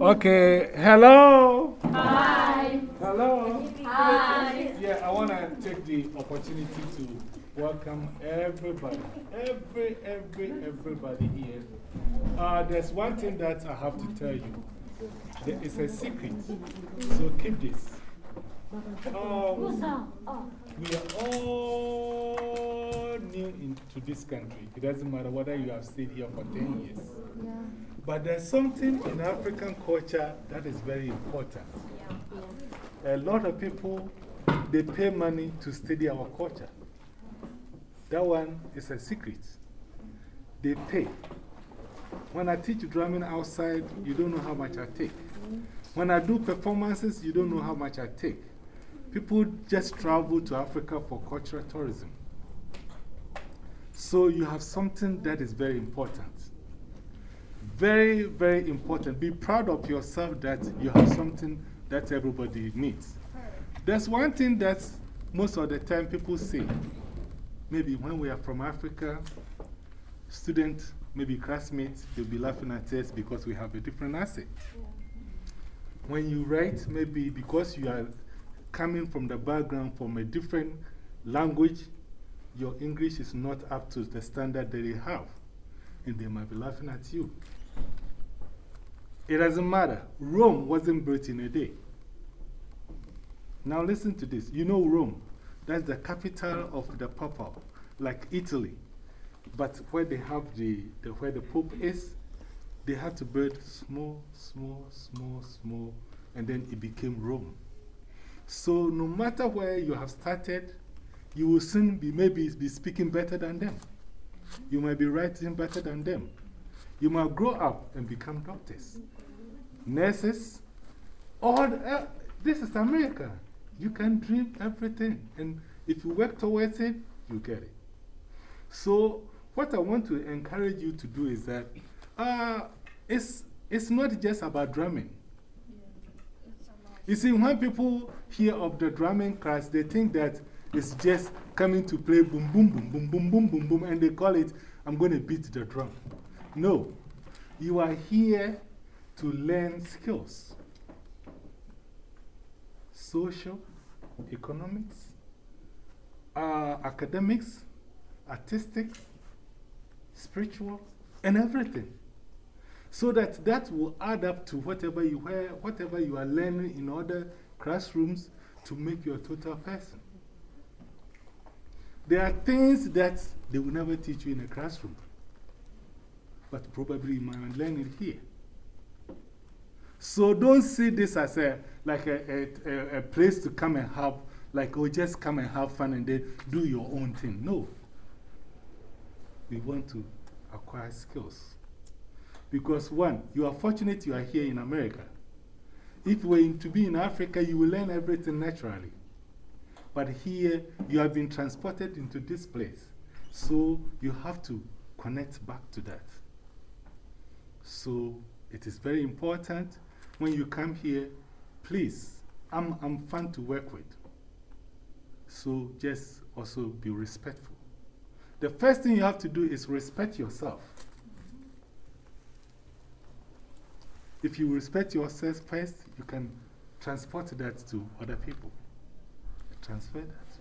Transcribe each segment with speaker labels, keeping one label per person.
Speaker 1: Okay, hello.
Speaker 2: Hi.
Speaker 1: Hello.
Speaker 2: Hi.
Speaker 1: Yeah, I want to take the opportunity to welcome everybody, every, every, everybody here. Uh, there's one thing that I have to tell you. It's a secret, so keep this. Um, we are all new into this country. It doesn't matter whether you have stayed here for 10 years. But there's something in African culture that is very important. A lot of people, they pay money to study our culture. That one is a secret. They pay. When I teach drumming outside, you don't know how much I take. Mm-hmm. When I do performances, you don't know how much I take. People just travel to Africa for cultural tourism. So you have something that is very important. Very, very important. Be proud of yourself that you have something that everybody needs. There's one thing that most of the time people say. Maybe when we are from Africa, students, maybe classmates, they'll be laughing at us because we have a different accent. When you write, maybe because you are coming from the background from a different language, your English is not up to the standard that they have. And they might be laughing at you. It doesn't matter. Rome wasn't built in a day. Now, listen to this. You know Rome, that's the capital of the Papa, like Italy. But where they have the, the, where the Pope is, they had to build small, small, small, small, and then it became Rome. So, no matter where you have started, you will soon be maybe be speaking better than them. You might be writing better than them. You might grow up and become doctors, nurses, all uh, this is America. You can dream everything, and if you work towards it, you get it. So, what I want to encourage you to do is that uh, it's, it's not just about drumming. You see, when people hear of the drumming class, they think that it's just coming to play boom, boom, boom, boom, boom, boom, boom, boom, and they call it, I'm going to beat the drum. No, you are here to learn skills social, economics, uh, academics, artistic, spiritual, and everything. So that that will add up to whatever you, whatever you are learning in other classrooms to make you a total person. There are things that they will never teach you in a classroom, but probably you might learn it here. So don't see this as a, like a, a, a place to come and have, like, oh, just come and have fun and then do your own thing. No. We want to acquire skills. Because, one, you are fortunate you are here in America. If you were to be in Africa, you will learn everything naturally. But here, you have been transported into this place. So you have to connect back to that. So it is very important when you come here, please, I'm, I'm fun to work with. So just also be respectful. The first thing you have to do is respect yourself. If you respect yourself first, you can transport that to other people. Transfer that.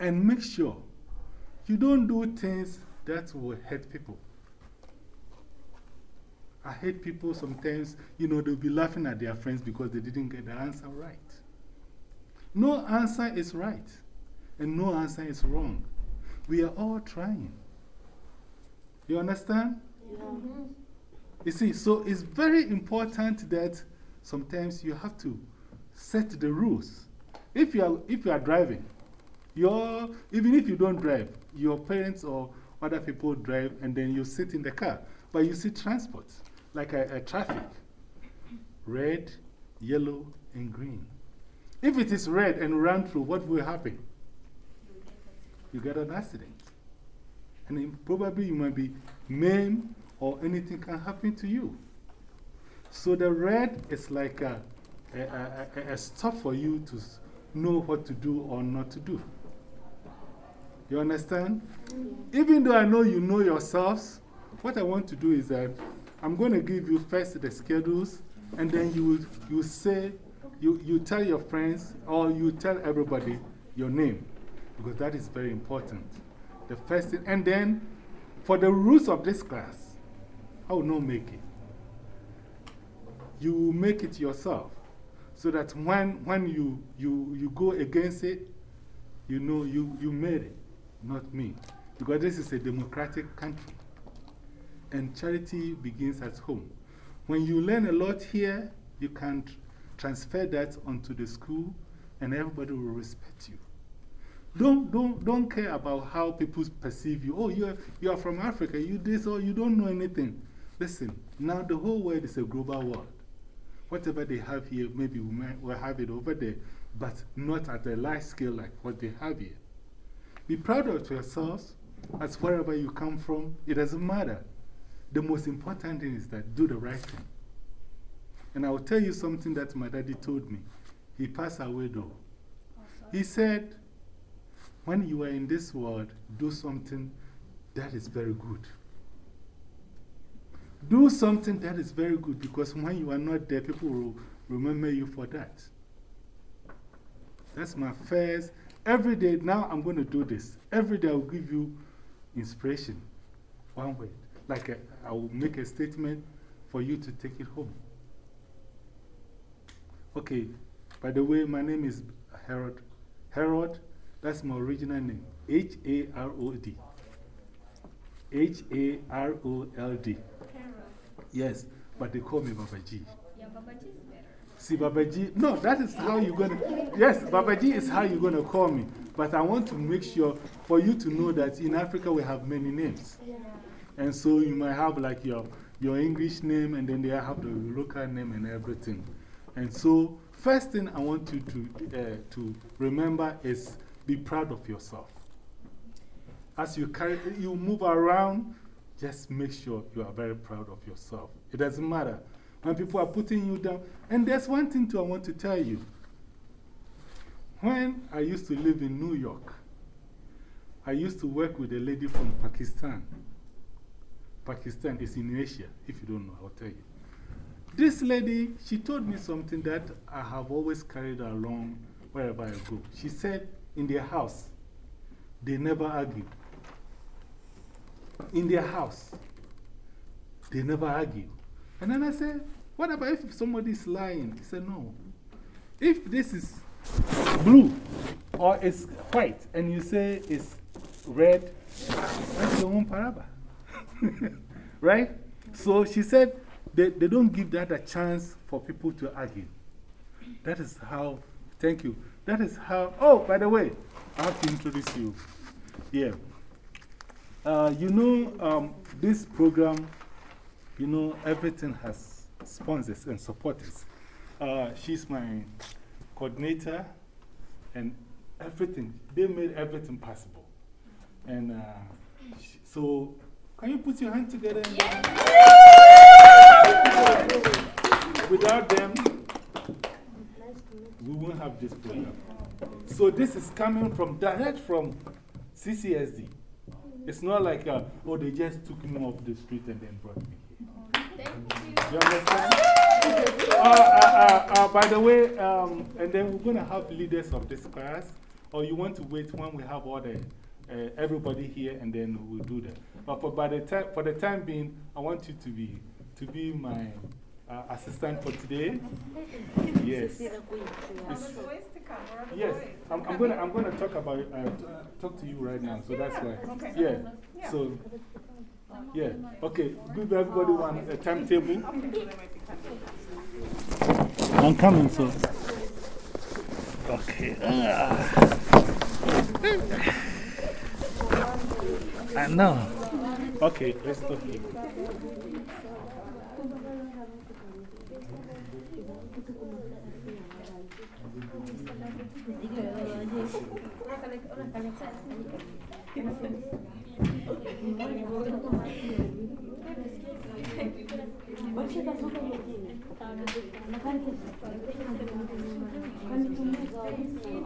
Speaker 1: And make sure you don't do things that will hurt people. I hate people sometimes, you know, they'll be laughing at their friends because they didn't get the answer right. No answer is right, and no answer is wrong. We are all trying. You understand?
Speaker 2: Yeah.
Speaker 1: You see, so it's very important that sometimes you have to set the rules. If you are, if you are driving, your, even if you don't drive, your parents or other people drive and then you sit in the car, but you see transport like a, a traffic red, yellow, and green. If it is red and run through, what will happen? You get an accident. And probably you might be maimed or anything can happen to you. So the red is like a, a, a, a stop for you to know what to do or not to do. You understand? Even though I know you know yourselves, what I want to do is that I'm going to give you first the schedules, and then you, you say, you, you tell your friends, or you tell everybody your name, because that is very important. The first thing, and then for the rules of this class, I will not make it. You make it yourself so that when, when you, you, you go against it, you know you, you made it, not me. Because this is a democratic country. And charity begins at home. When you learn a lot here, you can transfer that onto the school and everybody will respect you. Don't, don't, don't care about how people perceive you. Oh, you are, you are from Africa, you this or you don't know anything. Listen, now the whole world is a global world. Whatever they have here, maybe we might, will have it over there, but not at a large scale like what they have here. Be proud of yourselves as wherever you come from. It doesn't matter. The most important thing is that do the right thing. And I will tell you something that my daddy told me. He passed away though. Oh, he said, when you are in this world, do something that is very good. Do something that is very good because when you are not there, people will remember you for that. That's my first. Every day, now I'm going to do this. Every day I'll give you inspiration. One way. Like a, I will make a statement for you to take it home. Okay, by the way, my name is Harold. Harold, that's my original name. H A R O D. H A R O L D. Yes, but they call me Baba G.
Speaker 2: Yeah, Baba G is better.
Speaker 1: See, Baba G, no, that is how you're going to, yes, Baba G is how you're going to call me. But I want to make sure for you to know that in Africa we have many names. And so you might have like your, your English name and then they have the local name and everything. And so, first thing I want you to, uh, to remember is be proud of yourself. As you, carry, you move around, just make sure you are very proud of yourself. It doesn't matter when people are putting you down. And there's one thing too I want to tell you. When I used to live in New York, I used to work with a lady from Pakistan. Pakistan is in Asia. If you don't know, I'll tell you. This lady, she told me something that I have always carried along wherever I go. She said, in their house, they never argue. In their house, they never argue. And then I said, What about if somebody is lying? He said, No. If this is blue or it's white and you say it's red, that's your own paraba. right? So she said they, they don't give that a chance for people to argue. That is how, thank you. That is how, oh, by the way, I have to introduce you. Yeah. Uh, you know, um, this program, you know, everything has sponsors and supporters. Uh, she's my coordinator and everything. They made everything possible. And uh, so, can you put your hand together? Without them, we won't have this program. So, this is coming from direct from CCSD. It's not like, uh, oh, they just took me off the street and then brought me here.
Speaker 2: Thank
Speaker 1: You understand? Uh, uh, uh, uh, by the way, um, and then we're going to have leaders of this class, or you want to wait when we have all the, uh, everybody here and then we'll do that. But for, by the time, for the time being, I want you to be, to be my uh, assistant for today. Yes. It's- Yes, I'm, I'm gonna, I'm gonna talk about, uh, talk to you right now, so that's why. Yeah, so, yeah, okay, give everybody one a timetable. I'm coming, so. Okay. Ah. I know. Okay, let's talk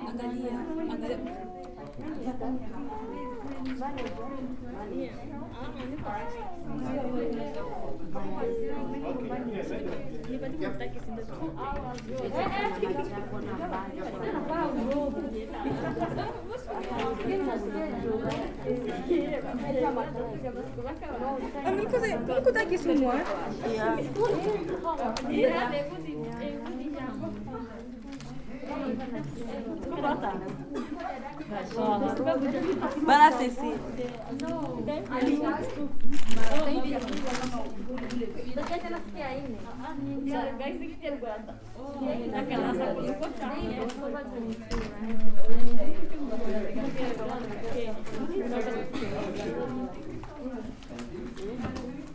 Speaker 1: Angalia,
Speaker 3: Angalia. Ah, mais une fois. Il y
Speaker 1: a pas de contact qui s'est
Speaker 4: donné. Ah,
Speaker 5: bonjour. Il y a pas de contact qui
Speaker 3: s'est donné. Ah,
Speaker 5: bonjour. Il y a pas de contact qui s'est donné. Ah, bonjour. Il y
Speaker 6: a pas de contact qui s'est
Speaker 3: donné.
Speaker 5: Ah, bonjour. Il y a pas de contact qui s'est donné. Ah, bonjour. Il y a pas de contact qui s'est donné. Ah, bonjour. Il
Speaker 6: y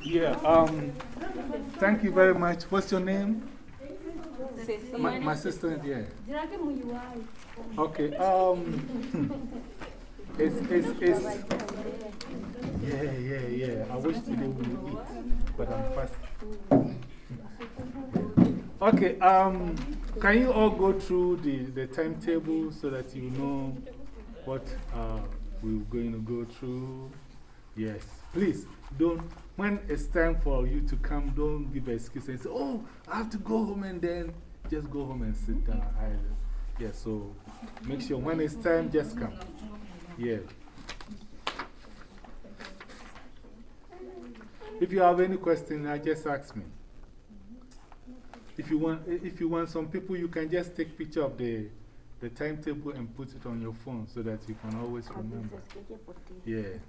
Speaker 1: Yeah, um, thank you very much. What's your name? My, my sister, yeah. Okay, um, it's, it's, it's, yeah, yeah, yeah. I wish today we would eat, but I'm fasting. Okay, um, can you all go through the, the timetable so that you know what uh, we're going to go through? Yes, please don't. When it's time for you to come, don't give an excuse and say, Oh, I have to go home and then just go home and sit down. I, yeah, so make sure when it's time, just come. Yeah. If you have any question, I just ask me. If you want, if you want some people, you can just take picture of the, the timetable and put it on your phone so that you can always remember. Yeah.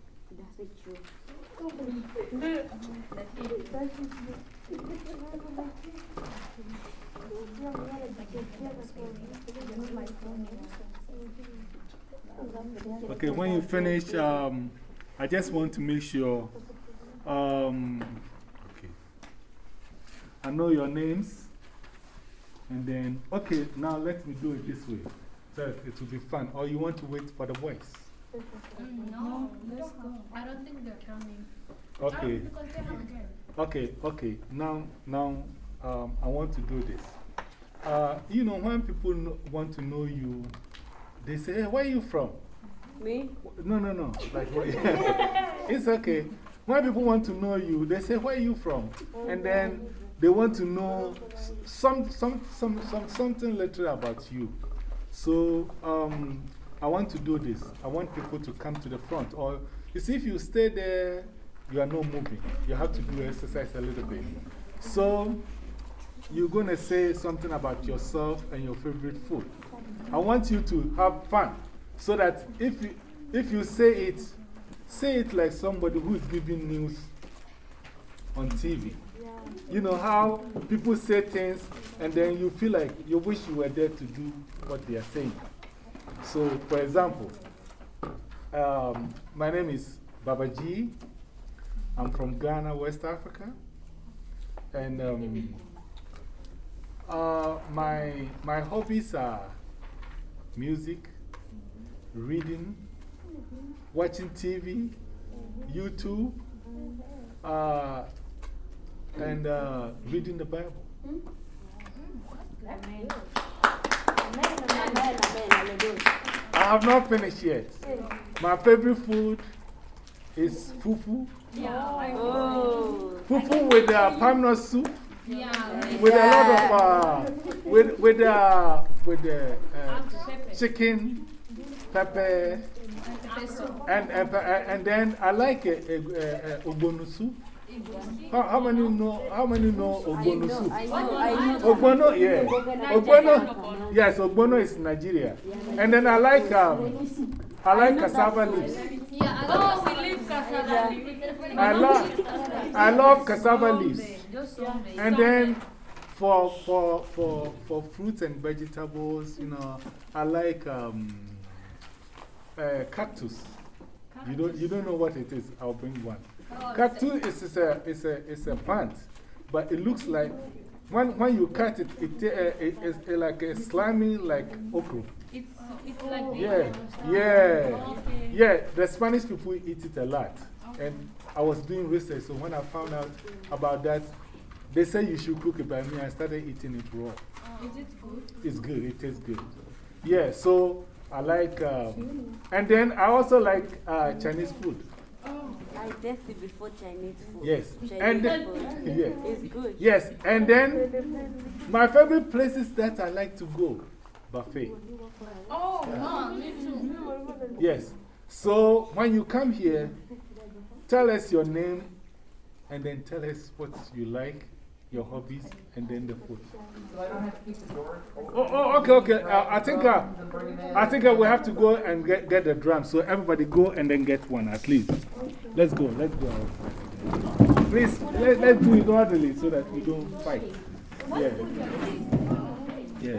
Speaker 1: Okay, when you finish, um, I just want to make sure. Um, okay. I know your names. And then, okay, now let me do it this way. So it will be fun. Or you want to wait for the voice?
Speaker 2: No, let's go. I don't think they're coming.
Speaker 1: Okay.
Speaker 2: Because they have again.
Speaker 1: Okay, okay. Now, now um, I want to do this. Uh, you know, when people kn want to know you, they say, hey, where are you from?
Speaker 3: Me?
Speaker 1: No, no, no. Like, it's okay. When people want to know you, they say, where are you from? And then they want to know some, some, some, some, something little about you. So um, I want to do this. I want people to come to the front. Or, you see, if you stay there, you are not moving. You have to do exercise a little bit. So you're going to say something about yourself and your favorite food. I want you to have fun so that if you, if you say it, say it like somebody who is giving news on TV. You know how people say things and then you feel like you wish you were there to do what they are saying. So, for example, um, my name is Babaji. I'm from Ghana, West Africa. And um, uh, my, my hobbies are music, reading, watching TV, YouTube, uh, and uh, reading the Bible. I have not finished yet. My favorite food is fufu.
Speaker 3: Oh.
Speaker 1: Fufu with uh, palm nut soup,
Speaker 2: Yeah.
Speaker 1: with a lot of, uh, with, with, uh, with the uh, chicken, pepper, and, and, and then I like a, a, a, a soup. How, how many know, how many know ogbonu soup?
Speaker 3: I know, I know.
Speaker 1: Ogbono, yeah. Ogbono, yes, Ogbono is Nigeria. And then I like, um, I like cassava leaves.
Speaker 2: Yeah, I love we leave Casada.
Speaker 1: I love, I love cassava leaves. And then for, for, for, for fruits and vegetables, you know, I like um, uh, cactus. You don't, you don't know what it is. I'll bring one. Cactus is, is, a, is, a, is a plant, but it looks like when, when you cut it, it, uh, it, it's like a slimy, like okra.
Speaker 2: It's, it's like
Speaker 1: Yeah, yeah, yeah. The Spanish people eat it a lot. And I was doing research, so when I found out about that, they said you should cook it by me. I started eating it raw.
Speaker 2: Is it good?
Speaker 1: It's good, it tastes good. Yeah, so I like, uh, and then I also like uh, Chinese food.
Speaker 3: I tasted before Chinese food.
Speaker 1: Yes.
Speaker 3: Chinese
Speaker 1: And
Speaker 3: food.
Speaker 1: yes.
Speaker 3: It's good.
Speaker 1: Yes. And then my favorite places that I like to go buffet.
Speaker 2: Oh, no, me too.
Speaker 1: Yes. So when you come here, tell us your name and then tell us what you like, your hobbies, and then the food. Oh, oh okay, okay. Uh, I think, uh, I think uh, we have to go and get, get the drum. So everybody go and then get one at least. Let's go. Let's go. Please, let, let's do it orderly so that we don't fight. Yeah. Yeah.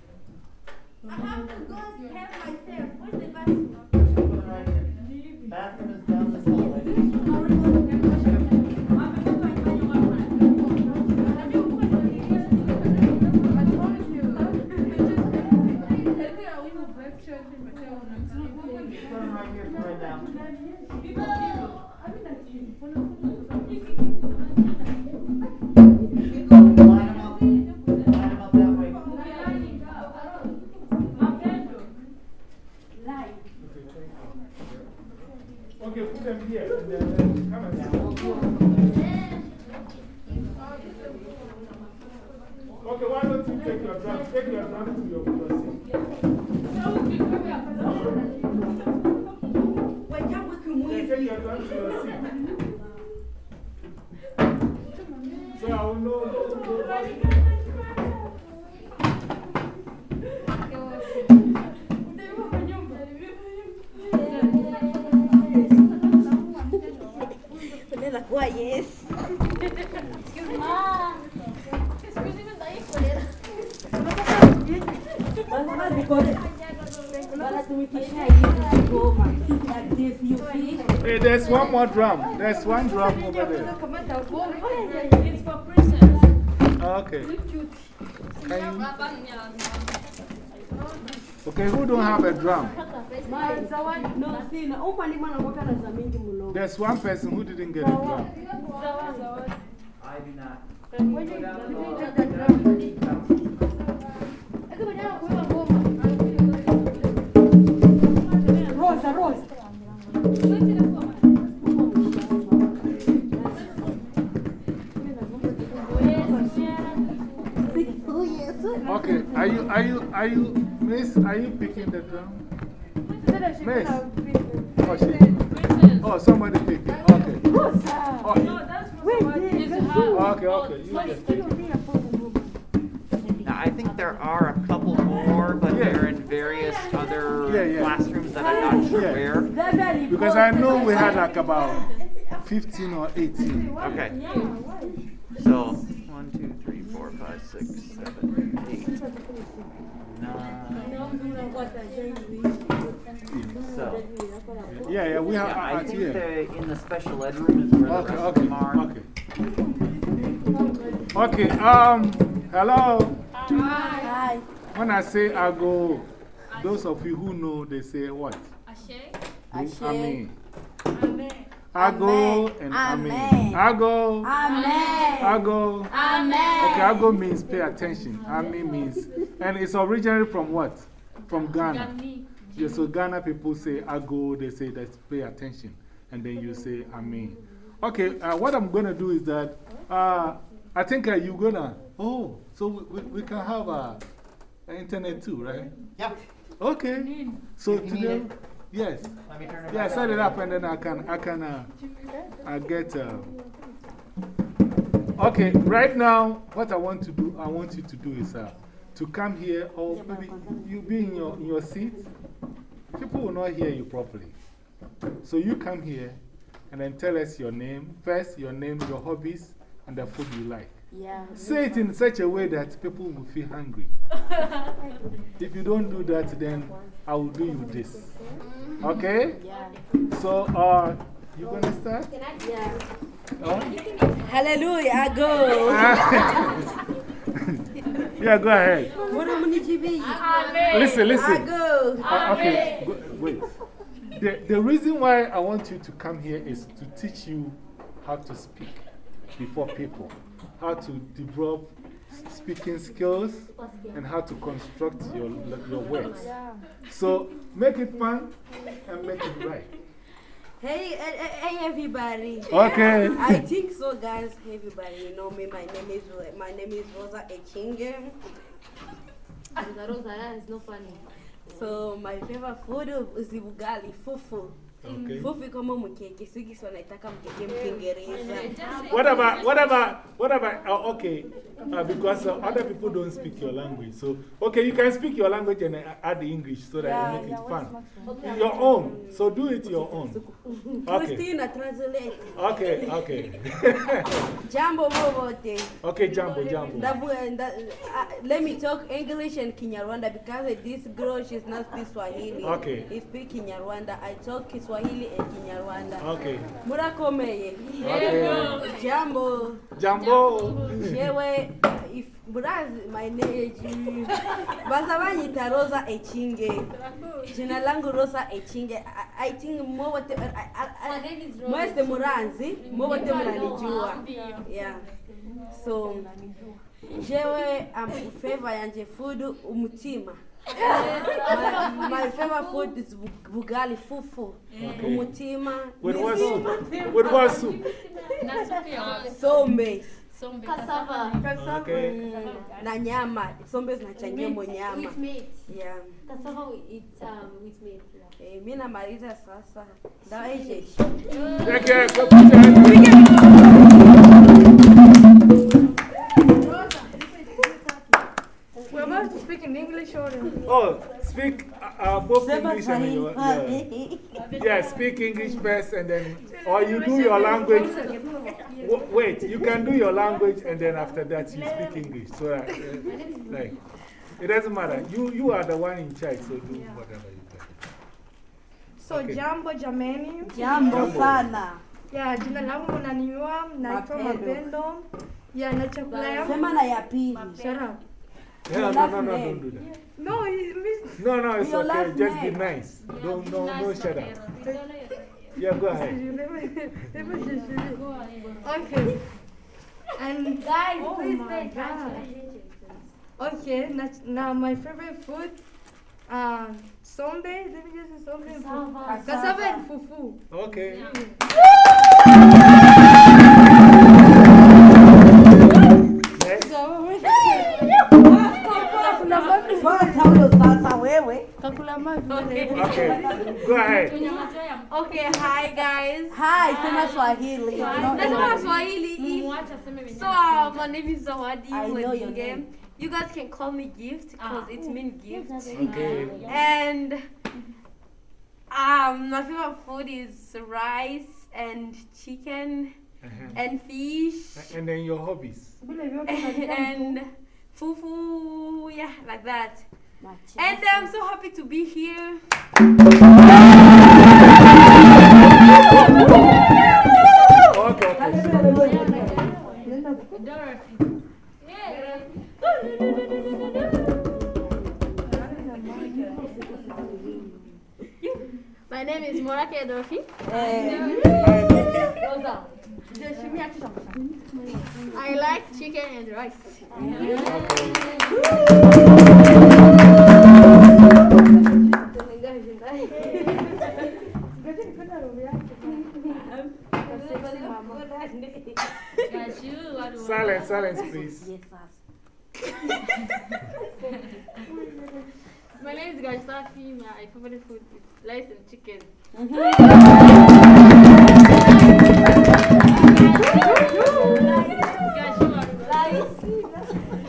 Speaker 5: I have to go and help myself. Where's the bathroom?
Speaker 4: Bathroom is down this hallway.
Speaker 1: So I will know. know- Hey, there's one more drum. There's one drum over there.
Speaker 2: It's for princess.
Speaker 1: Okay. Can you, okay, who don't have a drum?
Speaker 3: No, sina. Umwalimu anakuwa na za mingi mno.
Speaker 1: There's one person who didn't get a drum.
Speaker 4: I do not.
Speaker 3: Rosa, Rosa.
Speaker 1: Okay, are you, are you, are you, Miss, are you picking the drum? Miss? Oh, she, oh, somebody picked it. Okay. Oh,
Speaker 2: No, that's for It's her.
Speaker 1: okay, okay. You just pick
Speaker 4: I think there are a couple more, but
Speaker 1: Yeah.
Speaker 4: they're in various other
Speaker 1: Yeah, yeah.
Speaker 4: classrooms that I'm not sure where.
Speaker 1: Because I know we had like about 15 or 18.
Speaker 4: Okay. So, one, two, three, four, five, six, seven, eight, nine. So,
Speaker 1: Yeah, yeah, we have
Speaker 4: yeah, I think the, in the special ed room is where the
Speaker 1: Okay,
Speaker 4: of
Speaker 1: okay,
Speaker 4: them are.
Speaker 1: okay. Okay, um, hello.
Speaker 3: Hi.
Speaker 1: When I say I go, those of you who know, they say what?
Speaker 2: Ashe.
Speaker 3: Ashe.
Speaker 1: Amen.
Speaker 2: Amen.
Speaker 1: I go
Speaker 3: Amen.
Speaker 1: and
Speaker 3: Amen.
Speaker 1: amen. I go.
Speaker 3: Amen.
Speaker 1: I go.
Speaker 3: Amen.
Speaker 1: Okay, I go means pay attention. Amen means, and it's originally from what? From Ghana.
Speaker 2: Gani.
Speaker 1: Yeah, so Ghana people say I go, they say that pay attention. And then you say Amen. Okay, uh, what I'm going to do is that uh, I think uh, you're going to. Oh, so we, we, we can have uh, internet too, right?
Speaker 7: Yeah.
Speaker 1: Okay. So
Speaker 7: If
Speaker 1: today,
Speaker 7: it.
Speaker 1: yes.
Speaker 7: Let me turn it
Speaker 1: Yeah, set it up and then I can, I can uh, I get. Uh, okay, right now, what I want to do, I want you to do is uh, to come here or maybe you be in your, in your seat. People will not hear you properly. So you come here and then tell us your name. First, your name, your hobbies, and the food you like.
Speaker 3: Yeah.
Speaker 1: Say it in such a way that people will feel hungry. if you don't do that, then I will do you this. Okay?
Speaker 3: Yeah.
Speaker 1: So, uh, you gonna start?
Speaker 3: Yeah.
Speaker 1: Oh?
Speaker 3: Hallelujah, I go.
Speaker 1: yeah, go ahead.
Speaker 3: What am I GB?
Speaker 1: Listen, listen.
Speaker 3: go.
Speaker 1: Uh, okay, go, wait. The, the reason why I want you to come here is to teach you how to speak before people, how to develop speaking skills, and how to construct your, your words. So make it fun and make it right.
Speaker 3: Hey, hey, hey, hey, everybody.
Speaker 1: Okay.
Speaker 3: I think so, guys. Hey, everybody, you know me. My name is my name is Rosa Echinge.
Speaker 2: Rosa, Rosa, yeah, it's not funny.
Speaker 3: So my favorite food is the bugali fufu.
Speaker 1: Okay.
Speaker 3: Fufu kama mkeke, siki sio mkeke mkingereza.
Speaker 1: What about, what about, what about, uh, okay, uh, because uh, other people don't speak your language. So, okay, you can speak your language and uh, add the English so that you make it fun. Your own. So do it your own. Okay.
Speaker 3: Christina translate.
Speaker 1: Okay, okay.
Speaker 3: Jambo bobote.
Speaker 1: okay, Jambo, Jambo.
Speaker 3: Ndabu, nda, uh, let me talk English and Kinyarwanda because this girl she's not speak Swahili.
Speaker 1: Okay.
Speaker 3: He speak Kinyarwanda. I talk Kiswahili and Kinyarwanda.
Speaker 1: Okay.
Speaker 3: Murakomeye.
Speaker 1: Okay.
Speaker 3: Jambo.
Speaker 1: Jambo.
Speaker 3: Jewe, if Brazi, my name Basa banyita Rosa Echinge. Jina langu Rosa Echinge. I, I think mwote I, I,
Speaker 2: My
Speaker 3: I,
Speaker 2: name is Rose.
Speaker 3: mwese muranzi, mwote mnanijua. Yeah. So, jewe um, favor yanje food umutima. My, my favorite food is bu- bugali fufu.
Speaker 1: Okay.
Speaker 3: Umutima.
Speaker 1: With what soup? With what soup?
Speaker 2: That's okay.
Speaker 3: Sombe.
Speaker 2: Some cassava.
Speaker 1: Okay.
Speaker 3: Mm, na nyama. Sombe zinachangia mo nyama.
Speaker 2: With meat.
Speaker 3: Yeah.
Speaker 2: Cassava we eat um, with meat.
Speaker 3: Eh, mi namaliza sasa. Dawa ishe.
Speaker 1: Okay, go put your hand up.
Speaker 5: We're about to speak in English or
Speaker 1: Oh, speak uh, uh, both English and your. Yeah. yeah, speak English first and then. Or you do your language. Wait, you can do your language and then after that you speak English. So, that, uh, like, it doesn't matter. You, you are the one in charge, so do whatever you can.
Speaker 5: So
Speaker 1: Okay.
Speaker 5: jambo jameni.
Speaker 3: Jambo sana.
Speaker 5: Ya jina langu mnaniua, naitwa
Speaker 3: Mapendo.
Speaker 5: Mapendo. Ya na chakula yangu.
Speaker 3: Sema na ya pili.
Speaker 5: Shut up.
Speaker 1: Yeah, no, no, no, don't do that.
Speaker 5: No, he- miss-
Speaker 1: No, no, it's
Speaker 3: Your
Speaker 1: okay.
Speaker 3: last
Speaker 1: Just be
Speaker 3: name.
Speaker 1: nice. Don't, no, no, shut up. Yeah, go ahead.
Speaker 5: Okay. And
Speaker 2: Guys,
Speaker 5: Oh
Speaker 2: please
Speaker 5: my
Speaker 2: pay
Speaker 5: God.
Speaker 2: attention.
Speaker 5: okay, now, now my favorite food, uh, sombe. Let me just say sombe. and fufu.
Speaker 2: Cassava.
Speaker 5: Cassava and fufu.
Speaker 1: Okay. Next. Okay, go ahead.
Speaker 5: Okay, hi guys.
Speaker 3: Hi, sema Swahili.
Speaker 5: Nasema Swahili. So uh, my name is Zawadi
Speaker 3: I know your name.
Speaker 5: You guys can call me Gift because it means gift.
Speaker 1: Okay.
Speaker 5: And um, my favorite food is rice and chicken
Speaker 1: Uh-huh.
Speaker 5: and fish
Speaker 1: And then your hobbies.
Speaker 5: and fufu, yeah, like that. And I'm so happy to be here.
Speaker 1: Okay, okay.
Speaker 2: My name is Morake Dorothy. Rosa. I like chicken and rice.
Speaker 1: Silence, silence, please.
Speaker 5: My name is Gajasafi. My favorite food is rice and chicken.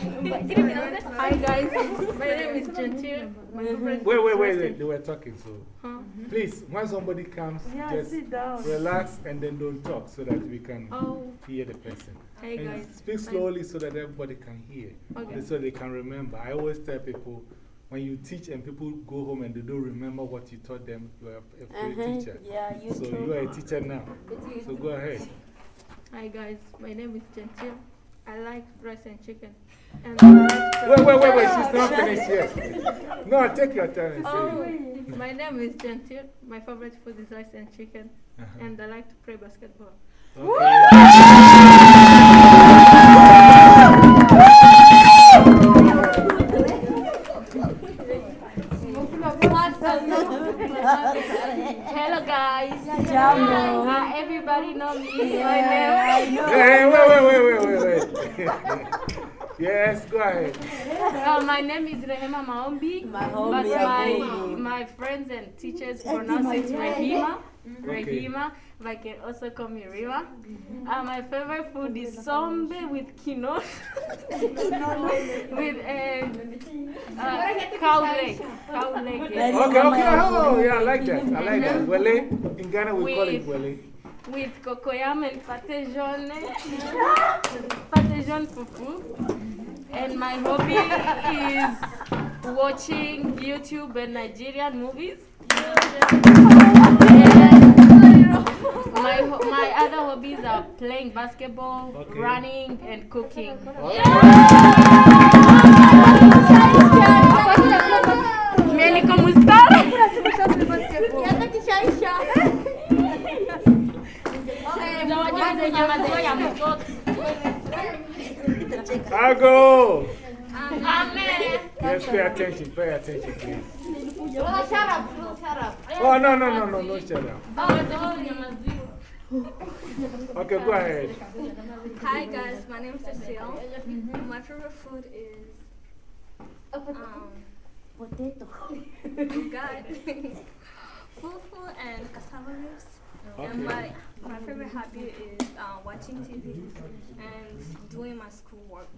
Speaker 5: Hi guys, my name is Gentil. My
Speaker 1: Wait, wait, wait, wait. They were talking, so
Speaker 5: Huh? Mm-hmm.
Speaker 1: please, when somebody comes, just relax and then don't talk so that we can
Speaker 5: Oh,
Speaker 1: hear the person.
Speaker 5: hey
Speaker 1: And
Speaker 5: guys.
Speaker 1: speak slowly so that everybody can hear,
Speaker 5: Okay.
Speaker 1: and so they can remember. I always tell people when you teach and people go home and they don't remember what you taught them, you are a free
Speaker 3: Uh-huh.
Speaker 1: teacher.
Speaker 3: Yeah, you
Speaker 1: So
Speaker 3: too.
Speaker 1: you are a teacher now. So go ahead.
Speaker 5: Hi guys, my name is Gentil. I like rice and chicken. And
Speaker 1: Wait, wait, wait, wait. She's not finished yet. No, take your time and say.
Speaker 5: Oh, my name is Gentil. My favorite food is rice and chicken.
Speaker 1: Uh-huh.
Speaker 5: And I like to play basketball.
Speaker 1: Okay.
Speaker 5: Hello guys.
Speaker 3: Jambo.
Speaker 5: Uh, everybody know me.
Speaker 3: Yeah, I know.
Speaker 1: Hey, wait, wait, wait, wait, wait, wait. yes, go ahead.
Speaker 5: Uh, my name is Rehema Maombi.
Speaker 3: Maombi,
Speaker 5: but my, my friends and teachers pronounce it Rehima.
Speaker 1: Okay.
Speaker 5: Rehima. But I can also call me Rima. Uh, my favorite food is sombe with quinoa. with uh, uh, cow leg. Cow leg.
Speaker 3: Very
Speaker 1: Okay, okay.
Speaker 3: Mama
Speaker 1: Oh, yeah, I like that. I like that. Wele. In Ghana, we call it
Speaker 5: With-
Speaker 1: wele.
Speaker 5: with cocoyam and pate jaune, pate jaune fufu. And my hobby is watching YouTube and Nigerian movies. And my, my other hobbies are playing basketball,
Speaker 1: Okay.
Speaker 5: running, and cooking. Meli, ¿cómo estás? Zawadi nyama ya mtoto.
Speaker 1: Ago!
Speaker 5: Amen.
Speaker 1: Yes, pay attention. Pay attention, please. Oh, no, no, no, no, no, shut up.
Speaker 5: Zawadi ya maziwa.
Speaker 1: Okay, go ahead.
Speaker 6: Hi guys, my name is Cecile. My favorite food is um,
Speaker 3: Potato.
Speaker 6: God, fufu and cassava leaves.
Speaker 1: Okay.
Speaker 6: And my, my favorite hobby is uh, watching TV and doing my schoolwork.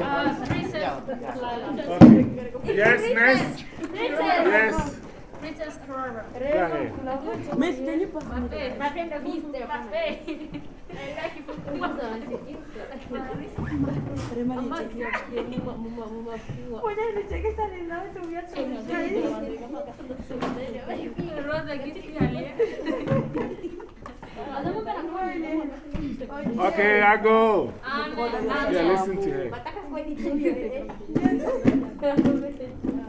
Speaker 5: Uh, Princess Lala.
Speaker 1: Okay. Yes, next. Yes,
Speaker 5: Princess Aurora.
Speaker 1: go ahead.
Speaker 3: Miss, can you pass me
Speaker 5: Pape. Mister Pape. I like you. Rosa, gisi alia.
Speaker 1: Okay, I go. Yeah, listen to her.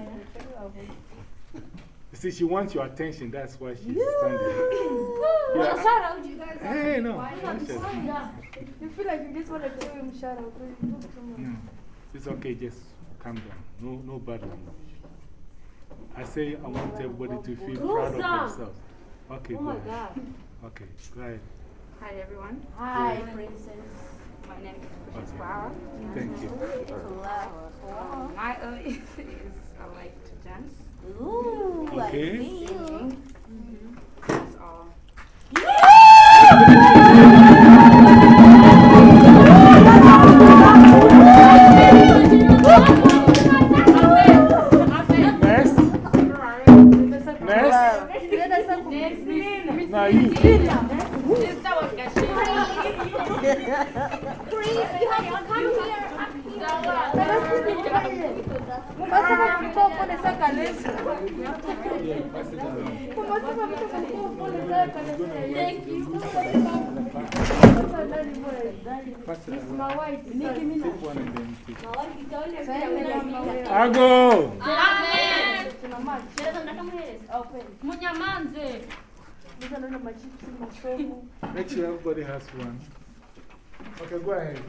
Speaker 1: You see, she wants your attention. That's why she's standing. Yeah.
Speaker 6: Shout out, you guys.
Speaker 1: Hey, no. don't shut up.
Speaker 8: You feel like you just want to give him shout out. but you talk too much.
Speaker 1: No, it's okay. Just calm down. No, no bad language. I say I want everybody to feel proud of themselves. Okay, oh go ahead. Okay, go ahead.
Speaker 9: Hi everyone.
Speaker 3: Hi, princess.
Speaker 9: My name is
Speaker 1: Okay.
Speaker 9: Precious Flower.
Speaker 1: Thank you.
Speaker 9: Um, my hobby is I like to dance.
Speaker 3: Ooh,
Speaker 1: Okay.
Speaker 3: I see you.
Speaker 9: That's all.
Speaker 1: Now you.
Speaker 5: Sister wa Kashia.
Speaker 1: Yeah, pass it down. Pass it around. Take one and then take I go.
Speaker 5: Amen. Munyamanze.
Speaker 1: Make sure everybody has one. Okay, go ahead.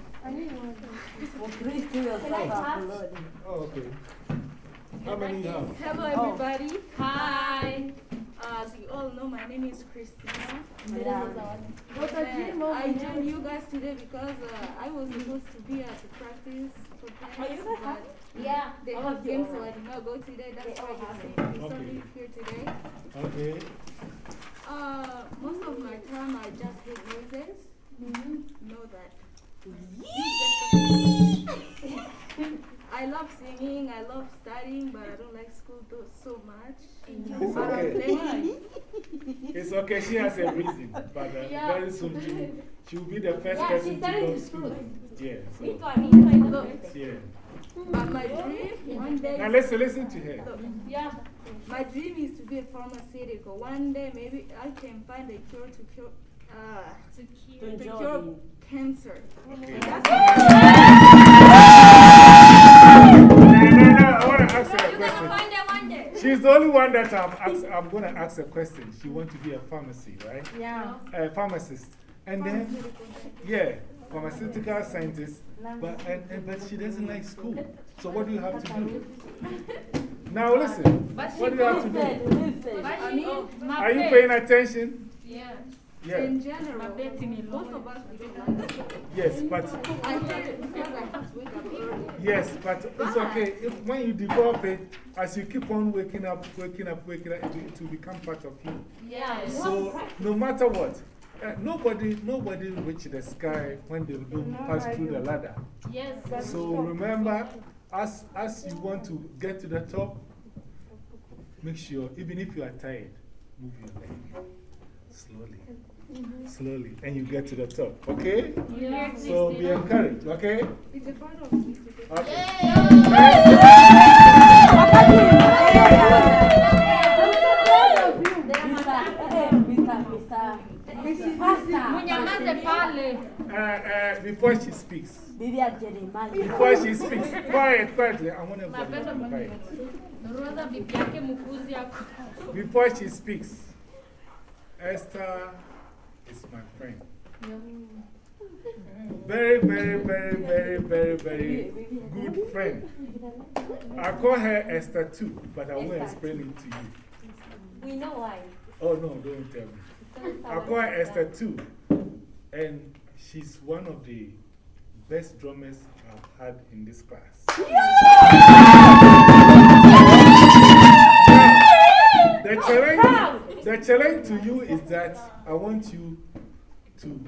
Speaker 3: For Christ, you yourself are blood.
Speaker 1: Oh, okay. How many you have?
Speaker 2: Hello, everybody. Hi. Uh, as you all know, my name is Christina.
Speaker 9: What a
Speaker 2: Uh,
Speaker 9: dream
Speaker 2: I joined you guys today because uh, I was supposed to be at the practice for tennis, but
Speaker 7: Yeah.
Speaker 2: they have games, so I did not go today. That's why you see me sorry here today.
Speaker 1: Okay.
Speaker 2: Uh, most of my time I just hate music. Know that. I love singing, I love studying, but I don't like school though so much.
Speaker 1: It's
Speaker 2: But
Speaker 1: okay. It's okay. She has a reason. But uh,
Speaker 7: Yeah.
Speaker 1: very soon she, she will be the first
Speaker 7: Yeah,
Speaker 1: person
Speaker 7: she's
Speaker 1: to
Speaker 7: starting
Speaker 1: go
Speaker 7: to
Speaker 1: to
Speaker 7: school.
Speaker 1: school. Yeah. So,
Speaker 7: Me too, I mean, I know.
Speaker 1: yeah.
Speaker 2: But my dream one day.
Speaker 1: Now listen, listen to her.
Speaker 7: Yeah.
Speaker 2: My dream is to be a pharmaceutical. One day, maybe I can find a cure to cure, uh, to cure, to cure cancer.
Speaker 1: No,
Speaker 7: one
Speaker 1: that I'm, ask, I'm going to ask a question. She wants to be a pharmacy, right?
Speaker 9: Yeah.
Speaker 1: A pharmacist. And then, yeah, pharmaceutical scientist. But, and, and, but she doesn't like school. So what do you have to do? Now listen, what do you have to do? Are you paying attention?
Speaker 7: Yeah.
Speaker 1: Yeah.
Speaker 2: in general, most of us we don't.
Speaker 1: Yes, but
Speaker 2: I take it because I have to wake up early.
Speaker 1: Yes, but it's okay. If, when you develop it, as you keep on waking up, waking up, waking up, it, will- become part of you.
Speaker 7: Yeah.
Speaker 1: So, no matter what, uh, nobody, nobody reach the sky when they don't pass through the ladder.
Speaker 7: Yes.
Speaker 1: So, remember, as, as you want to get to the top, make sure, even if you are tired, move your leg slowly. Slowly, and you get to the top, okay?
Speaker 7: Yeah.
Speaker 1: So be encouraged, okay?
Speaker 2: It's a part of me.
Speaker 1: Okay. Uh, uh, before she speaks, before she speaks, quiet, quietly. I want to quiet.
Speaker 7: Roza bibi yake mkuzi yako.
Speaker 1: Before she speaks, Esther is my friend. Very, very, very, very, very, very good friend. I call her Esther too, but I won't explain it to you.
Speaker 7: We know why.
Speaker 1: Oh, no, don't tell me. I call her Esther too, and she's one of the best drummers I've had in this class. Now, the challenge, the challenge to you is that I want you to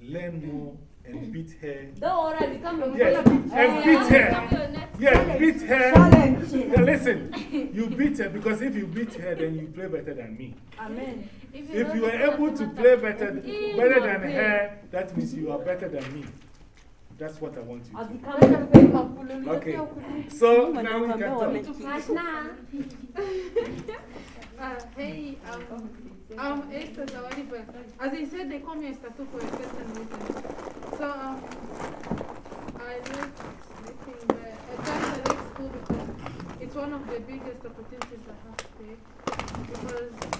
Speaker 1: learn more and beat her.
Speaker 3: Don't worry, become a
Speaker 1: Yes, and beat her. Yeah, beat her. Now listen, you beat her because if you beat her, then you play better than me.
Speaker 3: Amen.
Speaker 1: If you are able to play better, better than her, that means you are better than me. That's what I want you to
Speaker 3: become a famous.
Speaker 1: Okay. So now we can talk.
Speaker 7: Ashna.
Speaker 9: Uh, hey, um, um, Esther Zawadi, as I said, they call me Esther too for a certain reason. So, um, I like sleeping, but I just I like school because it's one of the biggest opportunities I have today. Because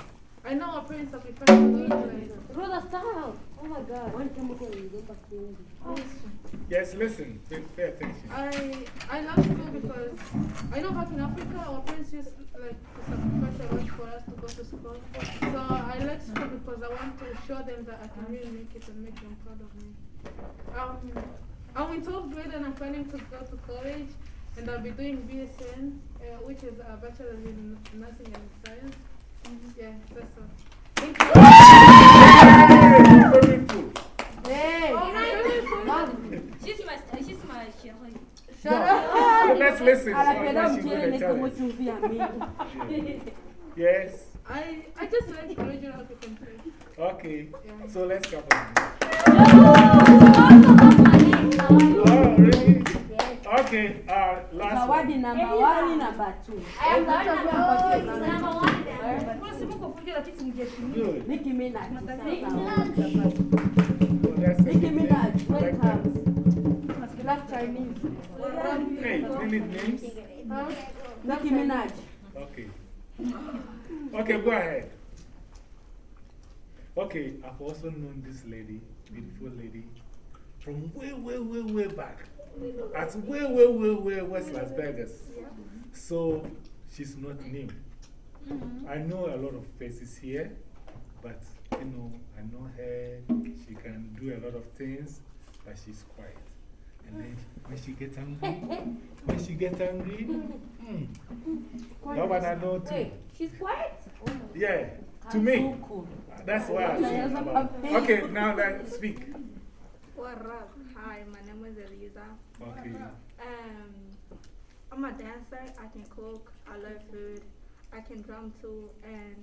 Speaker 9: I know our parents are preparing to go to like,
Speaker 3: Brother, stop. Oh my God.
Speaker 1: Yes, listen, pay, pay attention.
Speaker 9: I I love school because I know back in Africa our parents used like to sacrifice a lot for us to go to school. So I like school because I want to show them that I can really make it and make them proud of me. Um, I'm in 12th grade and I'm planning to go to college and I'll be doing BSN, uh, which is a bachelor's in nursing and science. Yeah, that's all. Thank you.
Speaker 1: Hey, very cool.
Speaker 7: She's my, she's my chérie.
Speaker 1: No, so let's listen. So
Speaker 3: Anapenda
Speaker 1: what she
Speaker 3: mchele
Speaker 1: gonna
Speaker 3: ni
Speaker 1: tell
Speaker 3: kama
Speaker 1: us.
Speaker 3: chumvi ya mimi.
Speaker 1: Yes.
Speaker 9: I, I just like original African food.
Speaker 1: Okay.
Speaker 9: Yeah.
Speaker 1: So let's come.
Speaker 7: Oh,
Speaker 1: Oh, really? Okay. Uh, last
Speaker 3: Zawadi
Speaker 1: one.
Speaker 3: namba one, namba two.
Speaker 7: I am the number one.
Speaker 1: Good.
Speaker 3: Nicki Minaj.
Speaker 1: So that's
Speaker 3: Nicki
Speaker 1: it.
Speaker 3: Minaj,
Speaker 1: Like that.
Speaker 3: welcome.
Speaker 9: Black Chinese.
Speaker 1: Hey, do you need names?
Speaker 3: Nicki Minaj.
Speaker 1: Okay. Okay, go ahead. Okay, I've also known this lady, beautiful lady, from way, way, way, way back. At way, way, way, way West Las Vegas. So she's not new.
Speaker 5: -hmm.
Speaker 1: I know a lot of faces here, but you know, I know her. She can do a lot of things, but she's quiet. And then when she gets angry, when she gets angry, mm, that one I know too.
Speaker 3: Wait, she's quiet?
Speaker 1: Yeah, to me. That's why I say about. Okay, now let speak.
Speaker 2: What up? Hi, my name is Eliza.
Speaker 1: Okay.
Speaker 2: Um, I'm a dancer. I can cook. I love food. I can drum too, and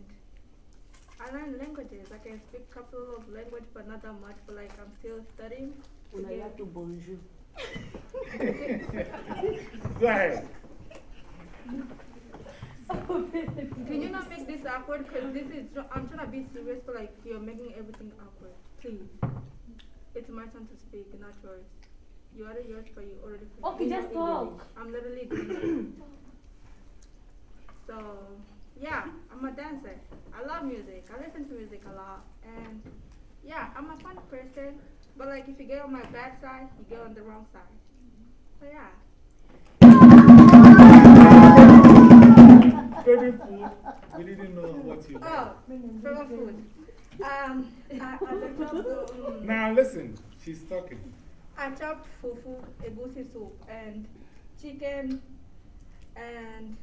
Speaker 2: I learn languages. I can speak a couple of languages, but not that much. But like I'm still studying.
Speaker 3: to get- bonjour.
Speaker 1: Go ahead.
Speaker 2: Can you not make this awkward? Because this is, I'm trying to be serious, but like you're making everything awkward. Please. It's my turn to speak, not yours. You already yours, but you already.
Speaker 5: Okay, just talk.
Speaker 2: I'm literally doing it. So, yeah, I'm a dancer. I love music. I listen to music a lot. And yeah, I'm a fun person. But like if you get on my bad side, you get on the wrong side. So yeah.
Speaker 1: Favorite food? We didn't know what you
Speaker 2: Oh, favorite food. Um, I, I um,
Speaker 1: Now listen, she's talking.
Speaker 2: I chopped fufu, egusi soup, and chicken, and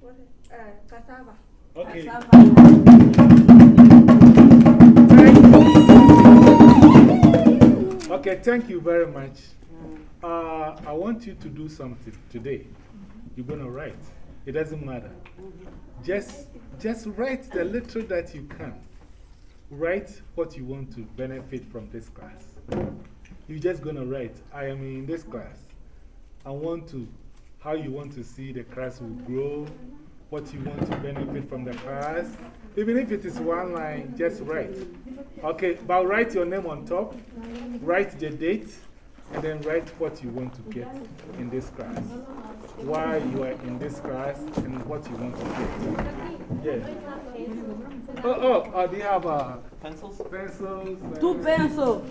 Speaker 2: what? is- Uh, cassava.
Speaker 1: Okay. Okay, thank you very much. Uh, I want you to do something today. You're going to write. It doesn't matter. Just, just write the little that you can. Write what you want to benefit from this class. You're just going to write, I am in this class. I want to, how you want to see the class will grow, what you want to benefit from the class. Even if it is one line, just write. Okay, but write your name on top, write the date, and then write what you want to get in this class. Why you are in this class and what you want to get. Yeah. Oh, oh, oh do you have uh,
Speaker 4: Pencils?
Speaker 1: pencils?
Speaker 3: Two pencil.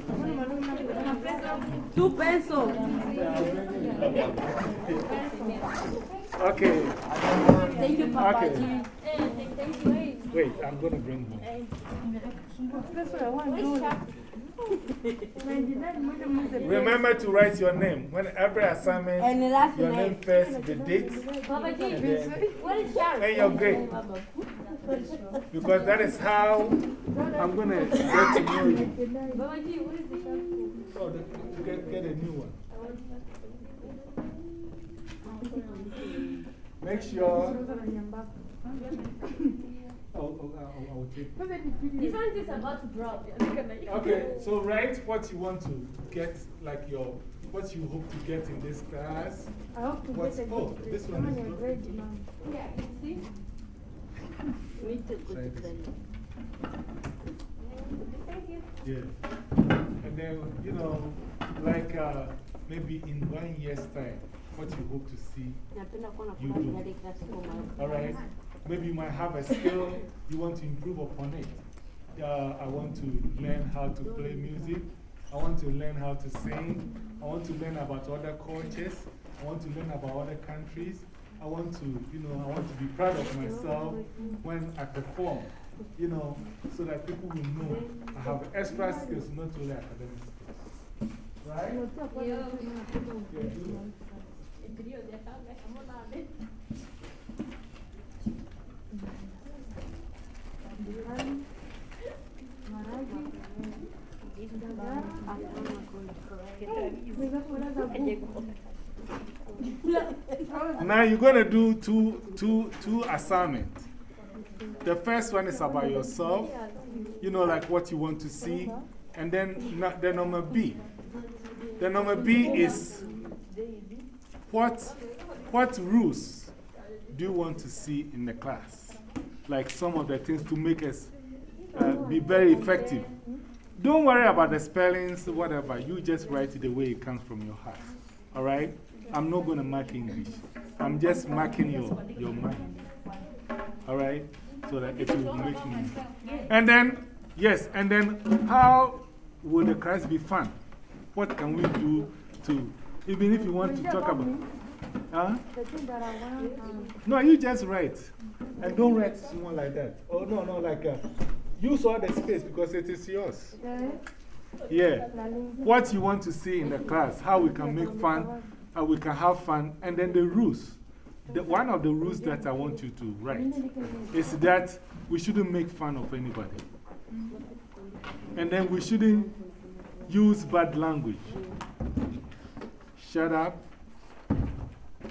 Speaker 3: Two pencil.
Speaker 1: Okay.
Speaker 3: Thank you, Papa.
Speaker 1: Okay. Wait, I'm going to bring more. Remember to write your name. When every assignment,
Speaker 3: And last
Speaker 1: your
Speaker 3: name.
Speaker 1: name first, the date,
Speaker 5: Baba G,
Speaker 1: and then
Speaker 5: what is Sharon?
Speaker 1: and your grade. Because that is how I'm going to get to know you.
Speaker 5: Baba G, what is the shampoo?
Speaker 1: Oh, the, get, get a new one. Make sure. Oh, oh, oh, oh, I'll take
Speaker 5: This one is about to drop.
Speaker 1: Okay, so write what you want to get, like your, what you hope to get in this class.
Speaker 9: I hope to
Speaker 1: What's,
Speaker 9: get a
Speaker 1: oh,
Speaker 9: good
Speaker 1: this
Speaker 9: grade.
Speaker 1: one
Speaker 9: I'm
Speaker 1: is
Speaker 9: on your
Speaker 1: not-
Speaker 9: grade, ma'am.
Speaker 5: Yeah, see?
Speaker 1: Try this.
Speaker 5: Thank you.
Speaker 1: Yeah. And then, you know, like uh, maybe in one year's time, what you hope to see. You do. All right? Maybe you might have a skill, you want to improve upon it. Uh, I want to learn how to play music. I want to learn how to sing. I want to learn about other cultures. I want to learn about other countries. I want to, you know, I want to be proud of myself when I perform, you know, so that people will know I have extra skills, not only academic skills. Right? Yeah. Now you're going to do two, two, two assignments. The first one is about yourself, you know, like what you want to see. And then the number B. The number B is what, what rules do you want to see in the class? Like some of the things to make us uh, be very effective. Don't worry about the spellings, whatever. You just write it the way it comes from your heart. All right? I'm not going to mark English. I'm just marking your, your mind. All right? So that it will make me. And then, yes, and then how will the class be fun? What can we do to, even if you want to talk about. Huh? No, you just write. And don't write small like that. Oh, no, no, like uh, use all the space because it is yours. Yeah. What you want to see in the class, how we can make fun, how we can have fun, and then the rules. The, one of the rules that I want you to write is that we shouldn't make fun of anybody. And then we shouldn't use bad language. Shut up.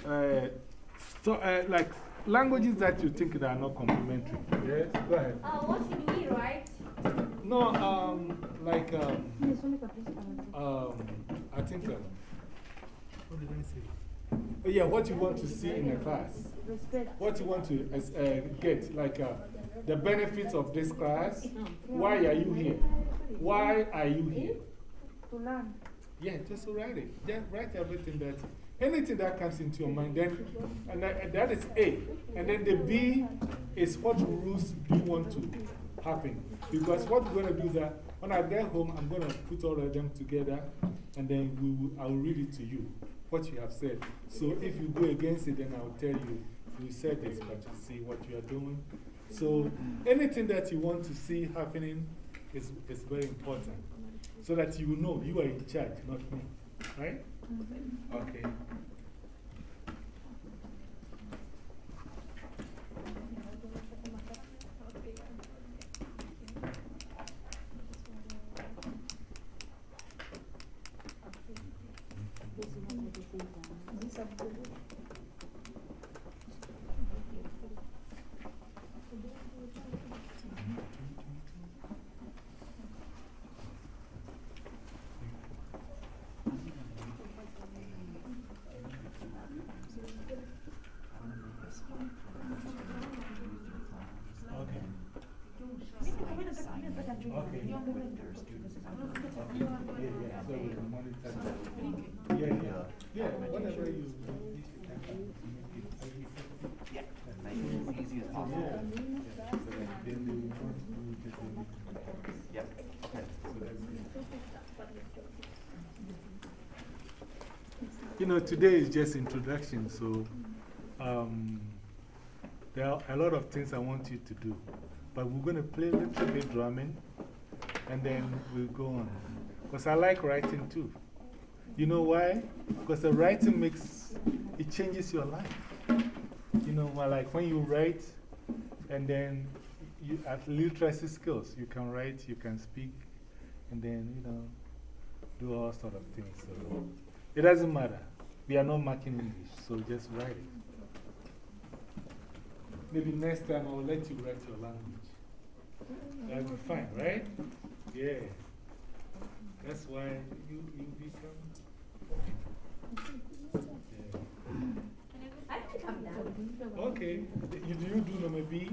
Speaker 1: Uh, so, uh, like languages that you think that are not complimentary. Yes, go ahead.
Speaker 5: Uh, what should we write?
Speaker 1: No, um, like, um, um, I think, uh, what did I say? Oh, yeah, what you want to see in the class. What you want to uh, get, like uh, the benefits of this class. Why are you here? Why are you here?
Speaker 9: To learn.
Speaker 1: Yeah, just to write it. Just write everything that, anything that comes into your mind. Then, and that, and that is A. And then the B is what rules do you want to happen? Because what we're going to do that, when I get home, I'm going to put all of them together and then we will, I will read it to you, what you have said. So if you go against it, then I'll tell you, you said this, but you see what you are doing. So anything that you want to see happening is, is very important so that you know you are in charge, not me. Right? Okay. Okay. Yeah, yeah, so we can monitor that. Yeah, yeah. Yeah, whatever you.
Speaker 4: Yeah, nice and easy as possible.
Speaker 1: Yeah. Yeah, so that then they will want to get the-
Speaker 4: Yep, okay.
Speaker 1: so that's good. You know, today is just introduction, so um, there are a lot of things I want you to do. But we're going to play a little bit drumming and then we'll go on. Because I like writing too. You know why? Because the writing makes it changes your life. You know, like when you write and then you have literacy skills, you can write, you can speak, and then, you know, do all sort of things. So it doesn't matter. We are not marking English, so just write it. Maybe next time I will let you write your language. That'll be fine, right? Yeah. That's why you, you become.
Speaker 5: I I'm done.
Speaker 1: Yeah. Okay. You, do you do number B?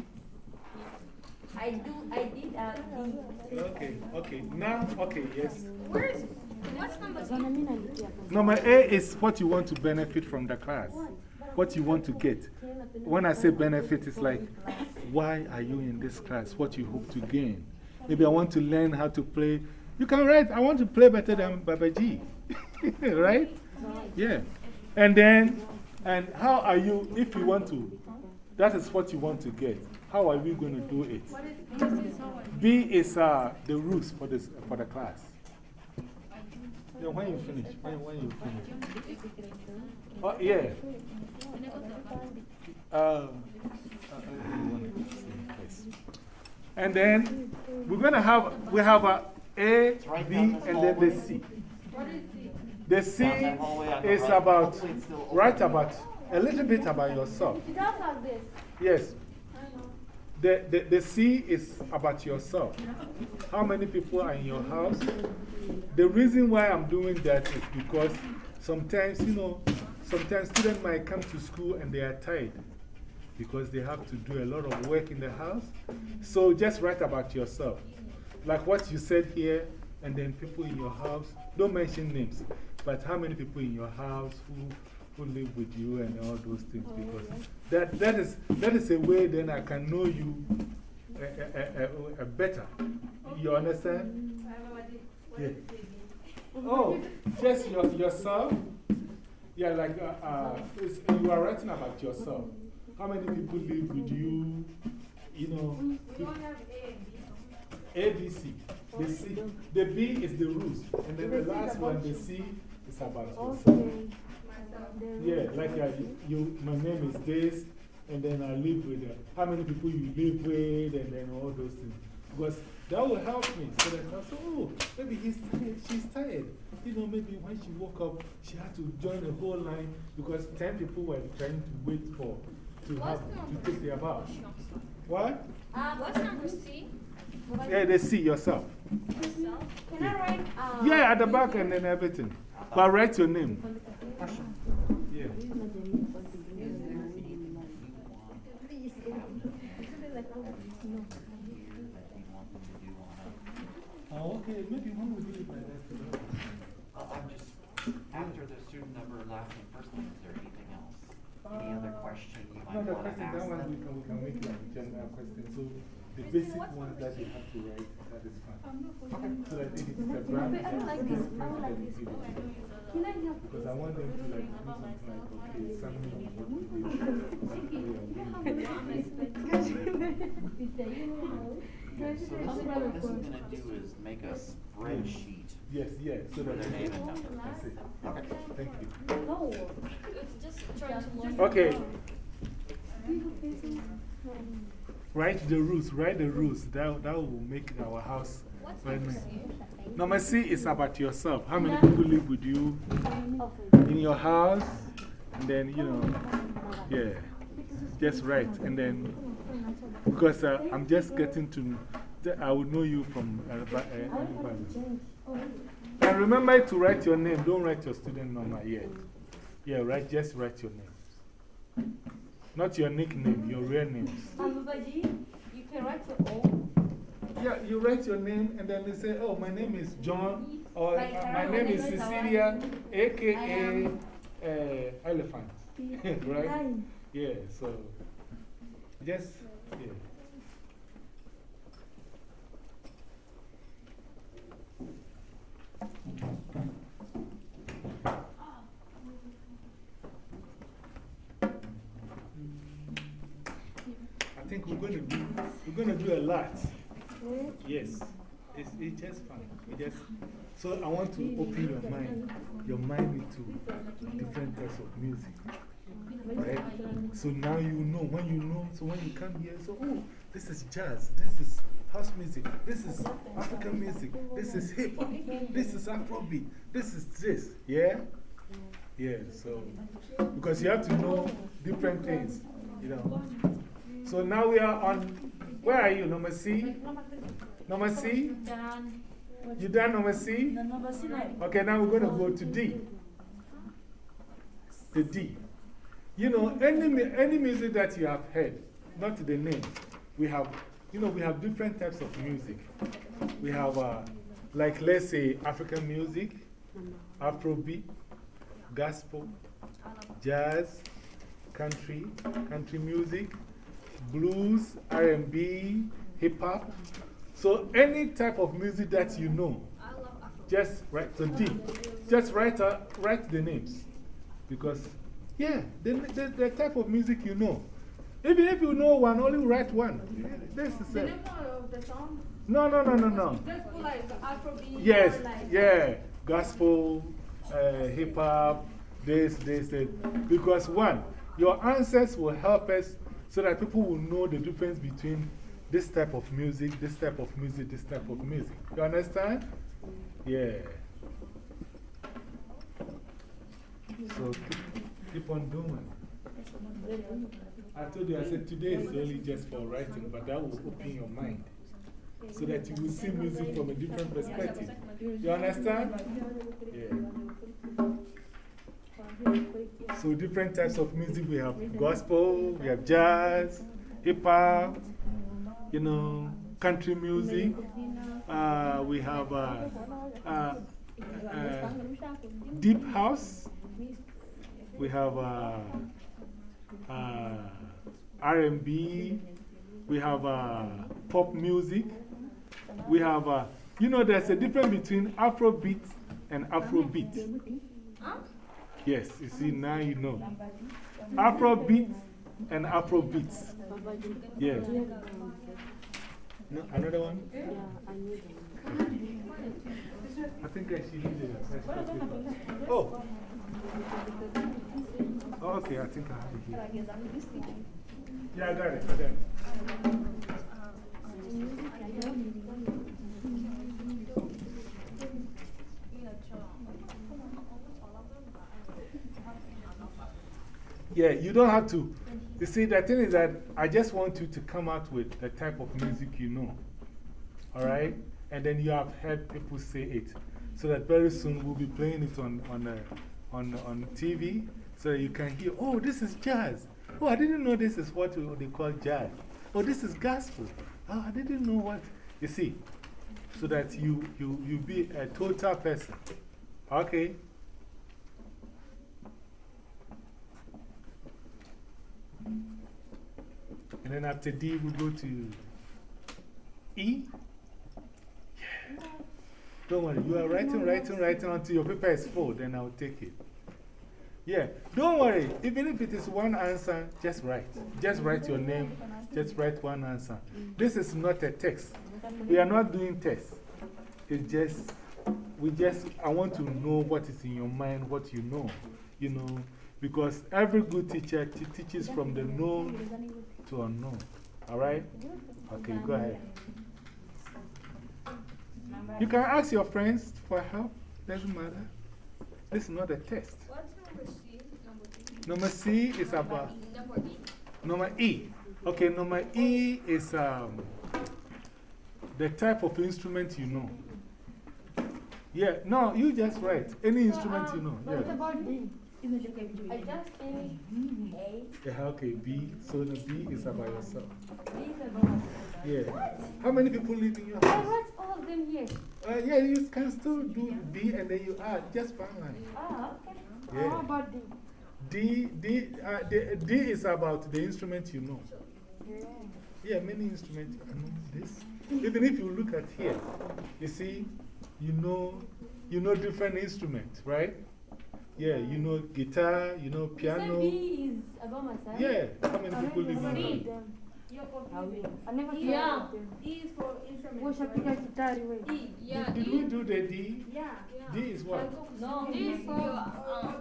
Speaker 5: I do, I did uh, D.
Speaker 1: Okay, okay. Now, okay, yes.
Speaker 7: Where's what's number
Speaker 1: A is what you want to benefit from the class. What you want to get. When I say benefit, it's like, why are you in this class? What you hope to gain. Maybe I want to learn how to play. You can write, I want to play better than Baba G. right? Yeah. And then, and how are you, if you want to, that is what you want to get. How are we going to do it? B is uh, the rules for, this, for the class. Yeah, when you finish, when, when you finish. Oh, yeah. Um, uh, and then we're going to have, we have a A, B, and then the C. The C is about, write about, a little bit about yourself.
Speaker 9: It does like this.
Speaker 1: Yes. The, the, the C is about yourself. How many people are in your house? The reason why I'm doing that is because sometimes, you know, sometimes students might come to school and they are tired because they have to do a lot of work in the house. So just write about yourself. Like what you said here, and then people in your house. Don't mention names, but how many people in your house who, who live with you and all those things. Because that, that, is, that is a way then I can know you uh, uh, better. You understand? Yeah. Oh, just your, yourself. Yeah, like uh, uh, you are writing about yourself. How many people live with you? You know,
Speaker 9: We don't have A and B.
Speaker 1: A, B, C. The, C, the B is the rules. And then the last one, the C, is about yourself. Yeah, like uh, you, you, my name is this, and then I live with uh, how many people you live with, and then all those things. Because that will help me. So that I say, oh, maybe he's tired, she's tired. You know, maybe when she woke up, she had to join the whole line because 10 people were trying to wait for to, have, to take their bath. What?
Speaker 7: Uh, what's number C?
Speaker 1: Yeah, they see yourself.
Speaker 7: Yourself?
Speaker 5: Can I write? Uh,
Speaker 1: Yeah, at the back and then everything. But write your name. Yeah. Oh, okay. Maybe one will do it by next week.
Speaker 4: Uh, I'm just, after the student number, last name, first name, is there anything else? Any other question you
Speaker 1: No,
Speaker 4: might
Speaker 1: the
Speaker 4: want to
Speaker 1: question,
Speaker 4: ask
Speaker 1: that one we
Speaker 4: them?
Speaker 1: can, we can make like a general question. So the basic ones that you have to write, that is fine. So I think it's the brand.
Speaker 5: I don't like this. I don't like this. Can I have
Speaker 1: Because I want them to like do something like, okay, something what we
Speaker 4: Okay, so this, is what this is gonna do is make a spreadsheet
Speaker 1: Yes, yes. So
Speaker 4: for their name and number.
Speaker 1: That's it.
Speaker 4: Okay.
Speaker 1: Thank you.
Speaker 5: No.
Speaker 7: It's just trying to learn.
Speaker 1: Okay. Write the rules, write the rules. That, that will make our house
Speaker 7: What's
Speaker 1: very
Speaker 7: number
Speaker 1: nice.
Speaker 7: C?
Speaker 1: Is about yourself. How many people live with you in your house? And then, you know, yeah, just write. And then, because uh, I'm just getting to, I will know you from uh, uh, everybody. And remember to write your name. Don't write your student number yet. Yeah, right, just write your name. Not your nickname, your real names.
Speaker 5: Everybody, you can write your own.
Speaker 1: Yeah, you write your name and then they say, oh, my name is John, or
Speaker 5: Like,
Speaker 1: uh, my name is Cecilia, aka uh, Elephant. right? Yeah, so just, yeah. I think we're going to do, we're going to do a lot. Yes, it's, it's just fun. We just, so I want to open your mind, your mind into different types of music. Right? So now you know, when you know, so when you come here, so, oh, this is jazz, this is house music, this is African music, this is hip hop, this is Afrobeat, this is this. Yeah? Yeah, so, because you have to know different things, you know. So now we are on, where are you? Number C? Number C? You done number C? Okay, now we're going to go to D. The D. You know, any, any music that you have heard, not the name, we have, you know, we have different types of music. We have, uh, like, let's say, African music, Afrobeat, gospel, jazz, country, country music, blues, R&B, hip hop. So any type of music that you know, just write the D. Just write, uh, write the names. Because, yeah, the, the, the type of music you know. Even if you know one, only write one. This is
Speaker 9: The name of the song?
Speaker 1: No, no, no, no, no. Yes, yeah. Gospel, uh, hip hop, this, this, this. Because one, your answers will help us so that people will know the difference between this type of music, this type of music, this type of music. You understand? Yeah. So keep, keep on doing. I told you, I said today is only just for writing, but that will open your mind so that you will see music from a different perspective. You understand? Yeah. So, different types of music we have gospel, we have jazz, hip hop, you know, country music. Uh, we have uh, uh, uh, deep house. We have uh, uh, R&B. We have pop music. We have, you know, there's a difference between Afrobeat and Afrobeat. Yes, you see, now you know. Afro beat and Afro beats. Yeah. No, another one? I think I should need a. Oh. oh. Okay, I think I have it here. Yeah, I got it. I got it. Yeah, you don't have to. You see, the thing is that I just want you to come out with the type of music you know. All right? And then you have heard people say it. So that very soon we'll be playing it on, on, uh, on, on TV so you can hear, oh, this is jazz. Oh, I didn't know this is what they call jazz. Oh, this is gospel. Oh, I didn't know what. You see, so that you, you, you be a total person. Okay? And then after D, we go to E. Yeah. Don't worry, you are writing, writing, writing until your paper is full, then I'll take it. Yeah, don't worry. Even if it is one answer, just write. Just write your name, just write one answer. This is not a text. We are not doing tests. It's just, we just, I want to know what is in your mind, what you know. You know, because every good teacher teaches from the known to unknown. All right? Okay, go ahead. You can ask your friends for help, doesn't matter. This is not a test.
Speaker 7: What's number C?
Speaker 1: Number C is about.
Speaker 7: Number E.
Speaker 1: Number E. Okay, number E is um, the type of instrument you know. Yeah, no, you just write. Any instrument you know.
Speaker 7: What
Speaker 1: Yeah.
Speaker 7: about D? I just finished A.
Speaker 1: Yeah, okay, B. So the B is about yourself.
Speaker 7: B is about myself.
Speaker 1: Yeah. How many people live in your house?
Speaker 7: I
Speaker 1: house?
Speaker 7: wrote all of them here.
Speaker 1: Uh, yeah, you can still do B and then you add just one line.
Speaker 7: Ah, okay.
Speaker 1: Yeah.
Speaker 7: How about D?
Speaker 1: D, D, uh, D, D is about the instrument you know.
Speaker 7: Yeah.
Speaker 1: Yeah, many instruments you know this. Even if you look at here, you see, you know, you know different instruments, right? Yeah, you know guitar, you know piano.
Speaker 7: B is about myself.
Speaker 1: Yeah, how many people live in your house?
Speaker 7: I never
Speaker 2: Yeah.
Speaker 7: them.
Speaker 2: E is for instrument.
Speaker 7: Ushapiga gitari wewe.
Speaker 2: E, yeah.
Speaker 1: Did we do the D?
Speaker 2: Yeah.
Speaker 1: D is what?
Speaker 7: No,
Speaker 2: E is for uh,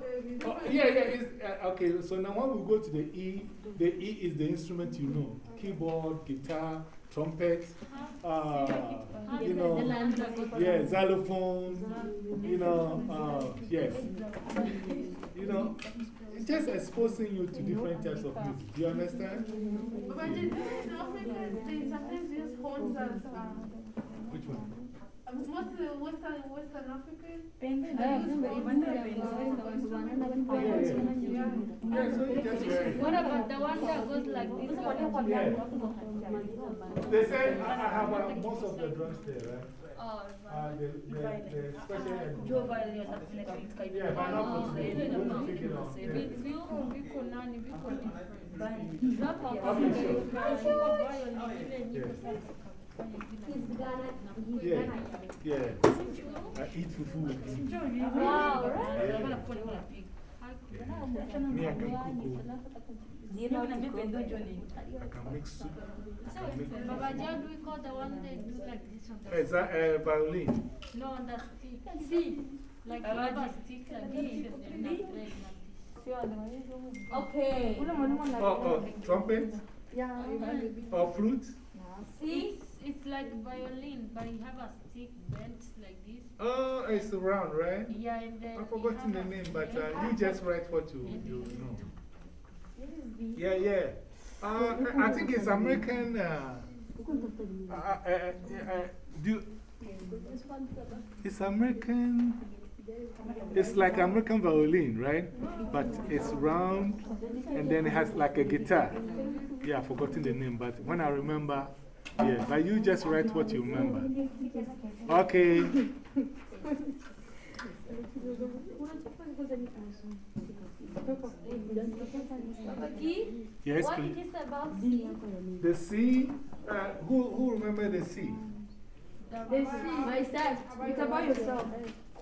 Speaker 1: Oh, yeah, yeah. It's, uh, okay, so now when we go to the E, the E is the instrument you know keyboard, guitar, trumpet, uh, you know, yeah, xylophone, you know, uh, yes. You know, it's just exposing you to different types of music. Do you understand?
Speaker 9: But in in Africa, they sometimes use horns as uh,
Speaker 1: Which one?
Speaker 9: Mostly Western Western African.
Speaker 1: Yeah, so you just read.
Speaker 7: What about the one that goes like this?
Speaker 1: Yeah. They say I, I have uh, most of the drugs there, right?
Speaker 7: Oh,
Speaker 1: Uh, the, the, the special ed-
Speaker 7: Joe Biden or something like.
Speaker 1: Yeah, but not for today. We pick it up. Yeah.
Speaker 9: Viko viko nani viko
Speaker 1: Yeah. Yeah. I eat fufu with you.
Speaker 7: Wow,
Speaker 1: Yeah.
Speaker 7: right?
Speaker 1: Me, I can cook. oh. I can make soup. I can make.
Speaker 9: Baba Jadu we call the one they do like this on
Speaker 1: Is that uh, violin?
Speaker 9: No, on the stick. See, like rubber stick like this and then the thread like.
Speaker 7: Okay.
Speaker 1: Oh, oh, trumpet? Or flute?
Speaker 9: See, it's, like violin, but you have a stick bent like this.
Speaker 1: Oh, it's round, right?
Speaker 9: Yeah, and then.
Speaker 1: I've forgotten the name, but uh, you just write what you, you know. Yeah, yeah. Uh, I I think it's American. Uh, uh, uh, uh, uh, do, it's American. It's like American violin, right? But it's round and then it has like a guitar. Yeah, I've forgotten the name, but when I remember, yeah. But you just write what you remember. Okay. Yes,
Speaker 7: What
Speaker 1: please.
Speaker 7: it is about C?
Speaker 1: The C, uh, who, who remember the sea?
Speaker 7: Myself. It's about yourself.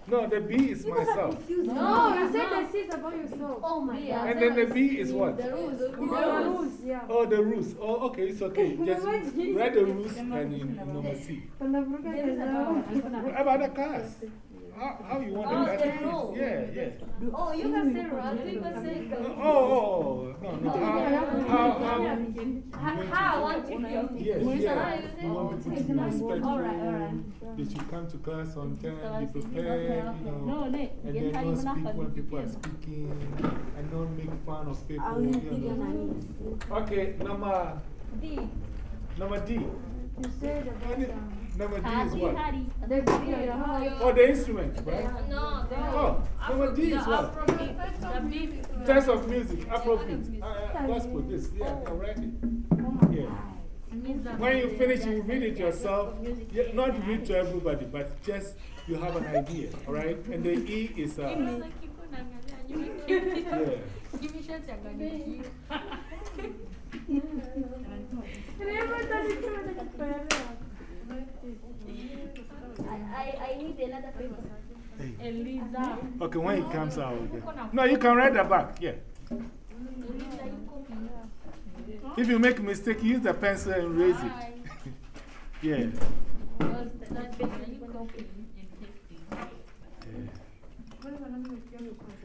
Speaker 1: No, the B is myself.
Speaker 9: No, you said the C is about yourself.
Speaker 7: Oh my god.
Speaker 1: And then the B is what?
Speaker 9: The rules. The rules, yeah.
Speaker 1: Oh, the rules. Oh, okay, it's okay. Just write the rules and in number C. What about the class? How, how you want
Speaker 7: Oh,
Speaker 1: the
Speaker 7: the
Speaker 1: to
Speaker 7: rule.
Speaker 1: be? Yeah, yeah.
Speaker 7: Oh, you can say rugby, but say
Speaker 1: Oh, oh, oh, no, no. How, how, how,
Speaker 7: How I want to
Speaker 1: yes, yes. You want people to be respectful.
Speaker 7: Alright, alright.
Speaker 1: They should come to class on time, be prepared, you know. And then don't speak when people are speaking, and don't make fun of people. You know. Okay, number,
Speaker 7: D.
Speaker 1: number D.
Speaker 9: You said about
Speaker 1: Any-
Speaker 9: um,
Speaker 1: Number D is what?
Speaker 9: the
Speaker 1: Oh, the instrument, right?
Speaker 7: No, the
Speaker 1: Oh, number D is what?
Speaker 7: Afrobeat. The.
Speaker 1: Test of music, Afrobeat. Uh, uh, gospel, this, yeah, I read. Yeah. When you finish, you read it yourself. Yeah, not read to everybody, but just you have an idea, all right? And the E is, uh, yeah.
Speaker 7: I, I need another paper.
Speaker 5: Eliza.
Speaker 1: Okay, when it comes out, okay. No, you can write the back, yeah. If you make a mistake, use the pencil and erase it. yeah.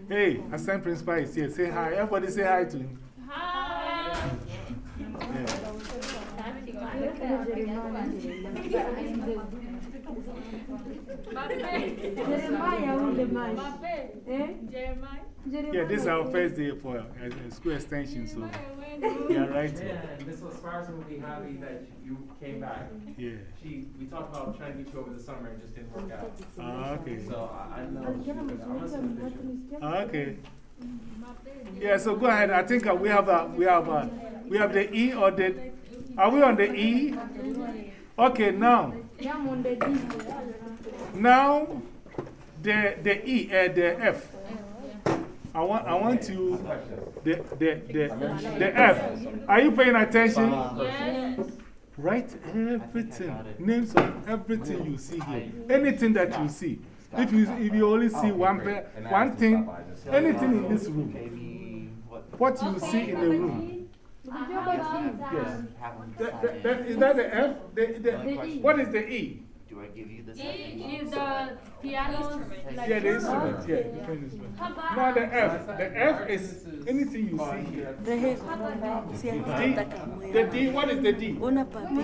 Speaker 1: Hey, assistant principal is here. Say hi. Everybody say hi to him.
Speaker 5: Hi.
Speaker 1: Yeah.
Speaker 9: Jeremiah ule mash. Eh?
Speaker 5: Jeremiah.
Speaker 1: Yeah, this is our first day for uh, uh, school extension, so we are writing.
Speaker 10: Yeah, and Ms. Sparson will be happy that you came back.
Speaker 1: Yeah.
Speaker 10: She, we talked about trying to get you over the summer and just didn't work out.
Speaker 1: Ah, okay.
Speaker 10: So I, I know she's gonna, I'm gonna send a picture.
Speaker 1: Ah, Okay. Yeah, so go ahead. I think uh, we have a, we have a, we have the E or the, are we on the E? Okay, now, now, the, the E, uh, the F. I want, I want you, the, the, the, the F. Are you paying attention?
Speaker 5: Yes.
Speaker 1: Write everything, names of everything you see here. Anything that you see. If you, if you only see one, pa- one thing, anything in this room,
Speaker 4: what?
Speaker 1: what you see in the room.
Speaker 4: Yes.
Speaker 1: That, that, that, is that the F? The, the, what is the E?
Speaker 4: Do I give you this?
Speaker 5: E is the piano. Like
Speaker 1: Yeah, the instrument. Yeah, different instrument. Now the F. The F is anything you see here.
Speaker 3: Rehe, si
Speaker 1: D, the D, what is the D?
Speaker 3: Una papi.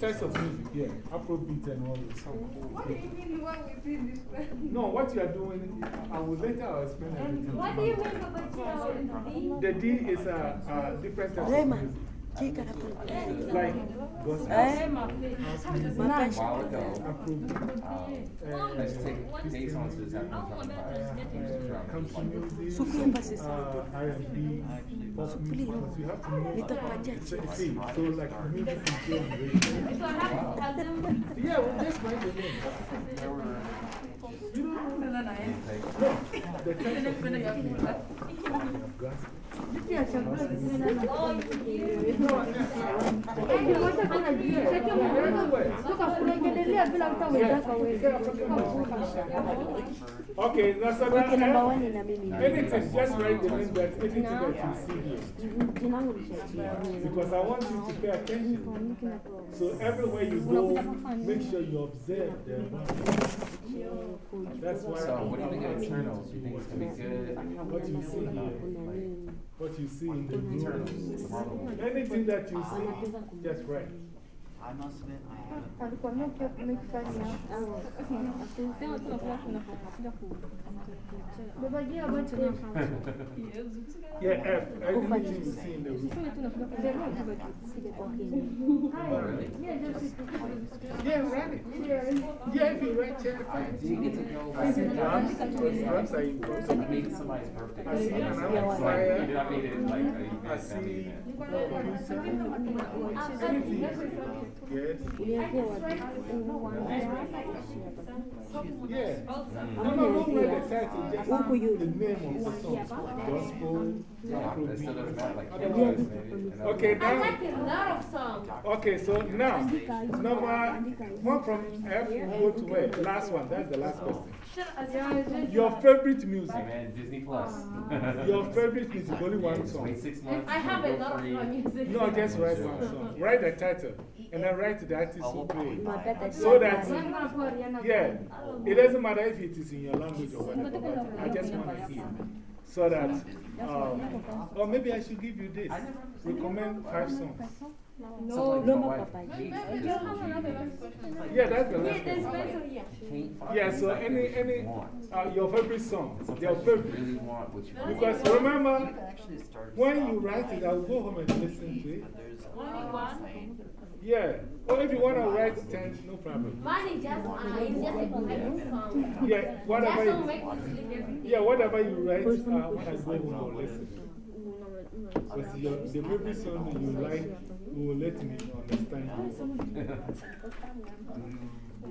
Speaker 1: Types of music, yeah. Afrobeat and all this.
Speaker 9: What do you mean why we did this?
Speaker 1: No, what you are doing, I will later I'll explain everything.
Speaker 7: What do you mean about
Speaker 1: The D The D is a, a different type of music.
Speaker 3: Chika na pale.
Speaker 1: Like gospel,
Speaker 3: Eh?
Speaker 1: house
Speaker 3: Mapashi.
Speaker 11: while ago,
Speaker 1: Afrobeat,
Speaker 11: I used to take dates on to the
Speaker 1: uh, country music,
Speaker 3: Sukuimba sisi.
Speaker 1: uh, R&B, pop music. Because you have to know.
Speaker 3: Nitakupatia.
Speaker 1: Yeah. You don't know. No, music. Gospel. Okay, that's
Speaker 3: Weke namba
Speaker 1: another.
Speaker 3: one na mimi.
Speaker 1: Anything, just write the name that anything that you see here.
Speaker 3: Jina langu lishachia.
Speaker 1: Because I want you to pay attention. So everywhere you go, make sure you observe them. That's why
Speaker 11: So, what do you think of internals? You think it's gonna be good?
Speaker 1: what you see here, what you see in the room,
Speaker 11: the Marvel one.
Speaker 1: anything that you see, just write.
Speaker 4: I must admit, I haven't.
Speaker 9: alikuwa make fun ya baba je about
Speaker 1: Yeah, F, anything you see in the room. Yeah, write it. Yeah, if you write, yeah, fine.
Speaker 11: Do you get to go?
Speaker 1: I see uh, drums, drums are in
Speaker 11: So you made somebody's birthday.
Speaker 1: I see an
Speaker 11: You
Speaker 1: amplifier.
Speaker 11: did, I made it like a
Speaker 1: I
Speaker 11: event family
Speaker 1: see
Speaker 11: event.
Speaker 1: producer, anything. Yes?
Speaker 3: Ulianzia wapi?
Speaker 1: Yeah. No, no, don't write the title, just
Speaker 3: Huku
Speaker 1: the
Speaker 3: juu.
Speaker 1: name of the song. Gospel,
Speaker 11: Yeah, it still doesn't matter, like,
Speaker 1: Afrobeat.
Speaker 11: cameras maybe. and
Speaker 1: Okay,
Speaker 11: other-
Speaker 1: now.
Speaker 5: a lot of songs.
Speaker 1: Okay, so now, number one from F go to where? Last one, that's the last question. Your favorite music.
Speaker 11: Man, Disney Plus.
Speaker 1: Your favorite music, only one song.
Speaker 11: Wait six months.
Speaker 5: I have a lot of music.
Speaker 1: No, just write one song. Write the title and then write the artist who play it. So that,
Speaker 9: I'm gonna put Rihanna.
Speaker 1: yeah, it doesn't matter if it is in your language or whatever, I just want to hear. So that, um, or maybe I should give you this. Recommend five songs.
Speaker 5: No,
Speaker 3: no more papaji.
Speaker 1: Yeah, that's the last
Speaker 5: there's
Speaker 1: one.
Speaker 5: Spencer here.
Speaker 1: Yeah, so any, any, uh, your favorite song, your favorite.
Speaker 11: really want what you
Speaker 1: Because remember,
Speaker 4: Actually, it started.
Speaker 1: when you write it, I'll go home and listen to it.
Speaker 4: But there's.
Speaker 5: Only one?
Speaker 1: Yeah. Or if you want to write 10, no problem.
Speaker 5: Mine is just, uh, it's just a collective song.
Speaker 1: Yeah,
Speaker 5: That
Speaker 1: whatever
Speaker 5: song
Speaker 1: you,
Speaker 5: make me sleep every day.
Speaker 1: yeah, whatever you write, uh, when I go home, I'll listen. Because your, the favorite song that you like will let me understand.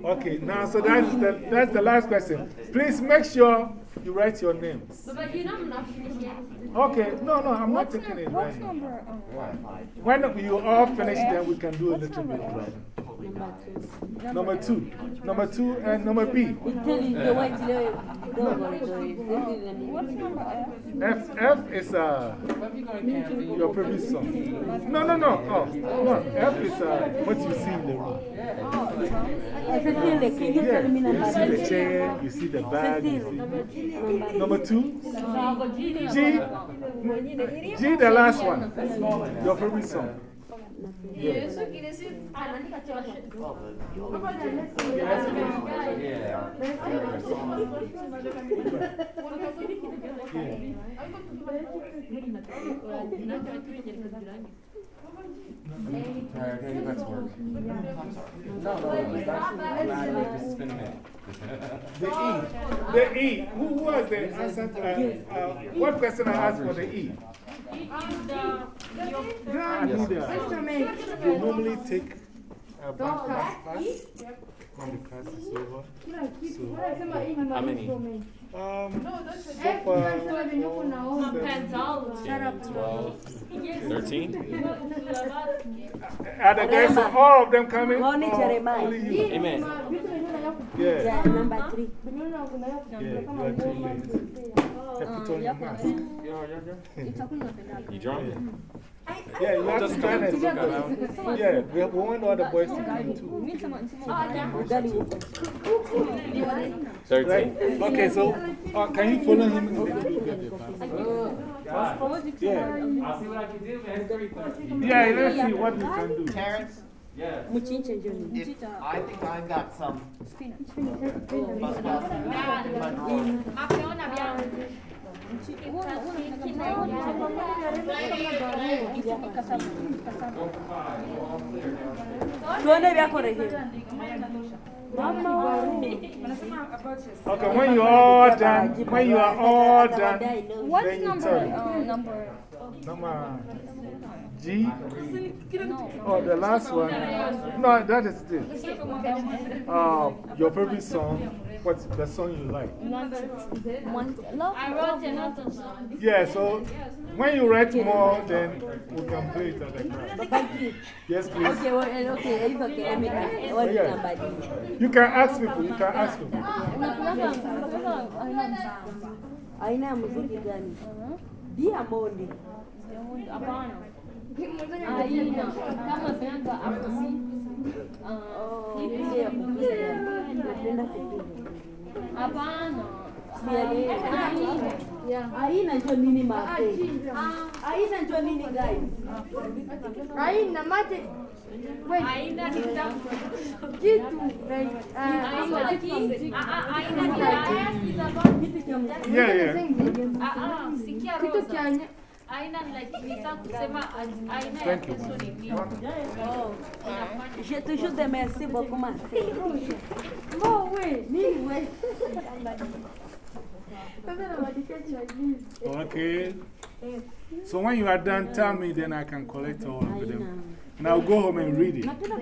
Speaker 1: Okay, now, so that's the, that's the last question. Please make sure you write your names.
Speaker 5: But, but you know I'm not.
Speaker 1: Okay, no, no, I'm not taking it right now. When you all finish, then we can do a little bit right Number two. Number two and number B.
Speaker 3: Itali ndio white leo dogo ndio. What's number
Speaker 1: F, F is uh, your favorite song. No, no, no. Oh, no. F is uh, what you see in the room.
Speaker 3: Cecile, can you
Speaker 1: Yeah,
Speaker 3: tell me
Speaker 1: you see the chair, you see the bag. You see. Number two. G. G, the last one. Your favorite song. Yeah.
Speaker 11: Alright, okay, get back to work. I'm sorry. No, no, no, it's not, nah, nah, just spend a minute.
Speaker 1: The E. The E. Who was the answer? Uh, uh, what question I asked for the E? God, Instrument. They normally take a back class when the class is over. So,
Speaker 10: How many?
Speaker 1: um, so far, four, seven.
Speaker 10: 10, 12, 13?
Speaker 1: Are the guys, all of them coming?
Speaker 3: Only Jeremiah.
Speaker 1: You?
Speaker 10: Amen.
Speaker 1: Yeah.
Speaker 3: Yeah, number three.
Speaker 1: Yeah, you are too late. Have put on your mask.
Speaker 10: You drunk?
Speaker 1: Yeah, you have to join us. Yeah, we, we want all the boys to come too.
Speaker 3: Ugali uko.
Speaker 10: 13?
Speaker 1: Right? Okay, so uh, can you follow him and then we'll get the pass? Yeah.
Speaker 11: I'll see what I can do, man. Three thirty.
Speaker 1: Yeah, let's see what we can do.
Speaker 4: Terrence,
Speaker 11: Yeah.
Speaker 3: Mchinche njoni.
Speaker 4: if, I think I've got some.
Speaker 3: Tuone vyako rehemu.
Speaker 1: Okay, when you are all done, when you are all done,
Speaker 3: What's
Speaker 1: tell me.
Speaker 6: number?
Speaker 1: Number G? Oh, the last one. No, that is this. Uh, your favorite song. What's the song you like?
Speaker 6: One, one, no.
Speaker 5: I wrote another song.
Speaker 1: Yeah, so when you write more, then we can play it at the class. Yes, please.
Speaker 3: Okay, well, eh, okay, it's okay. Let me What is
Speaker 1: Yeah.
Speaker 3: number D?
Speaker 1: You can ask people, you can ask people.
Speaker 3: Aina ya muziki gani? Diamond.
Speaker 6: Hapana. Aina kama vyanza Afrobeat.
Speaker 3: Oh, ile ya kupiga. Napenda kupiga.
Speaker 6: Hapana.
Speaker 3: Sielewi. Aina ndio nini mapenzi? Aina ndio nini guys?
Speaker 9: Aina mate. Wait.
Speaker 5: Aina ni kitabu.
Speaker 9: Kitu. Like, uh,
Speaker 5: Aina ki- ah, ah, aina ni diet is about-
Speaker 1: Yeah, yeah.
Speaker 5: Ah, ah, sikia
Speaker 9: kitu
Speaker 5: Rosa.
Speaker 9: cha nye-
Speaker 5: Aina like ni sawa kusema a- aina ya
Speaker 1: Thank you,
Speaker 5: kesho
Speaker 1: ma'am.
Speaker 5: ni nini.
Speaker 3: Oh. Je te jure de merci beaucoup ma fille.
Speaker 9: Mo, wait.
Speaker 3: Mimi wewe.
Speaker 9: Sasa nabadilisha Chinese.
Speaker 1: Okay. So when you are done, tell me, then I can collect all of them. And I'll go home and read it.
Speaker 6: Hapana,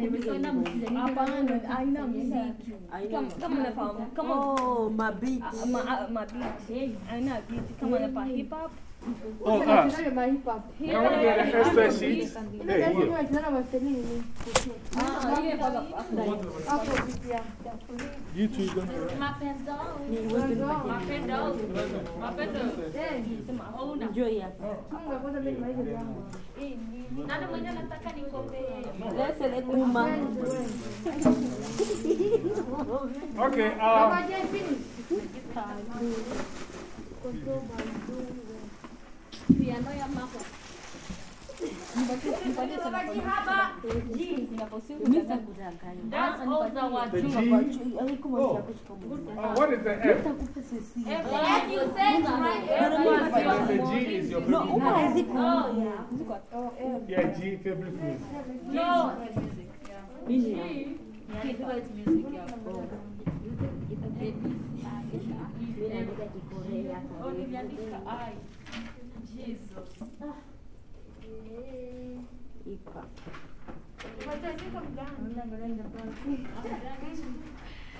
Speaker 6: haina muziki. Kama- Kama unafahamu, kama
Speaker 3: Oh, mabiti.
Speaker 6: Ah, ma- ah, mabiti. Aina biti kama unapa hip hop.
Speaker 1: Oh, ah. Can we get an extra sheet? Hey, here.
Speaker 6: Ah, ile kwa
Speaker 1: You two don't
Speaker 3: Enjoy hapa.
Speaker 7: Nani mwenye anataka nikombee?
Speaker 3: Lese le kuma.
Speaker 1: Okay, um,
Speaker 6: piano ya mako. Nipatie sana kwa Inaposibu
Speaker 3: Mita
Speaker 6: kudanganya.
Speaker 3: kudanganya.
Speaker 6: Sasa nipatie.
Speaker 1: the G. Oh, uh, what is the F?
Speaker 7: Yes, you said
Speaker 1: G
Speaker 3: No,
Speaker 1: favorite music.
Speaker 3: haziko.
Speaker 1: Yeah, G, favorite music.
Speaker 7: No. Oh, niliandika I. Jesus.
Speaker 6: Iko. Watazika mgani? Mlango nenda kwa.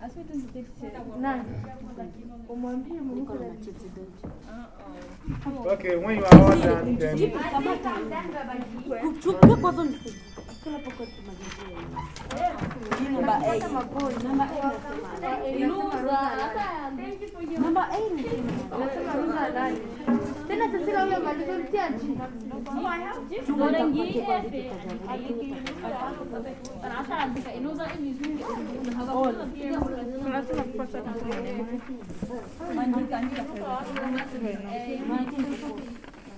Speaker 6: А с виду detection. None. Woman, you move on to the
Speaker 1: Okay, when you are all done, then.
Speaker 3: kuna poco tu majibu. Namba A. Namba A. Inuza. Thank you for you. Namba A. Nasema ruza ndani.
Speaker 9: Tena sisi leo leo majibu mtia chi. Oh, I have just got a gate.
Speaker 6: Lah Ana acha andika inuza ni nzuri. Hapa kuna pia. Tunasema kupata kitu. Mandika andika. Mandika.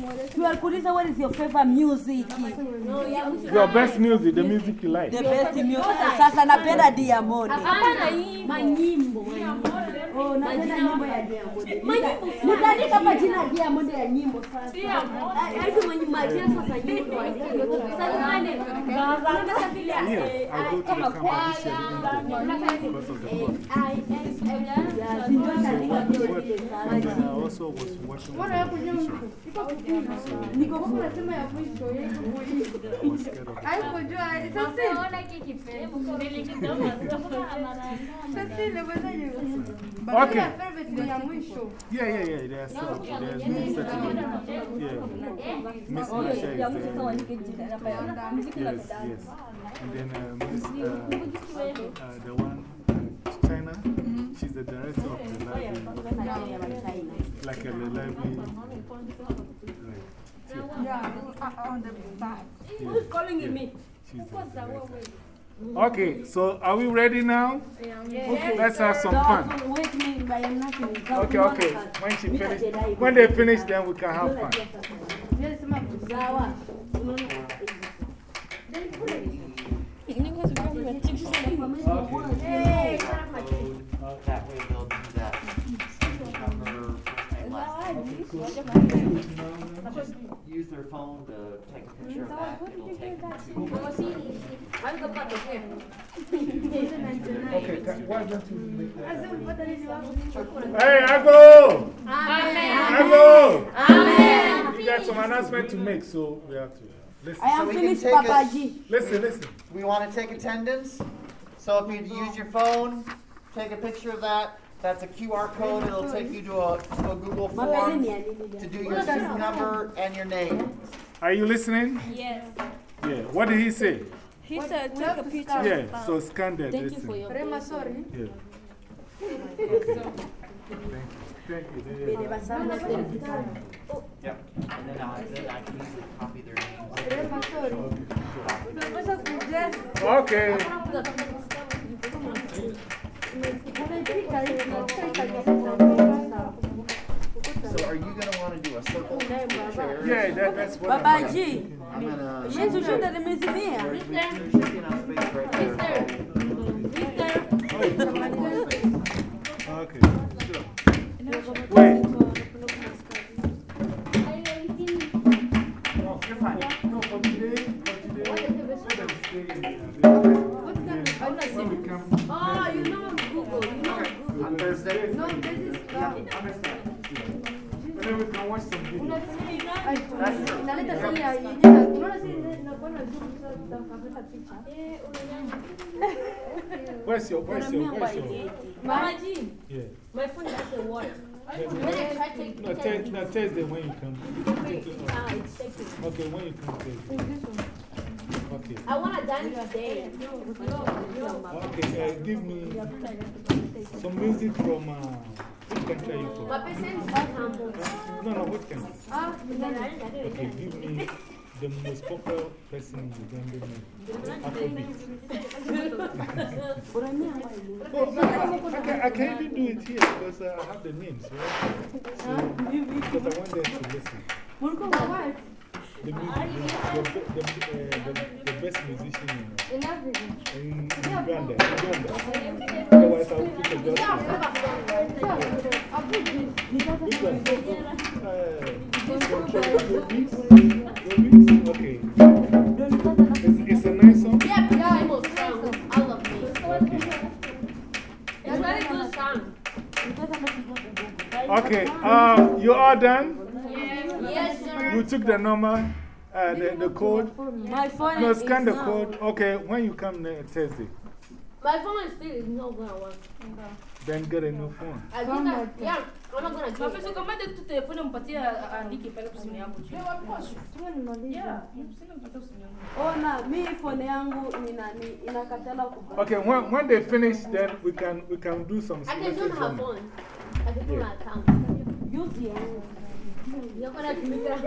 Speaker 6: Jam, are
Speaker 3: Tuwakuuliza what is your favorite music?
Speaker 1: Your best music, the music you like.
Speaker 3: The best music. Sasa napenda Diamond.
Speaker 6: Hapana, hii
Speaker 3: Manyimbo. Oh, napenda nyimbo ya Diamond. Nitaandika hapa jina ya Diamond ya nyimbo sasa. Hizo manyimbo ya sasa nyimbo. Sasa nane.
Speaker 1: Here, I go to the competition. this year, didn't go because of the COVID. I also was watching
Speaker 9: Mbona yako nyuma?
Speaker 1: Okay. Yeah, yeah, yeah. There's, uh, there's no such a Yeah. Yes, yes. And then uh, Miss, uh, uh, the one China, she's the director of the library. Like a library.
Speaker 2: Yeah, on the back.
Speaker 3: Who's calling me?
Speaker 1: She's the director. Okay, so are we ready now? Okay, let's have some fun.
Speaker 3: Wait me, but I'm not in the
Speaker 1: Okay, okay. When she finish, when they finish, then we can have fun.
Speaker 3: Sawa.
Speaker 4: That way they'll do that. Number, first name, last name. Phone to take a picture of that. It'll take them
Speaker 1: Okay, can- why don't you make that? Hey, Ago! Ago!
Speaker 7: Amen.
Speaker 1: You got some announcement to make, so we have to listen.
Speaker 3: I am
Speaker 4: So we can
Speaker 3: finished,
Speaker 4: take
Speaker 3: Papa G.
Speaker 1: Listen, listen.
Speaker 4: We want to take attendance. So if you use your phone, take a picture of that. That's a QR code. It'll take you to a, to a Google form to do your student number and your name.
Speaker 1: Are you listening?
Speaker 6: Yes.
Speaker 1: Yeah. What did he say?
Speaker 6: He said take a picture.
Speaker 1: Yeah, so scan that.
Speaker 6: Thank you for your
Speaker 9: Rema sorry.
Speaker 1: Yeah. Thank you. Thank you.
Speaker 4: Yep. And then uh, I, then I can easily copy their names.
Speaker 9: Rema sorry. Tunapaswa kujaza.
Speaker 1: Okay.
Speaker 4: So are you gonna wanna do a a circle chair.
Speaker 1: Yeah, that, that's what
Speaker 3: Baba
Speaker 1: I'm
Speaker 3: G.
Speaker 4: I'm gonna.
Speaker 3: Gente, o Júlio deve me exibir.
Speaker 4: There's there's shaking
Speaker 1: No,
Speaker 4: Thursday
Speaker 1: when you come. Take it off.
Speaker 5: Ah.
Speaker 1: Okay, when you come Thursday. Okay.
Speaker 5: I want to dance today.
Speaker 1: Okay, uh, give me some music from, uh, which country are you from?
Speaker 5: My person is
Speaker 1: No, no, what country?
Speaker 5: Ah,
Speaker 1: Okay, give me the most popular person in Uganda name. Afrobeat. oh, no, I, I, can, I can even do it here because uh, I have the names, right? So, because I want them to listen. The, music, the, the, the, uh, the, the best musician in,
Speaker 9: In
Speaker 1: in Uganda. Uganda. Otherwise, I'll put the gospel. Which one? Uh, Go Beats? Go Okay. It's, it's a nice song?
Speaker 5: Yeah, but I love song. I love me.
Speaker 1: Okay.
Speaker 5: It's very good song.
Speaker 1: Okay, uh, you all done?
Speaker 5: Yes, sir.
Speaker 1: You took the number, uh, the, the code?
Speaker 3: My phone
Speaker 1: No,
Speaker 3: is
Speaker 1: scan the code. Okay, when you come next Thursday,
Speaker 5: My phone is still is not going to work.
Speaker 1: Then get a new phone.
Speaker 5: I think I, yeah, I'm not going to
Speaker 6: Mapesa ukamate tu telefoni umpatie aandike uh, pale kwa simu yangu. Yeah, mseme mm. simu yangu.
Speaker 3: Oh, Ona, mi phone yangu inakatala kubali.
Speaker 1: Okay, when, when they finish, then we can, we can do some
Speaker 5: I can do my phone. I can do my account.
Speaker 3: Use yangu.
Speaker 5: You're going to tumika.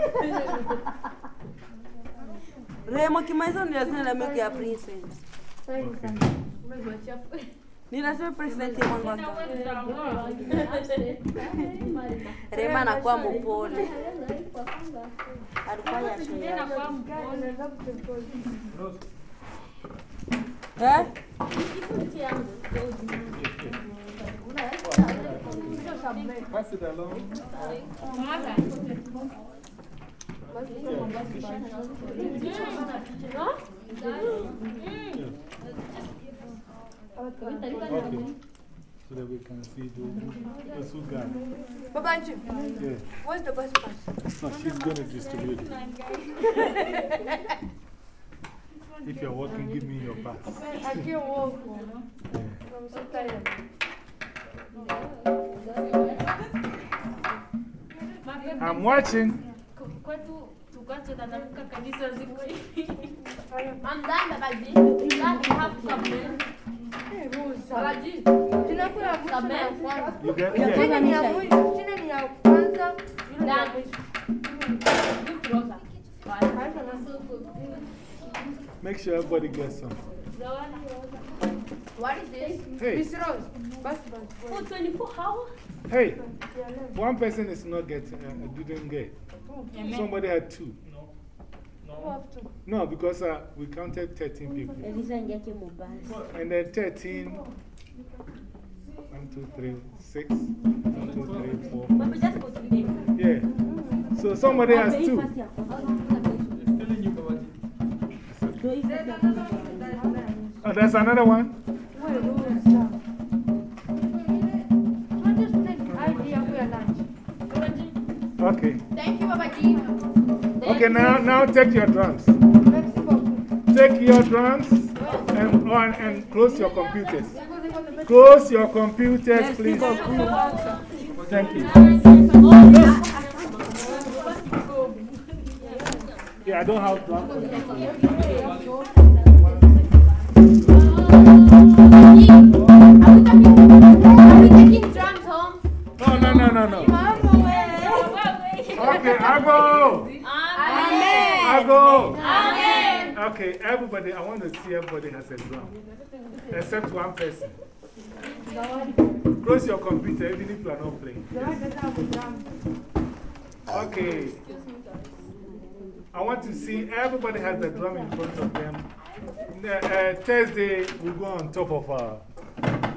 Speaker 3: Remo kimaliza ni lazima na make ya princess. Ni lazima president ya mwangu wake. Rema anakuwa mpole. Alikuwa ya sheria. Eh?
Speaker 1: Pass it along. Okay. So that we can see the, the Suga.
Speaker 9: Baba G,
Speaker 1: Yeah.
Speaker 9: what's the best part?
Speaker 1: No, she's going to distribute it. If you're working, give me your pass.
Speaker 9: I can't walk. I'm so tired.
Speaker 1: I'm watching.
Speaker 6: Kwetu tukache tatamka kanisa ziko
Speaker 5: I'm done, Baba G. Done, you have some Baba G.
Speaker 9: Tunakula mwisho na ya kwanza.
Speaker 1: You get
Speaker 9: Chini ni ya mwisho, chini ni ya kwanza, yule ni ya
Speaker 5: Done.
Speaker 9: mwisho.
Speaker 5: Give closer.
Speaker 9: Haina na
Speaker 1: Make sure everybody gets some.
Speaker 5: What is this?
Speaker 1: Hey,
Speaker 9: Miss Rose, basi basi.
Speaker 5: For 24 hours?
Speaker 1: hey, one person is not getting, uh, didn't get. Somebody had two.
Speaker 9: Who have to?
Speaker 1: No, because uh, we counted 13 people.
Speaker 3: Elisa njake mubasi.
Speaker 1: And then 13, 1, 2, 3, 6, 1, 2, 3, 4,
Speaker 5: But we just go to the
Speaker 1: Yeah. So somebody has two. Oh, there's another one?
Speaker 9: Wewe Rose. So just make ID yangu ya lunch.
Speaker 1: Okay.
Speaker 5: Thank you, Baba G.
Speaker 1: Okay, now, now take your drums. Take your drums and, on, and close your computers. Close your computers, please. Thank you. Yeah, I don't have drums.
Speaker 5: Are we taking drums home?
Speaker 1: No, no, no, no, no. Okay, I go. I go. Okay, everybody, I want to see everybody has a drum. Except one person. Close your computer, even if you are not playing. Okay. I want to see everybody has a drum in front of them. Uh, Thursday, we go on top of uh,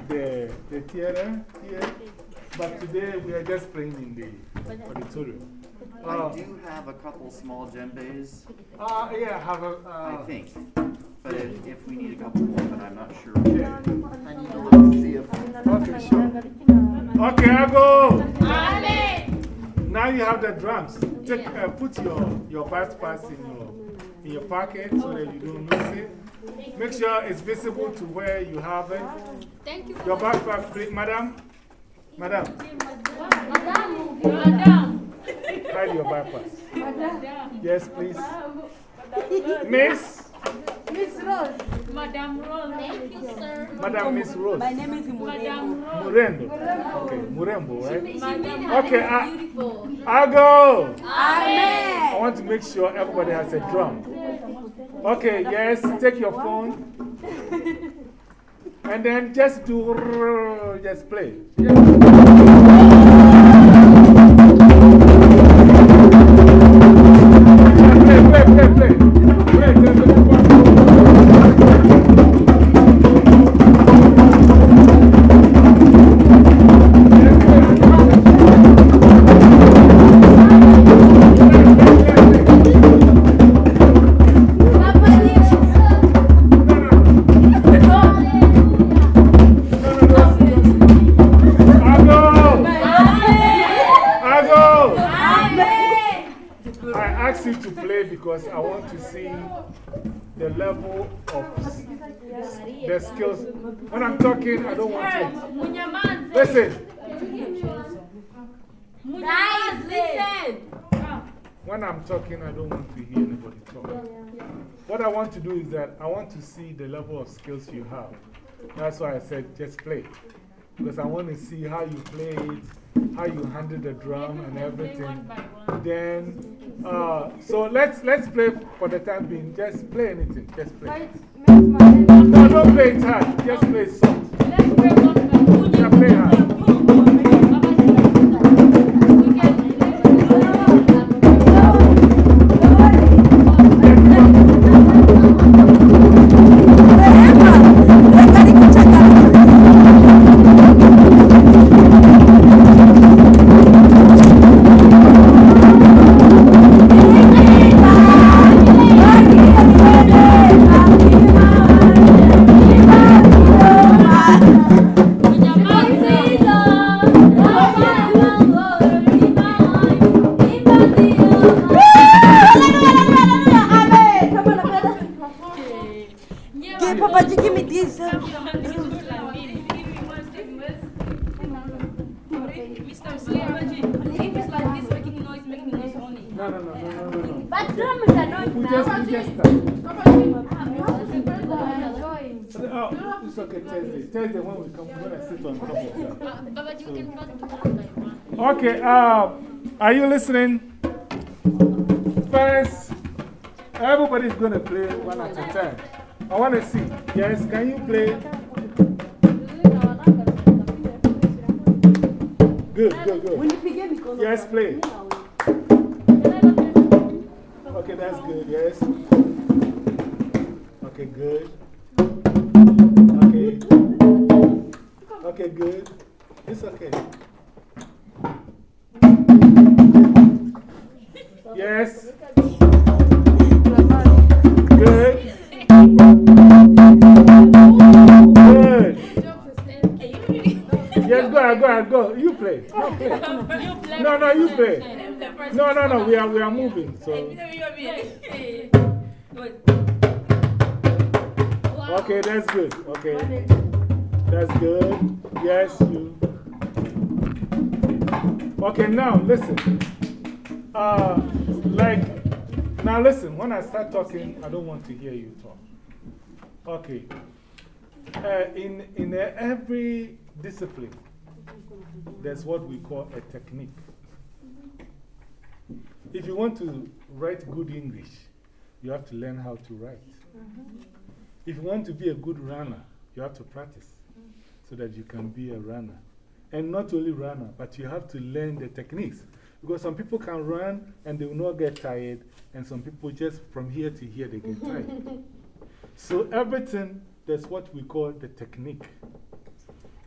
Speaker 1: the, the theater here. But today, we are just playing in the auditorium.
Speaker 4: I do have a couple small djembes.
Speaker 1: Uh, yeah, have a.
Speaker 4: I
Speaker 1: Uh,
Speaker 4: think. But if, if we need a couple more, but I'm not sure.
Speaker 1: yeah.
Speaker 4: I need to look to see if.
Speaker 1: Okay, sure. Okay, I go. Now you have the drums. Take, uh, put your, your backpacks in your, in your pocket so that you don't lose it. Make sure it's visible to where you have it.
Speaker 7: Thank you.
Speaker 1: Your backpack, please, madam. Madam,
Speaker 6: Madam.
Speaker 1: Hide your backpack. Yes, please. Miss,
Speaker 6: Miss Rose. Madam Rose.
Speaker 7: Thank you, sir.
Speaker 1: Madam Miss Rose.
Speaker 3: My name is Murembo.
Speaker 6: Madam Rose.
Speaker 1: Murendo. Okay, Murembo, right?
Speaker 7: Madam
Speaker 1: Okay, I,
Speaker 7: beautiful.
Speaker 1: I go.
Speaker 3: Amen.
Speaker 1: I want to make sure everybody has a drum. Okay, yes, take your phone. And then just do, just play. Play, When I'm talking, I don't want to. Listen,
Speaker 3: Guys, listen.
Speaker 1: when I'm talking, I don't want to hear anybody talk. What I want to do is that I want to see the level of skills you have. That's why I said just play. Because I want to see how you play it, how you handle the drum and everything. Then, uh, so let's, let's play for the time being. Just play anything. Just play. No, don't play it hard. Just play it soft.
Speaker 6: Let's play one
Speaker 1: play hard. Okay, uh, are you listening? First, everybody's going to play one at a time. I want to see. Yes, can you play? Good, good, good. Yes, play. Okay, that's good, yes. Okay, good. Okay. Okay, good. It's okay. Yes. Good. Good. Yes, go ahead, go ahead, go. You play. No, play. No, no, you play. No, no, no, we are, we are moving. So. Okay, that's good. Okay. That's good. Yes, you. Okay, now listen. Uh, like, now listen, when I start talking, I don't want to hear you talk. Okay. Uh, in, in every discipline, there's what we call a technique. If you want to write good English, you have to learn how to write. If you want to be a good runner, you have to practice so that you can be a runner. And not only runner, but you have to learn the techniques. Because some people can run and they will not get tired, and some people just from here to here they get tired. so, everything, that's what we call the technique.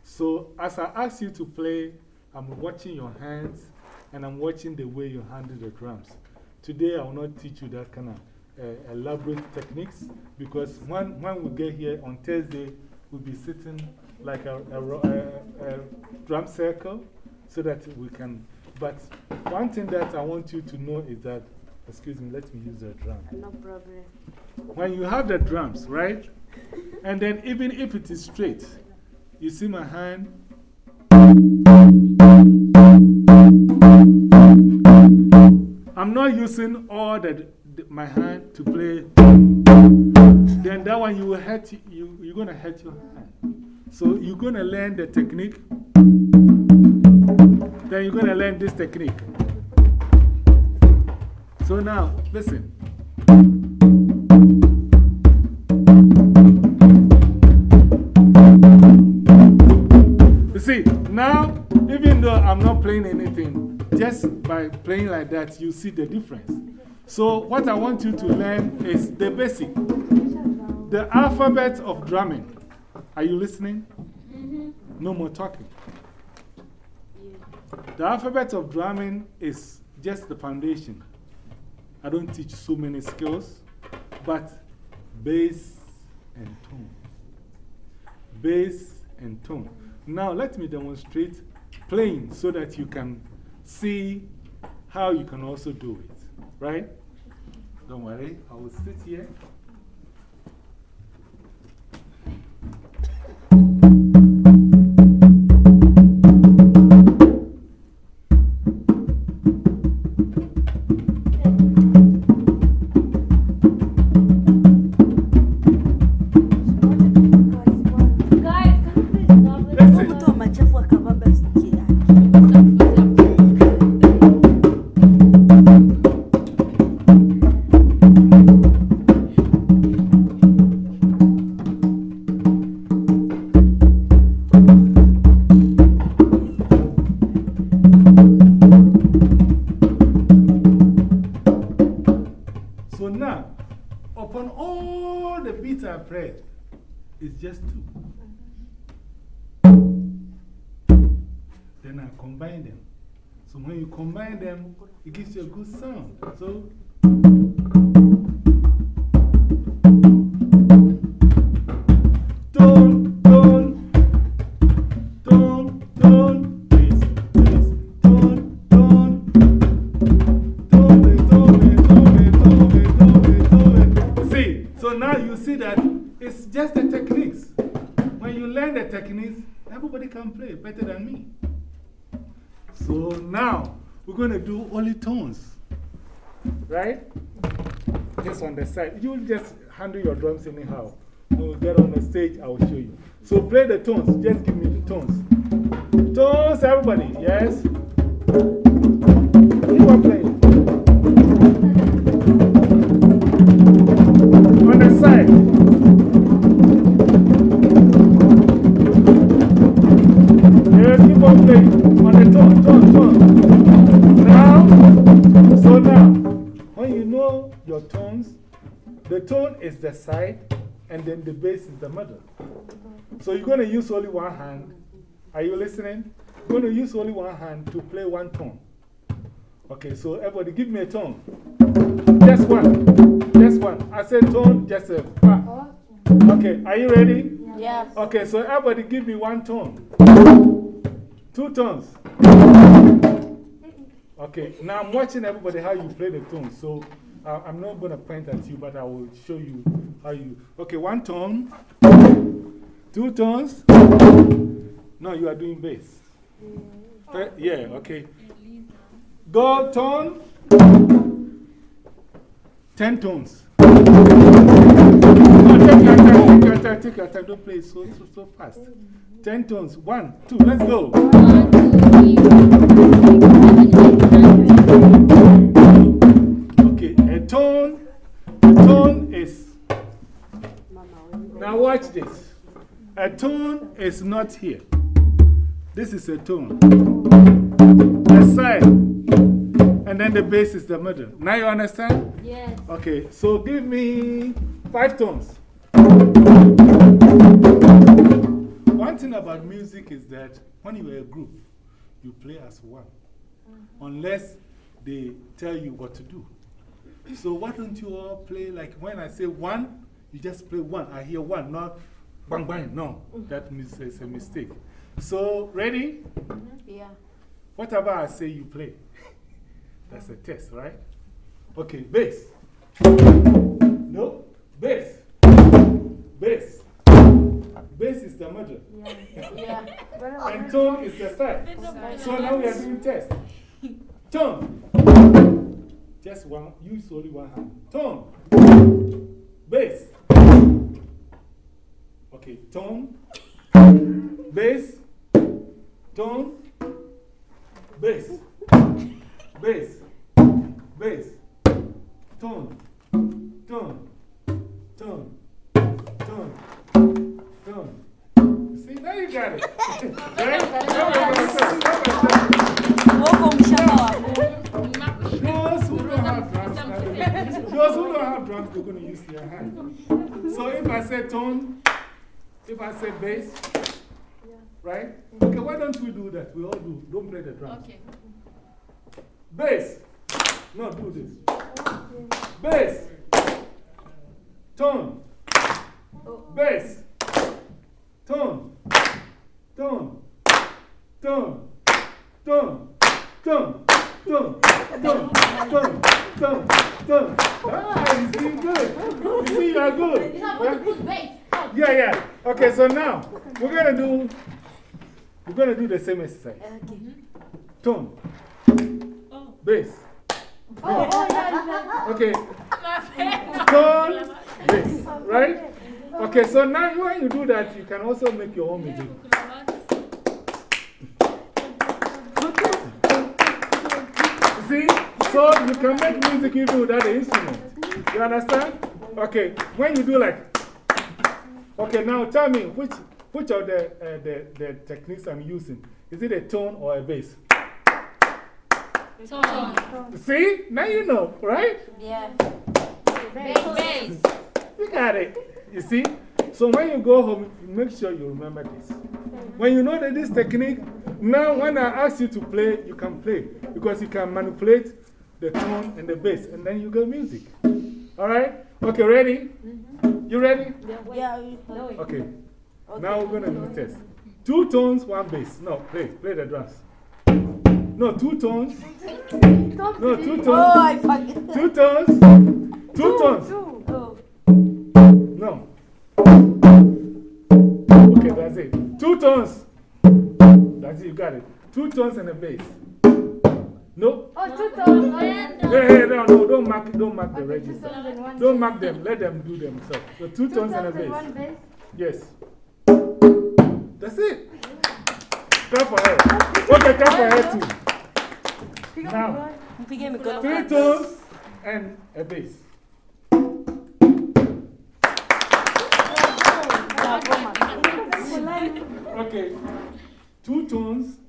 Speaker 1: So, as I ask you to play, I'm watching your hands and I'm watching the way you handle the drums. Today, I will not teach you that kind of uh, elaborate techniques because when, when we get here on Thursday, we'll be sitting like a, a, a, a drum circle so that we can. But one thing that I want you to know is that, excuse me, let me use the drum.
Speaker 3: No problem.
Speaker 1: When you have the drums, right? And then even if it is straight, you see my hand? I'm not using all the, the, my hand to play. Then that one you will hurt, you, you're going to hurt your hand. So you're going to learn the technique. Then you're going to learn this technique. So now, listen. You see, now, even though I'm not playing anything, just by playing like that, you see the difference. So, what I want you to learn is the basic, the alphabet of drumming. Are you listening? -hmm. No more talking. The alphabet of drumming is just the foundation. I don't teach so many skills, but bass and tone. Bass and tone. Now, let me demonstrate playing so that you can see how you can also do it. Right? Don't worry, I will sit here. feeling how So you're going to use only one hand. Are you listening? You're going to use only one hand to play one tone. Okay, so everybody give me a tone. Just one. Just one. I said tone, just a. Ah. Okay, are you ready?
Speaker 3: Yes.
Speaker 1: Okay, so everybody give me one tone. Two tones. Okay, now I'm watching everybody how you play the tone. So uh, I'm not going to point at you, but I will show you how you. Okay, one tone. Two tones. No, you are doing bass. Uh, yeah, okay. Go tone. Ten tones. No, take your time, take your time, take your time. Don't play so, so, so fast. Ten tones. One, two, let's go. Okay, a tone, a tone is. Now, watch this. A tone is not here. This is a tone. A side and then the bass is the middle. Now you understand?
Speaker 6: Yes.
Speaker 1: Okay, so give me five tones. One thing about music is that when you are a group, you play as one, mm-hmm. unless they tell you what to do. So, why don't you all play like when I say one, you just play one. I hear one, not bang bang. No, that is a mistake. So, ready?
Speaker 3: Yeah.
Speaker 1: What about I say you play? That's a test, right? Okay, bass. No, bass. Bass. Bass is the middle.
Speaker 3: Yeah.
Speaker 1: and tone is the side. So now we are doing test. Tone. Just one, use only one hand. Tone. Bass. Okay, tone. Bass. Tone. Bass. Bass. Bass. Tone. Tone. Tone. Tone. Tone. See, now you got it. right? Now we're gonna say- now we're gonna say- Those who don't have drums, those who don't have drums, they're going to use their hand. So if I say tone, if I say bass, right? Okay, why don't we do that? We all do. Don't play the drums.
Speaker 5: Okay.
Speaker 1: Bass. No, do this. Bass. Tone. Bass. Tone. Tone. Tone. Tone. Tone. Tone. Tone. Tone. Tone. Tone. Ah, you see, good. You see, you are good. Yeah? Yeah, yeah. Okay, so now we're going to do, we're going to do the same exercise. Mm-hmm. Tone. Oh. Bass.
Speaker 6: Oh, oh, yeah,
Speaker 1: Okay. Tone, bass, right? Okay, so now when you do that, you can also make your own music. See? So you can make music even without the instrument. You understand? Okay, when you do like, okay, now tell me which, which of the, uh, the, the techniques I'm using? Is it a tone or a bass?
Speaker 5: Tone.
Speaker 1: See? Now you know, right?
Speaker 3: Yeah.
Speaker 5: Bass.
Speaker 1: You got it. You see? So when you go home, make sure you remember this. When you know that this technique, now when I ask you to play, you can play. Because you can manipulate the tone and the bass, and then you get music. All right? Okay, ready? You ready?
Speaker 3: Yeah.
Speaker 1: Okay. Now we're going to do test. Two tones, one bass. No, play. Play the drums. No, two tones. No, two tones.
Speaker 3: Oh, I forget.
Speaker 1: Two tones. Two tones.
Speaker 3: Oh.
Speaker 1: No. Okay, that's it. Two tones. That's it, you got it. Two tones and a bass. No?
Speaker 6: Oh, two tones.
Speaker 1: Hey, hey, no, no, don't mark, don't mark the register. Don't mark them, let them do themselves. So two tones and a bass. Yes. That's it. Clap for her. Okay, clap for her too. Now, three tones and a bass. Okay, two tones,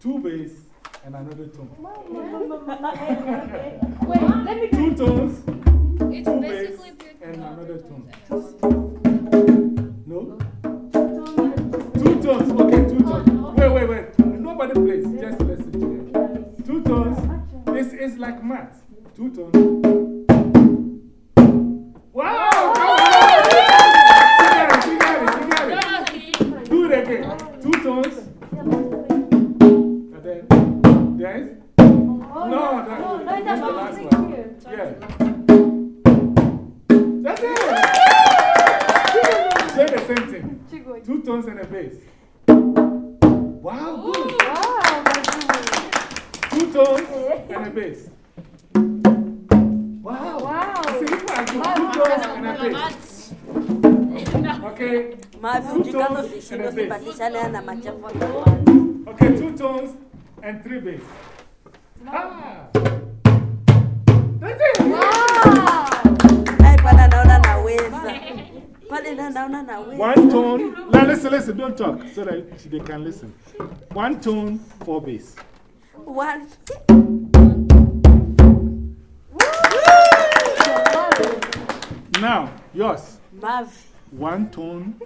Speaker 1: two bass, and another tone.
Speaker 6: Wait, let me
Speaker 1: Two tones,
Speaker 7: It's
Speaker 1: two bass,
Speaker 7: basically
Speaker 1: and another tone. No? Two tones, okay, two tones. Oh, wait, wait, wait. Nobody plays, just listen to it. Two tones, it's, it's like math. Two tones. it. No. Ah. That's it.
Speaker 3: Wow.
Speaker 1: One tone. Now listen, listen, don't talk so that they can listen. One tone, four bass.
Speaker 3: One.
Speaker 1: Now, yours.
Speaker 3: Mav.
Speaker 1: One tone,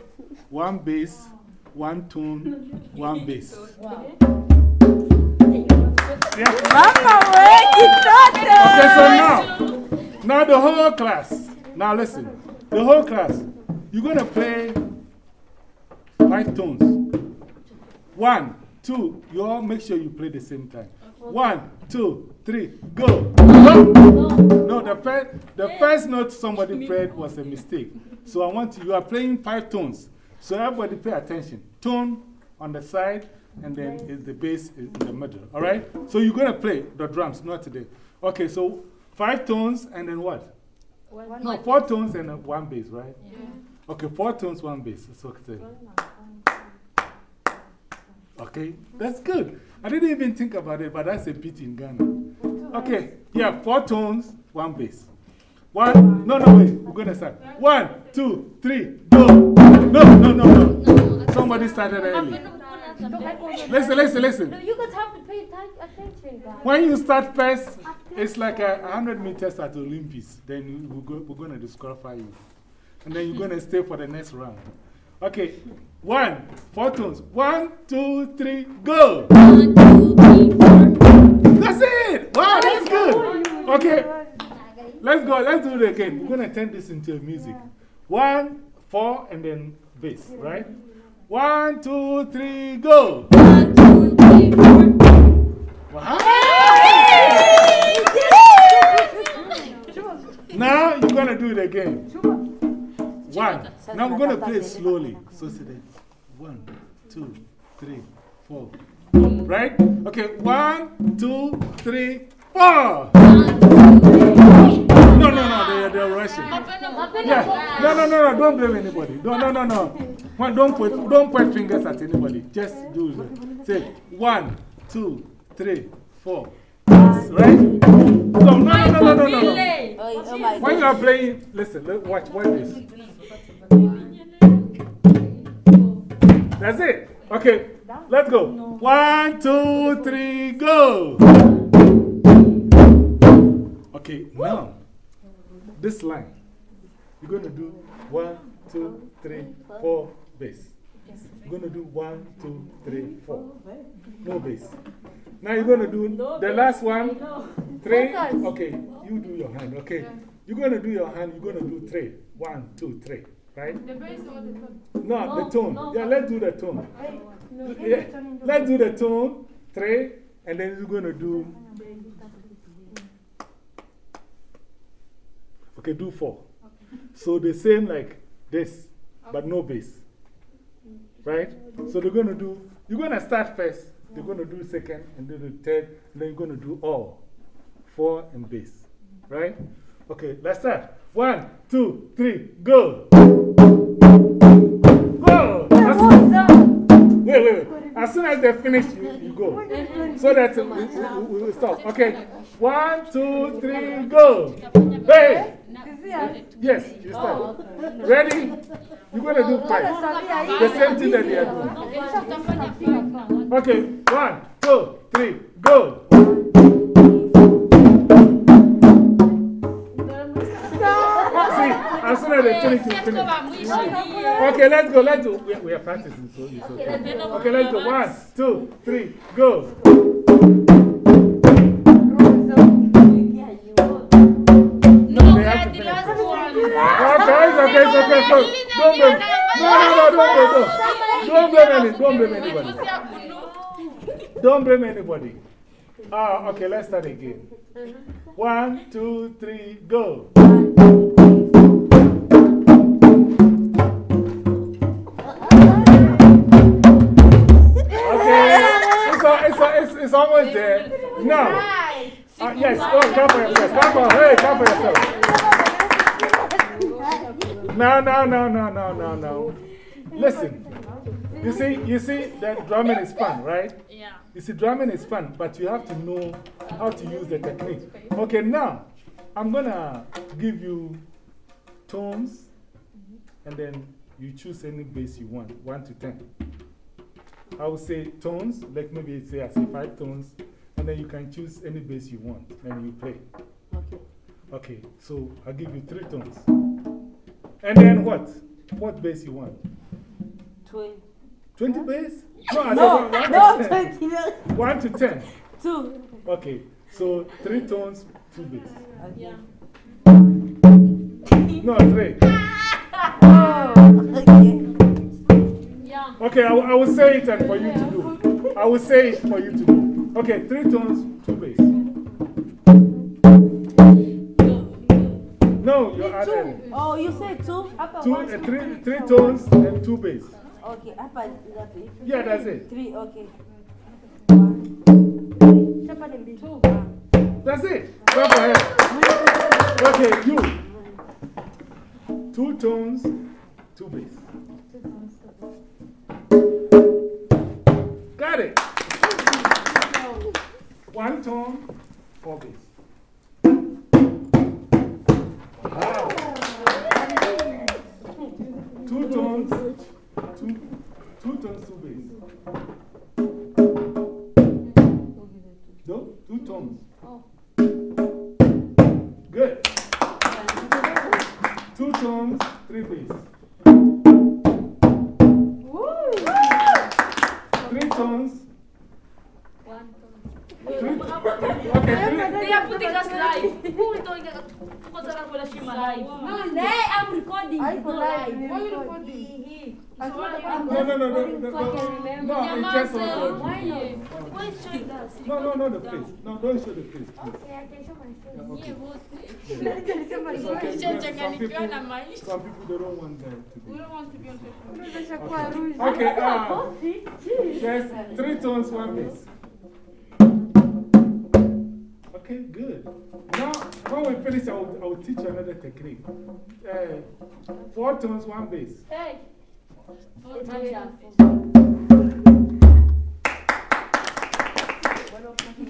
Speaker 1: one bass, one tone, one bass. Wow.
Speaker 3: Mama, wake
Speaker 1: Okay, so now, now the whole class. Now listen, the whole class. You're going to play five tones. One, two, you all make sure you play the same time. One, two, three, go. No the, first, the first note somebody played was a mistake. So I want you, you are playing five tones. So everybody pay attention. Tone on the side, and then is the bass in the middle. All right? So you're going to play the drums, not today. Okay, so five tones and then what?
Speaker 6: One.
Speaker 1: No, four tones and then one bass, right? Yeah. Okay, four tones, one bass. So, okay, that's good. I didn't even think about it, but that's a beat in Ghana. Okay, yeah, four tones, one bass. One, no, no, wait, we're going to start. One, two, three, go. No, no, no, no. Somebody started early. Oh, listen, listen, listen.
Speaker 6: No, you guys have to pay attention, guys.
Speaker 1: When you start first, it's like a 100 meters at Olympics. Then we're, go, we're going to disqualify you. And then you're going to stay for the next round. Okay, one, four tones. One, two, three, go. One, two, three, four. That's it. Wow, that's good. Okay, let's go. Let's do it again. We're going to turn this into music. One, four, and then bass, right? One, two, three, go. Now you're going to do it again. One. Now I'm going to play slowly. So say that. One, two, three, four. Right? Okay. One, two, three, four. No, no, no. They're, they're rushing. Yeah. No, no, no, no. Don't blame anybody. No, no, no, no. One, don't, put, don't point fingers at anybody. Just do it. Say one, two, three, four. Right? No, no, no, no, no, no, no. no. When you are playing, listen, watch, watch this. That's it. Okay, let's go. One, two, three, go. Okay, now, this line, you're going to do one, two, three, four, bass. You're going to do one, two, three, four. No bass. Now you're going to do the last one, three. Okay, you do your hand. Okay, you're going to do your hand, you're going to do three. One, two, three. Right?
Speaker 9: The bass or the tone?
Speaker 1: No, the tone. Yeah, let's do the tone. Yeah, let's do the tone, three, and then you're going to do. Okay, do four. Okay. So the same like this, but no bass. Right? So they're going to do, you're going to start first, they're going to do second, and then the third, and then you're going to do all. Four and bass. Right? Okay, let's start. One, two, three, go. Go! Wait, wait, wait. As soon as they finish, you, you go. So that we, we, we will stop. Okay. One, two, three, go. Hey! Yes, you start. Ready? You're going to do five. The same thing that they are doing. Okay. One, two, three, go. See, as soon as they finish, you finish. Okay, let's go. Let's do. We, we are practicing, so it's okay. Okay, let's go. One, two, three, go. Okay, okay, okay. So, don't blame. No, no, no, don't blame. Don't blame, any, don't blame anybody. Don't blame anybody. Ah, okay, let's start again. One, two, three, go. Okay, it's, almost there. Now, uh, yes, oh, clap for yourself. Clap for, hey, clap for yourself. No, no, no, no, no, no, no. Listen, you see, you see that drumming is fun, right?
Speaker 5: Yeah.
Speaker 1: You see, drumming is fun, but you have to know how to use the technique. Okay, now, I'm going to give you tones, and then you choose any bass you want, 1 to 10. I will say tones, like maybe say I say five tones, and then you can choose any bass you want, and you play.
Speaker 3: Okay.
Speaker 1: Okay, so I'll give you three tones. And then what? What bass you want?
Speaker 3: 20.
Speaker 1: 20 bass? No, I
Speaker 3: No,
Speaker 1: said
Speaker 3: no,
Speaker 1: 1 to 10.
Speaker 3: 20. no.
Speaker 1: 1 to 10.
Speaker 3: 2.
Speaker 1: Okay, so 3 tones, 2 bass.
Speaker 3: Yeah.
Speaker 1: No, 3.
Speaker 3: Oh, okay.
Speaker 6: Yeah.
Speaker 1: Okay, I, will- I will say it and for you to do. I will say it for you to do. Okay, 3 tones, 2 bass. No, you're adding.
Speaker 3: Oh, you said 2?
Speaker 1: Two, uh, three, three tones and 2 bass.
Speaker 3: Okay, hapa ngapi?
Speaker 1: Yeah, that's it.
Speaker 3: 3, okay.
Speaker 6: Two.
Speaker 1: That's it. Clap your hands. Okay, you. Two tones, two bass. Got it. One tone, four bass. Tones, two, two tones, two bass. No, two tones. Good. Two tones, three bass. Three tones. One Three, okay, three.
Speaker 5: They are putting us live. Who is doing that? What's up with Shima live?
Speaker 6: No, hey, I'm recording. It's not live.
Speaker 9: Why you recording?
Speaker 6: I'm
Speaker 1: No, no, no, no, no,
Speaker 6: So I can
Speaker 1: no.
Speaker 6: remember.
Speaker 1: No, it's just on
Speaker 6: Why not?
Speaker 5: Why is showing us?
Speaker 1: No, no, no, the face. No, don't show the face. please.
Speaker 6: Okay, I can show my face.
Speaker 1: Okay.
Speaker 6: It's
Speaker 1: okay.
Speaker 6: okay.
Speaker 1: Some people, some people they don't want that to
Speaker 9: We
Speaker 1: be.
Speaker 9: don't want to be on Facebook.
Speaker 1: Okay, okay uh, there's three tones, one bass. Okay, good. Now, when we finish, I will, I will teach you another technique. Uh, four tones, one bass.
Speaker 6: Hey.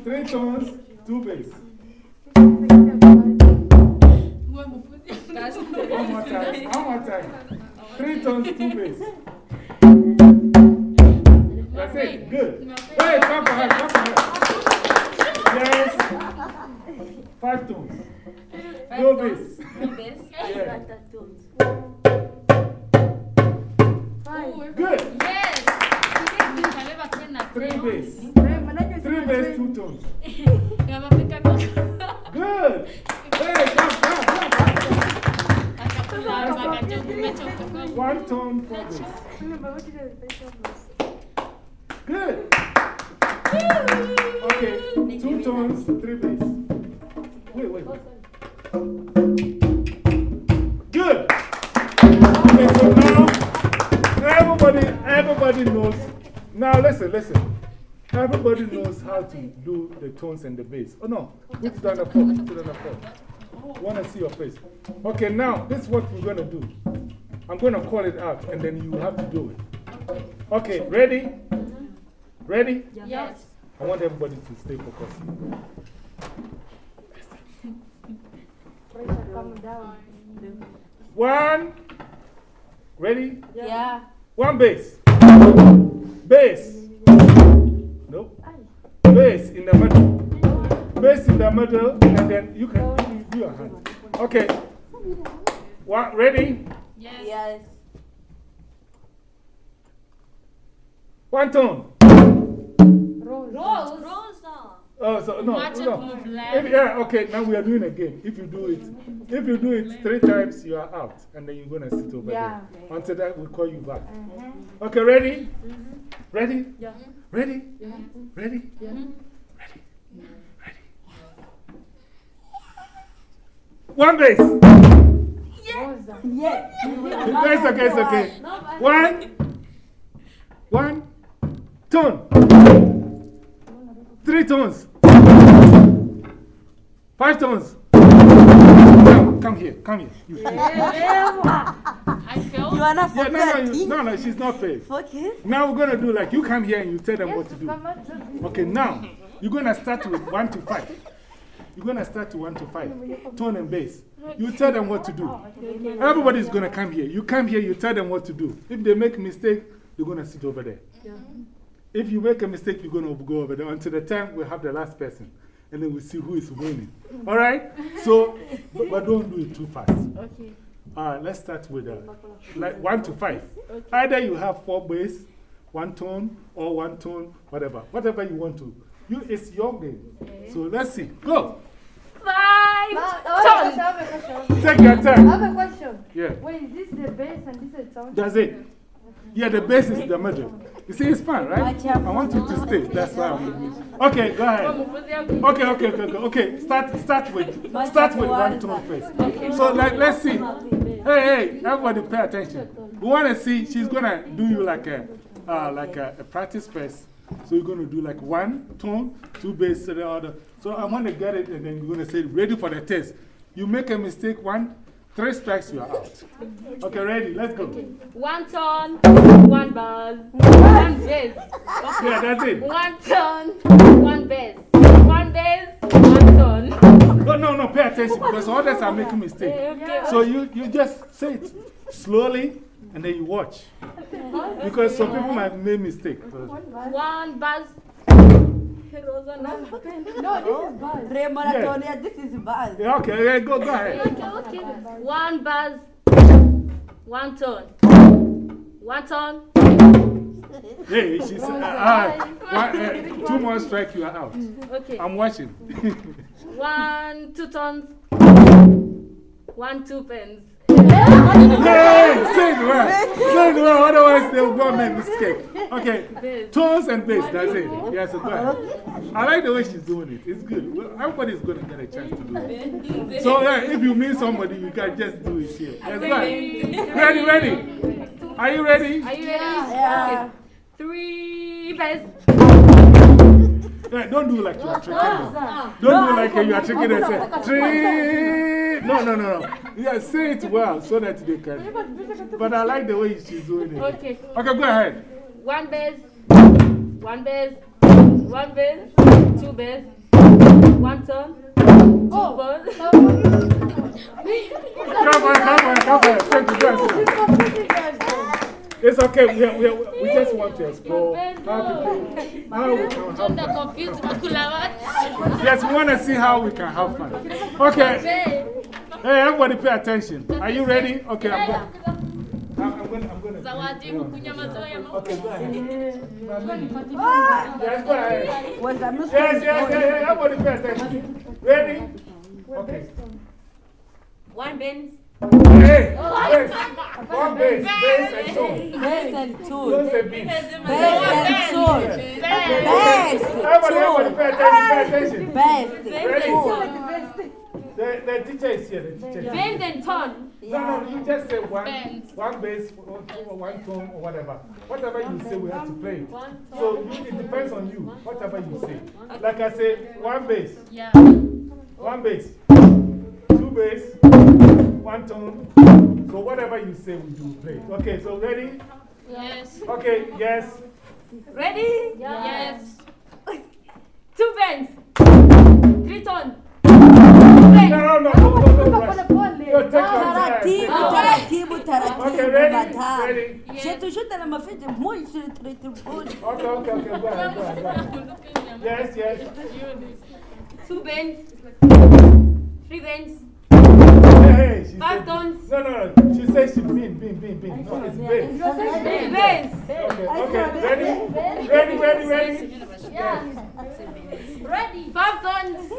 Speaker 1: Three tones, two bass. One more time, one more time. Three tones, two bass. That's it, good. Hey, clap for her, clap for her. Yes. Five tones. No bass.
Speaker 5: No bass?
Speaker 1: Yeah.
Speaker 6: Fine.
Speaker 1: Good.
Speaker 5: Yes.
Speaker 1: Three bass. Three bass, two tones. Good. Hey, clap, clap, clap, clap. One tone, four bass. Good. Okay, two tones, three bass. Wait, wait, wait. Good. Okay, so now everybody, everybody knows. Now listen, listen. Everybody knows how to do the tones and the bass. Oh no, put on the floor. Put on the floor. Want to see your face. Okay, now this is what we're going to do. I'm going to call it out and then you have to do it. Okay, ready? Ready?
Speaker 5: Yes.
Speaker 1: I want everybody to stay focused. One. Ready?
Speaker 3: Yeah.
Speaker 1: One bass. Bass. Nope. Bass in the middle. Bass in the middle, and then you can use your hand. Okay. One, ready?
Speaker 5: Yes.
Speaker 3: Yes.
Speaker 1: One tone.
Speaker 6: Rose.
Speaker 5: Rose.
Speaker 1: Oh, so no.
Speaker 5: Match
Speaker 1: no. If, yeah, okay, now we are doing a game. If you do it, if you do it three times, you are out, and then you're going to sit over
Speaker 6: Yeah.
Speaker 1: there. Until that, we call you back.
Speaker 6: Uh-huh.
Speaker 1: Okay, ready? Ready?
Speaker 6: Yeah.
Speaker 1: Ready?
Speaker 6: Yeah.
Speaker 1: Ready?
Speaker 6: Yeah.
Speaker 1: One bass.
Speaker 6: Rosa.
Speaker 3: Yeah.
Speaker 1: It's okay, it's okay. One. One. Tone. Three tones. Five tones. Come, come here, come here. You. Yeah,
Speaker 5: I feel.
Speaker 3: You are not
Speaker 1: no, no, you, no, no, she's not fair.
Speaker 3: Forget?
Speaker 1: Now we're going to do like you come here and you tell them what to do. Okay, now you're going to start with one to five. You're going to start to one to five. Tone and bass. You tell them what to do. Everybody's going to come here. You come here, you tell them what to do. If they make a mistake, you're going to sit over there. If you make a mistake, you're going to go over there until the time we have the last person. And then we see who is winning. All right? So, but, but don't do it too fast.
Speaker 6: Okay.
Speaker 1: Uh, let's start with uh, like one to five. Either you have four bass, one tone, or one tone, whatever. Whatever you want to. You, it's your game. Okay. So let's see. Go.
Speaker 5: Five.
Speaker 9: I have a question.
Speaker 1: Take your
Speaker 9: I
Speaker 1: time.
Speaker 9: have a question.
Speaker 1: Yeah.
Speaker 9: Wait, is this the bass and this is the tone?
Speaker 1: That's it. Yeah, the bass is the middle. You see, it's fun, right? I want you to stay. That's why I'm with you. Okay, go ahead. Okay, okay, okay, okay. okay. Start, start, with, start with one tone first. So, like, let's see. Hey, hey, everybody pay attention. We want to see, she's going to do you like a, uh, like a, a practice first. So, you're going to do like one tone, two bass, the other. So, I want to get it, and then you're going to say, ready for the test. You make a mistake, one, three strikes, you are out. Okay, ready? Let's go.
Speaker 5: One tone, one buzz, one bass.
Speaker 1: Yeah, that's it.
Speaker 5: One tone, one bass. One bass, one tone.
Speaker 1: No, no, no, pay attention because others are making mistakes.
Speaker 5: Okay.
Speaker 1: So you, you just say it slowly and then you watch. Because some people might make mistakes.
Speaker 5: One buzz.
Speaker 9: No, this is buzz.
Speaker 3: Raymond, this is buzz.
Speaker 1: Yeah, okay, yeah, go, go ahead.
Speaker 5: Okay, okay. One buzz, one tone. One tone.
Speaker 1: Hey, she said, uh, uh, one, uh, two more strike, you are out.
Speaker 5: Okay.
Speaker 1: I'm watching.
Speaker 5: One, two tones. One, two pens.
Speaker 1: Hey, say it well. Say it well, otherwise they'll go make mistake. Okay, tones and bass, that's it. Yes, go ahead. I like the way she's doing it. It's good. Well, everybody's going to get a chance to do it. So, yeah, if you meet somebody, you can just do it here. Yes, go ahead. Ready, ready? Are you ready?
Speaker 5: Are you ready?
Speaker 3: Yeah.
Speaker 5: Okay. Three pens.
Speaker 1: Yeah, don't do like you are tricking them. Don't ah. do like you are tricking them. Say, three. No, no, no, no. Yeah, say it well so that they can. But I like the way she's doing it.
Speaker 5: Okay.
Speaker 1: Okay, go ahead.
Speaker 5: One bass. One bass. One bass. Two bass. One tone. Two buzz.
Speaker 1: Come on, come on, come on. Thank you, guys. It's okay. We, we, we just want to explore how people. How we can have fun. Yes, we want to see how we can have fun. Okay. Hey, everybody pay attention. Are you ready? Okay, I'm going. I'm going I'm going to.
Speaker 5: Zawadi mkunya maziwa ya
Speaker 1: Okay, go ahead. Yes, go ahead. Yes, yes, yes, yes. Everybody pay attention. Ready? Okay.
Speaker 5: One bend.
Speaker 1: Hey, bass. One bass, bass and tone.
Speaker 3: Bass and
Speaker 1: Don't
Speaker 3: tune.
Speaker 1: say beats.
Speaker 3: Bass and tune. Bass,
Speaker 1: Everybody, everybody pay attention, pay attention.
Speaker 3: Bass,
Speaker 1: Ready?
Speaker 3: tune.
Speaker 1: The, the teacher is here. The teacher is.
Speaker 5: Bend and tone.
Speaker 1: No, no, you just say one,
Speaker 5: Bend.
Speaker 1: one bass, one, one tone, or whatever. Whatever you say, we have to play it. So you, it depends on you, whatever you say. Like I say, one bass,
Speaker 5: Yeah.
Speaker 1: one bass, two bass, one tone. So whatever you say, we do play. Okay, so ready?
Speaker 5: Yes.
Speaker 1: Okay, yes.
Speaker 5: Ready? Yes. yes. Two bends. Three tone.
Speaker 1: No, no, no, no, no, no, rush. No, take your.
Speaker 3: Taratibu, taratibu, oh. taratibu.
Speaker 1: Okay, ready? Okay, okay, okay, go ahead, go ahead, go ahead. Yes, yes.
Speaker 5: Two bends. Three bends.
Speaker 1: Hey, hey,
Speaker 5: Five
Speaker 1: No, no, no. She says she bean, bean, bean, bean. No, it's.
Speaker 5: Three.
Speaker 1: Okay, okay. Ready? Ready, ready, ready?
Speaker 5: Ready. Five tones.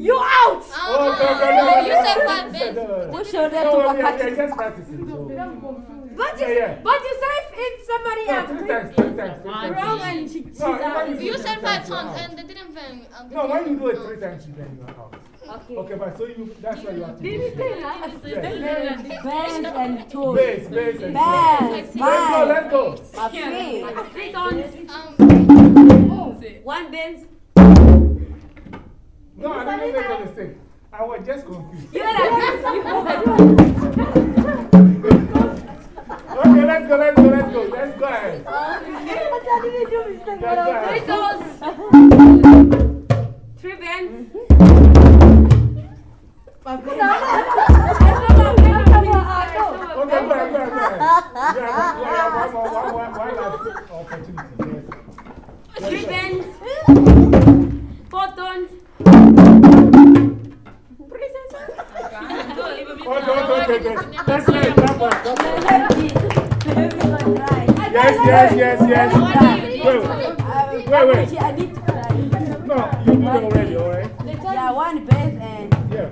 Speaker 5: You out.
Speaker 1: Oh, no, no, no, no.
Speaker 7: You said five
Speaker 1: you said,
Speaker 7: bins.
Speaker 3: Puxa o
Speaker 1: No,
Speaker 3: dedo
Speaker 1: yeah,
Speaker 3: pra
Speaker 1: yeah,
Speaker 3: cá.
Speaker 1: yeah, just practicing. So.
Speaker 5: But you,
Speaker 1: Yeah, yeah.
Speaker 5: but you say if, if somebody
Speaker 1: No,
Speaker 5: else
Speaker 1: three times, three times, three times.
Speaker 5: wrong and she, she's
Speaker 1: No,
Speaker 5: out.
Speaker 1: when
Speaker 7: You
Speaker 1: do
Speaker 7: said
Speaker 1: three
Speaker 7: five
Speaker 1: times, you're
Speaker 7: tons
Speaker 1: out.
Speaker 7: and they didn't bang. Um,
Speaker 1: No, when you do it three times, you then you are out.
Speaker 5: Okay.
Speaker 1: Okay, but so you, that's why you have to do it.
Speaker 3: Bass and tune.
Speaker 1: Bass, bass, and
Speaker 3: Bass,
Speaker 1: Let's go, let's go.
Speaker 3: Ma fille.
Speaker 5: Three tones.
Speaker 7: um,
Speaker 5: One bends.
Speaker 1: No, I didn't make a mistake. I was just confused.
Speaker 5: You had a you
Speaker 1: Okay, let's go, let's go, let's go, let's go. Let's go.
Speaker 5: Three
Speaker 1: bands.
Speaker 5: Okay, Three bands.
Speaker 1: Okay, okay, okay. That's right, that one, that one. Yes.
Speaker 5: Yes, yes,
Speaker 1: yes. Wait, wait, wait.
Speaker 3: I need to try.
Speaker 1: No, you did already, alright?
Speaker 3: Yeah, one bass and.
Speaker 1: Yeah.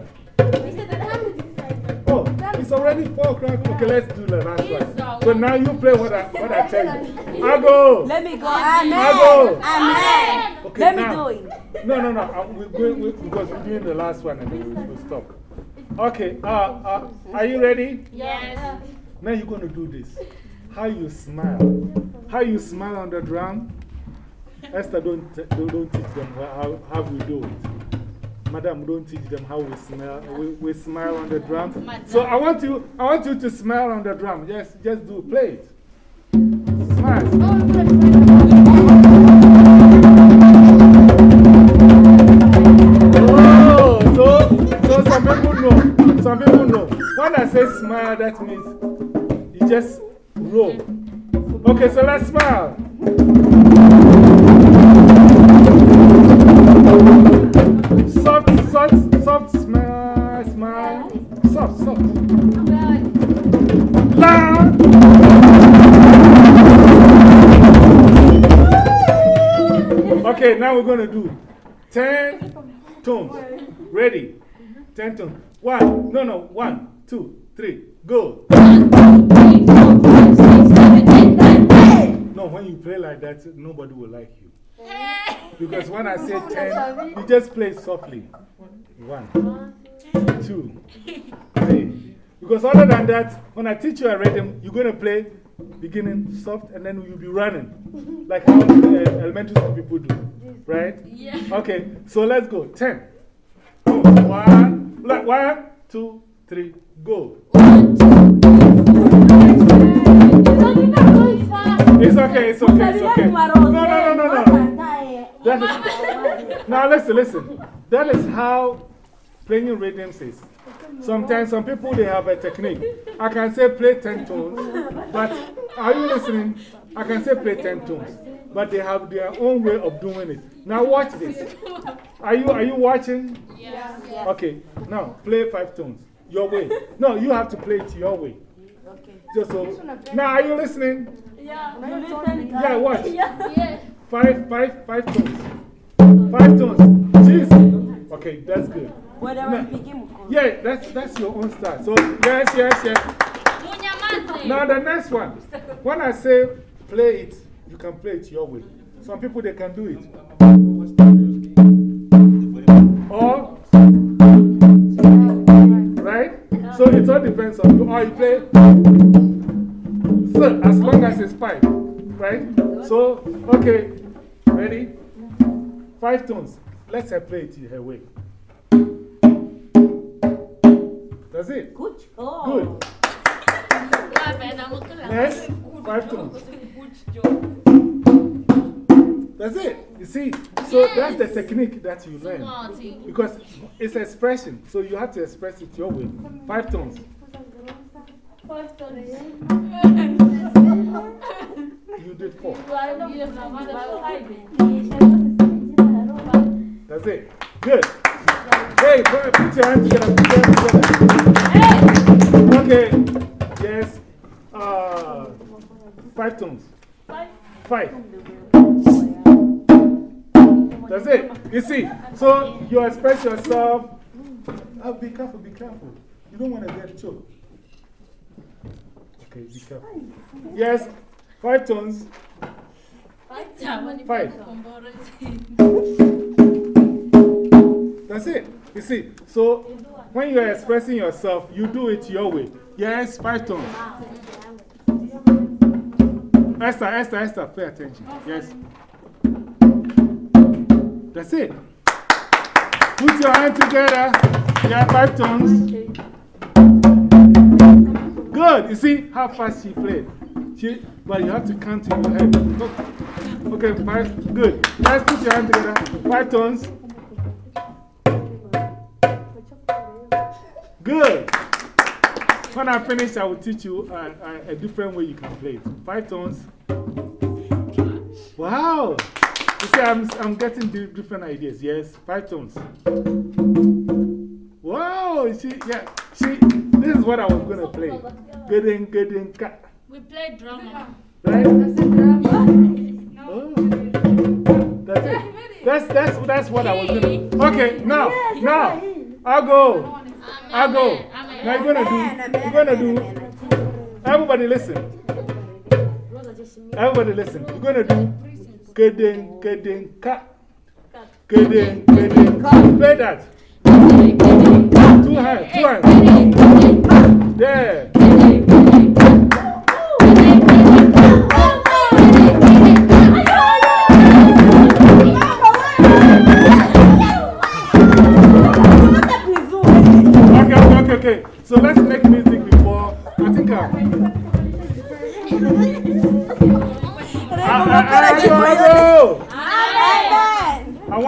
Speaker 1: Oh, it's already 4 o'clock. Okay, let's do the last one. So now you play what I, what I tell you. I go.
Speaker 3: Let me go. Amen.
Speaker 1: I go.
Speaker 3: Amen.
Speaker 1: Okay,
Speaker 3: Let me
Speaker 1: now-
Speaker 3: do it.
Speaker 1: No, no, no. Uh, we, we, we, because we're doing the last one and then we, we'll stop. Okay, uh, uh, are you ready?
Speaker 5: Yes.
Speaker 1: Now you're going to do this. How you smile. How you smile on the drum. Esther, don't, don't, teach them how, how we do it. Madam, don't teach them how we smile. We, we smile on the drum. So I want you, I want you to smile on the drum. Just, just do, play it. Smile. Oh, so, so some people know. Some people know. When I say smile, that means you just Okay, so let's smile. Soft, soft, soft smile, smile. Soft, soft. Okay, now we're going to do 10 tones. Ready? 10 tones. One, no, no, one, two, three, go. No, when you play like that, nobody will like you. Because when I say 10, you just play softly. One, two, three. Because other than that, when I teach you a rhythm, you're going to play beginning soft and then you'll be running. Like how uh, elementary school people do. Right?
Speaker 5: Yeah.
Speaker 1: Okay, so let's go. 10. Two, one, like one, two, three, go. It's okay, it's okay, it's okay. No, no, no, no, no. That is, now listen, listen. That is how playing rhythms is. Sometimes some people they have a technique. I can say play 10 tones, but are you listening? I can say play 10 tones, but they have their own way of doing it. Now watch this. Are you, are you watching?
Speaker 5: Yes.
Speaker 1: Okay, now play five tones. Your way. No, you have to play it your way. Just so. Now, are you listening?
Speaker 5: Yeah.
Speaker 1: Yeah, watch.
Speaker 5: Yeah.
Speaker 1: Five, five, five tones. Five tones. Jeez. Okay, that's good. Now- yeah, that's, that's your own style. So, yes, yes, yes. Now, the next one. When I say play it, you can play it your way. Some people, they can do it. Or? So it all depends on you. Or you play, so as long as it's five, right? So, okay, ready? Five tones. Let's play it her way. That's it. Good. job. Good. Yes, five tones. That's it. You see, so that's the technique that you learn. Because it's expression, so you have to express it your way. Five tones. You did four. That's it. Good. Hey, put, put your hands together. Put your hands together. Okay. Yes. Uh, five tones. Five. Five. That's it. You see, so you express yourself. Oh, be careful, be careful. You don't want to get choked. Okay, be careful. Yes, five tones. Five. That's it. You see, so when you are expressing yourself, you do it your way. Yes, five tones. Esther, Esther, Esther, pay attention. Yes. That's it. Put your hand together. Yeah, five tones. Good. You see how fast she played. She, but you have to count in your head. Okay five. Good. Let's put your hand together. Five tones. Good. When I finish, I will teach you a, a, a different way you can play it. Five tones. Wow. You see, I'm, I'm getting different ideas. Yes, five tones. Wow. See, yeah. See, this is what I was going to play. Good in, good in, cut.
Speaker 5: We play drama.
Speaker 1: Right? Oh. That's it. That's, that's, that's what I was going to Okay, now, now, I'll go. I'll go. Now you're going to do, you're going to do, everybody listen. Everybody listen. You're going to do, kedeng, kedeng, ka. Kedeng, kedeng, ka. Play that. Two hands, two hands. There.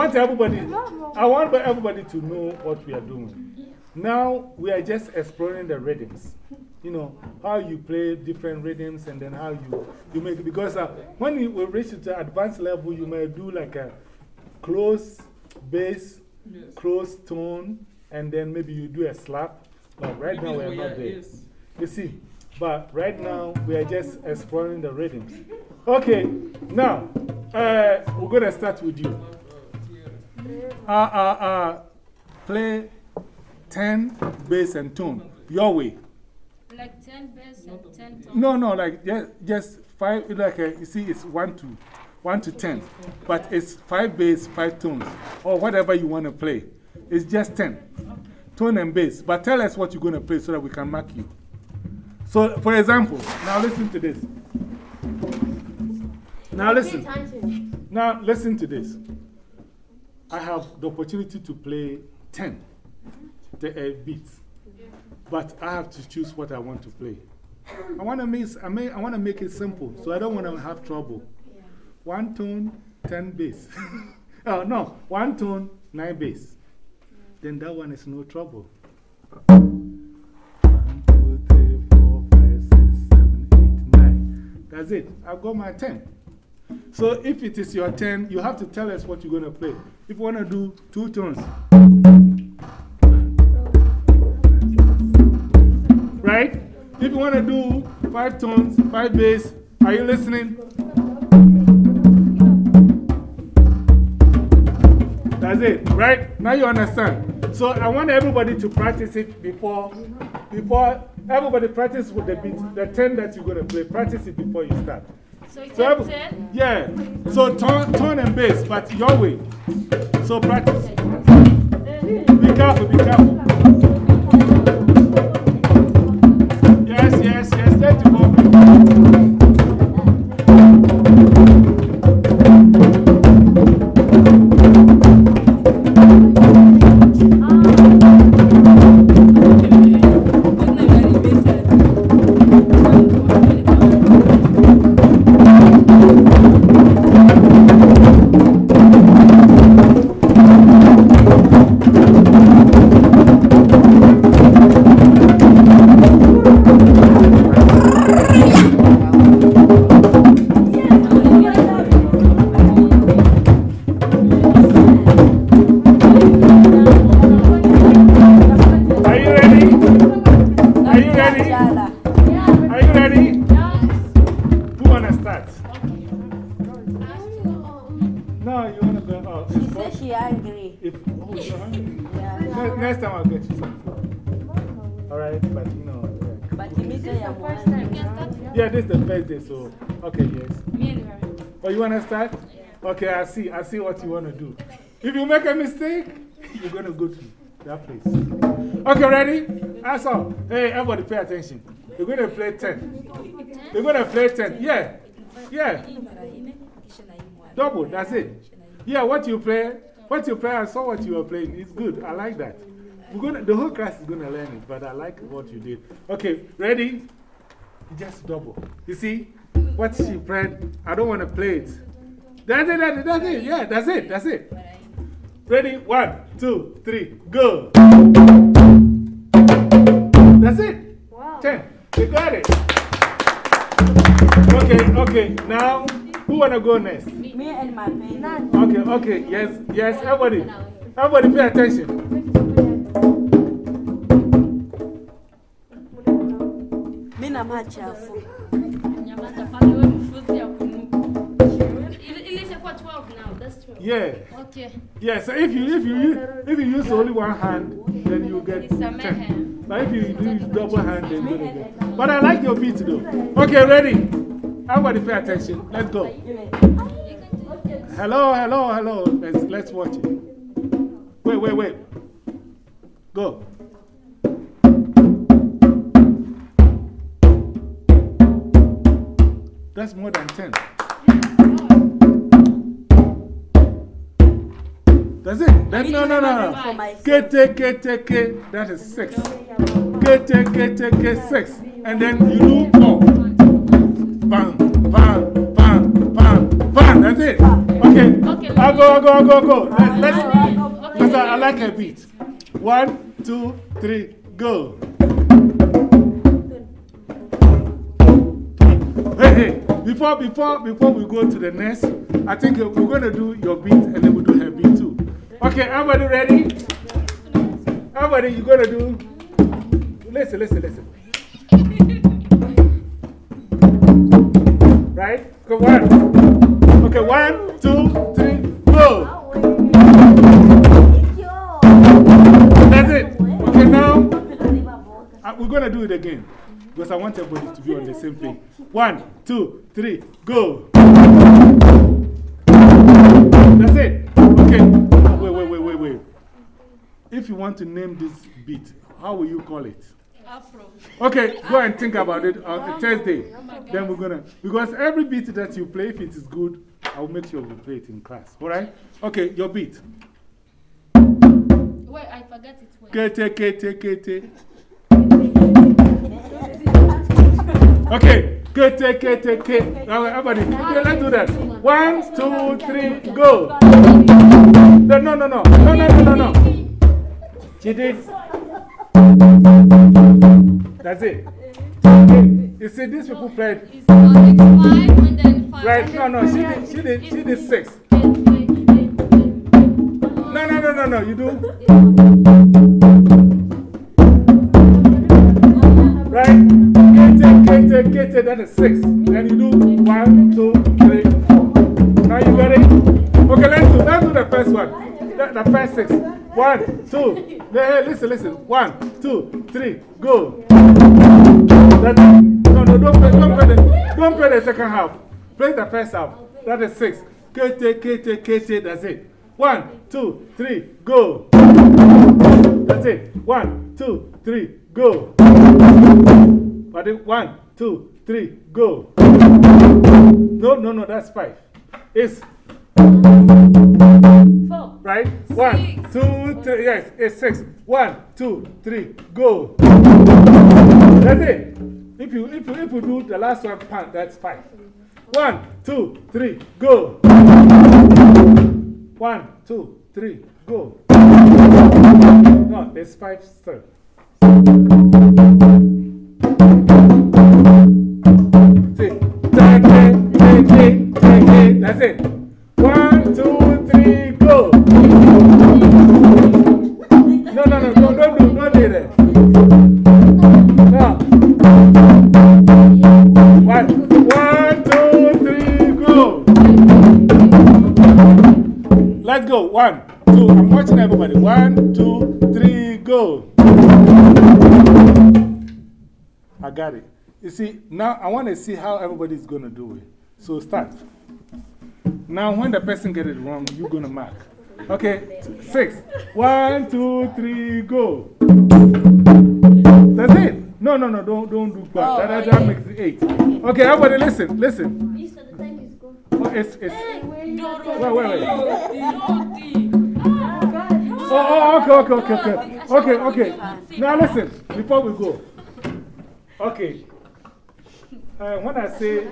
Speaker 1: Want everybody. I want everybody to know what we are doing. Now we are just exploring the rhythms. You know, how you play different rhythms and then how you, you make it. Because uh, when you reach to advanced level, you may do like a close bass, close tone, and then maybe you do a slap. But right now we're not there. You see, but right now we are just exploring the rhythms. Okay, now uh, we're going to start with you. Uh, uh, uh, play 10 bass and tone, your way.
Speaker 5: Like 10 bass and 10 tone?
Speaker 1: No, no, like just, just five, like a, you see, it's 1 to, 1 to 10, but it's 5 bass, 5 tones, or whatever you want to play. It's just 10. Tone and bass. But tell us what you're going to play so that we can mark you. So, for example, now listen to this. Now listen. Now listen to this. I have the opportunity to play 10 the, beats, but I have to choose what I want to play. I want to make, I, I make it simple, so I don't want to have trouble. One tone, 10 bass. oh, no, one tone, 9 bass. Then that one is no trouble. One, two, three, four, five, six, seven, eight, nine. That's it. I've got my 10. So if it is your 10, you have to tell us what you're going to play. If you want to do two tones, right? If you want to do five tones, five bass, are you listening? That's it, right? Now you understand. So I want everybody to practice it before, before everybody practice with the beat, the 10 that you're going to play. Practice it before you start.
Speaker 5: So it's
Speaker 1: So,
Speaker 5: 10?
Speaker 1: yeah. So turn, tone and bass, but your way. So practice. Be careful, be careful. See. I see what you wanna do. If you make a mistake, you're gonna go to that place. Okay, ready? That's all. Hey, everybody pay attention. We're gonna play 10. We're gonna play 10. Yeah. Yeah. Double, that's it. Yeah, what you play, what you play, I saw what you were playing. It's good. I like that. We're gonna, the whole class is going to learn it, but I like what you did. Okay, ready? Just double. You see? What she played, I don't want to play it. That's it, that's it, that's it. Yeah, that's it, that's it. Ready? One, two, three, go. That's it.
Speaker 2: Wow.
Speaker 1: Ten. You got it. Okay, okay. Now, who want to go next?
Speaker 3: Me and my baby.
Speaker 1: Okay, okay. Yes, yes. Everybody. Everybody pay attention.
Speaker 3: Mi na machafu.
Speaker 1: Yeah.
Speaker 5: Okay.
Speaker 1: Yeah, so if you, if you, if you use only one hand, then you get
Speaker 5: It's a
Speaker 1: 10.
Speaker 5: mayhem.
Speaker 1: But if you use double hand, then you get But I like your beat though. Okay, ready? Everybody pay attention. Let's go. Hello, hello, hello. Let's, let's watch it. Wait, wait, wait. Go. That's more than 10. That's it. That, no, no, no, no. Kete, kete, ke, that is 6. Kete, kete, ke, 6. And then you do 4. Bam, bam, bam, bam, bam. That's it. Okay. I'll go, I'll go, I'll go, I'll go. Let, let's, because I, I like a beat. One, two, three, go. Hey, hey, before, before, before we go to the next, I think we're going to do your beat and then we'll do. Okay, everybody ready? Everybody, you're going to do. Listen, listen, listen. Right? Okay, one. Okay, one, two, three, go. That's it. Okay, now uh, we're to do it again because I want everybody to be on the same page. One, two, three, go. That's it. Wait. If you want to name this beat, how will you call it?
Speaker 5: Afro.
Speaker 1: Okay, go and think about it on Thursday. Then we're gonna, because every beat that you play, if it is good, I'll make sure we play it in class. All right? Okay, your beat.
Speaker 5: Wait, I forgot it. Wait.
Speaker 1: Kete, kete, kete. Okay, kete kete kete. K, Everybody, okay, let's do that. One, two, three, go. No, no, no, no, no, no, no, no. She did. That's it. You see, these people played. Right, no, no, she did, she did, she did six. No, no, no, no, no, you do. Kete, kete, kete, that is six. Then you do one, two, three, four. Now you it? Okay, let's do, let's do the first one. The, the first six. One, two. Hey, listen, listen. One, two, three, go. That's, no, no, don't play, don't, play the, don't play the second half. Play the first half. That is six. Kete, kete, kete, that's it. One, two, three, go. That's it. One, two, three, go. But one, two, three, go. No, no, no, that's five. It's
Speaker 5: Four.
Speaker 1: right? One, two, three, yes, it's six. One, two, three, go. That's it. If you, if you, if you do the last one, pan, that's five. One, two, three, go. One, two, three, go. No, there's five still. That's it. One, two, three, go. No, no, no, don't, don't do, don't do that. No. One, one, two, three, go. Let's go. One, two. I'm watching everybody. One, two, three, go. Got it. You see, now I want to see how everybody's going to do it. So start. Now, when the person get it wrong, you're going to mark. Okay, six. One, two, three, go. That's it. No, no, no, don't, don't do that. that, that makes it eight. Okay, everybody, listen, listen. Oh, it's, it's, wait, wait, wait. Oh, oh, okay, okay, okay, okay. Okay, okay. Now listen, before we go. Okay. Uh, when I say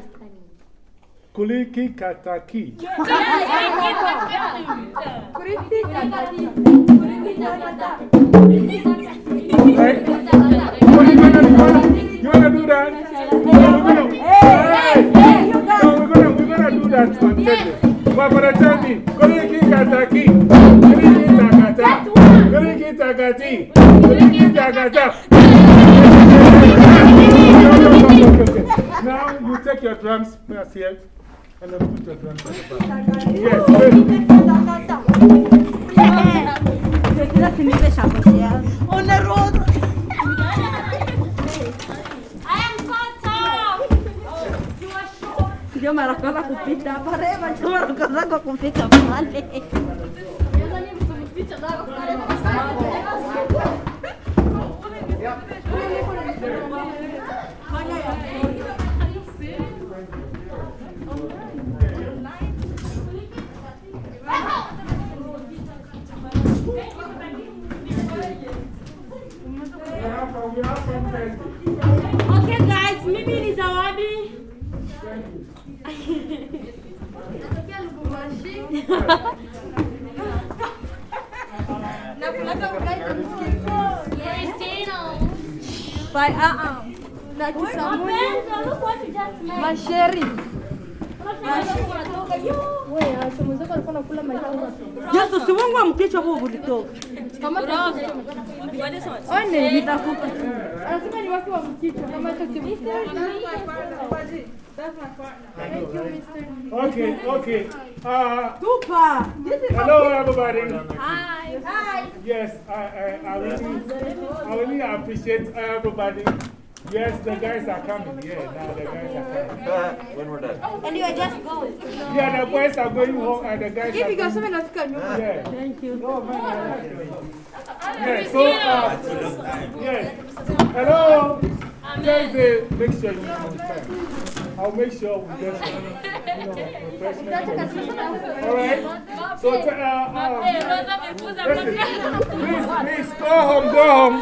Speaker 1: kuliki kataki, right? Oh, you wanna, you wanna, you wanna do that? No, we're gonna, hey, hey, no, we're gonna, we're gonna do that on. But for the time being, kuliki kataki, Now you take your drums, Marcel, and then put your drums on the back. Yes.
Speaker 3: On the road. Io mi ero cosa
Speaker 5: Okay guys, mimi ni Zawadi.
Speaker 6: Anatokea Lubumbashi. Mahindi.
Speaker 3: Yesu, si wangu wa mkichwa huu ulitoka.
Speaker 6: Kama One nitakupa. Anasema ni watu wa mkichwa kama hicho.
Speaker 2: That's my partner.
Speaker 6: Thank you, Mr.
Speaker 1: Okay, okay. Uh,
Speaker 3: Tupa.
Speaker 1: hello, everybody.
Speaker 6: Hi. Hi.
Speaker 1: Yes, I, I, I, really, I really appreciate everybody. Yes, the guys are coming. Yeah, now the guys are coming.
Speaker 4: when we're done.
Speaker 3: And you are just going.
Speaker 1: Yeah, the boys are going home and the guys
Speaker 6: Hivi
Speaker 1: are
Speaker 6: kasema
Speaker 1: coming.
Speaker 6: inafika nyuma.
Speaker 1: Yeah.
Speaker 3: Thank you.
Speaker 1: Yeah, so, uh, yes. Hello. Just uh, make sure you know on time. I'll make sure we get some, you know, professional condition. All right? So, uh, um, listen, please, please, go home, go home.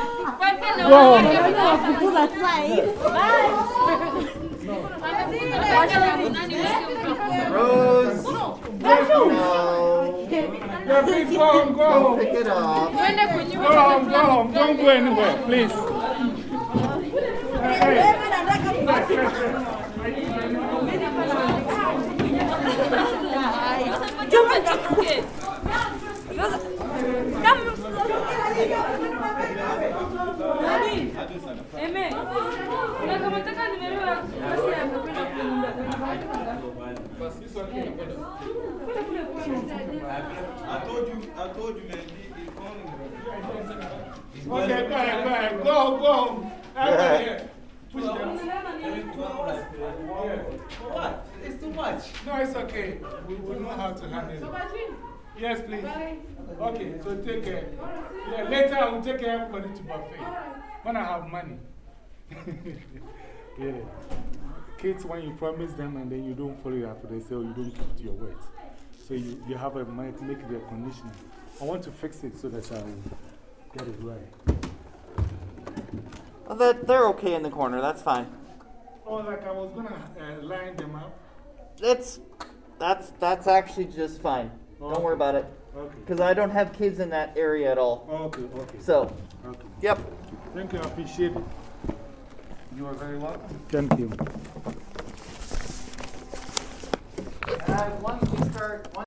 Speaker 1: Go home.
Speaker 3: Nafukuza saa hii.
Speaker 4: Rose. No.
Speaker 1: Yeah, please go home, go home.
Speaker 4: Pick it up.
Speaker 1: Go home, go home. Don't go anywhere, please. Hey,
Speaker 12: I told you, I told you, man, he- he's calling.
Speaker 1: Okay, go go. Go, go. Push them.
Speaker 12: What? It's too much.
Speaker 1: No, it's okay. We, we know how to handle it. Yes, please. Okay, so take care. Yeah, later I will take everybody to buffet. When I have money. yeah. Kids, when you promise them and then you don't follow it up, they say, oh, you don't keep to your word. So you, you have a make, make their condition. I want to fix it so that I will get it right.
Speaker 4: Well, that, they're okay in the corner. That's fine.
Speaker 1: Oh, like I was going to uh, line them up.
Speaker 4: That's, that's, that's actually just fine. Don't worry about it.
Speaker 1: Okay.
Speaker 4: Because I don't have kids in that area at all.
Speaker 1: Okay, okay.
Speaker 4: So,
Speaker 1: Okay.
Speaker 4: yep.
Speaker 1: Thank you, I appreciate it.
Speaker 4: You are very welcome.
Speaker 1: Thank you.
Speaker 4: And once we start,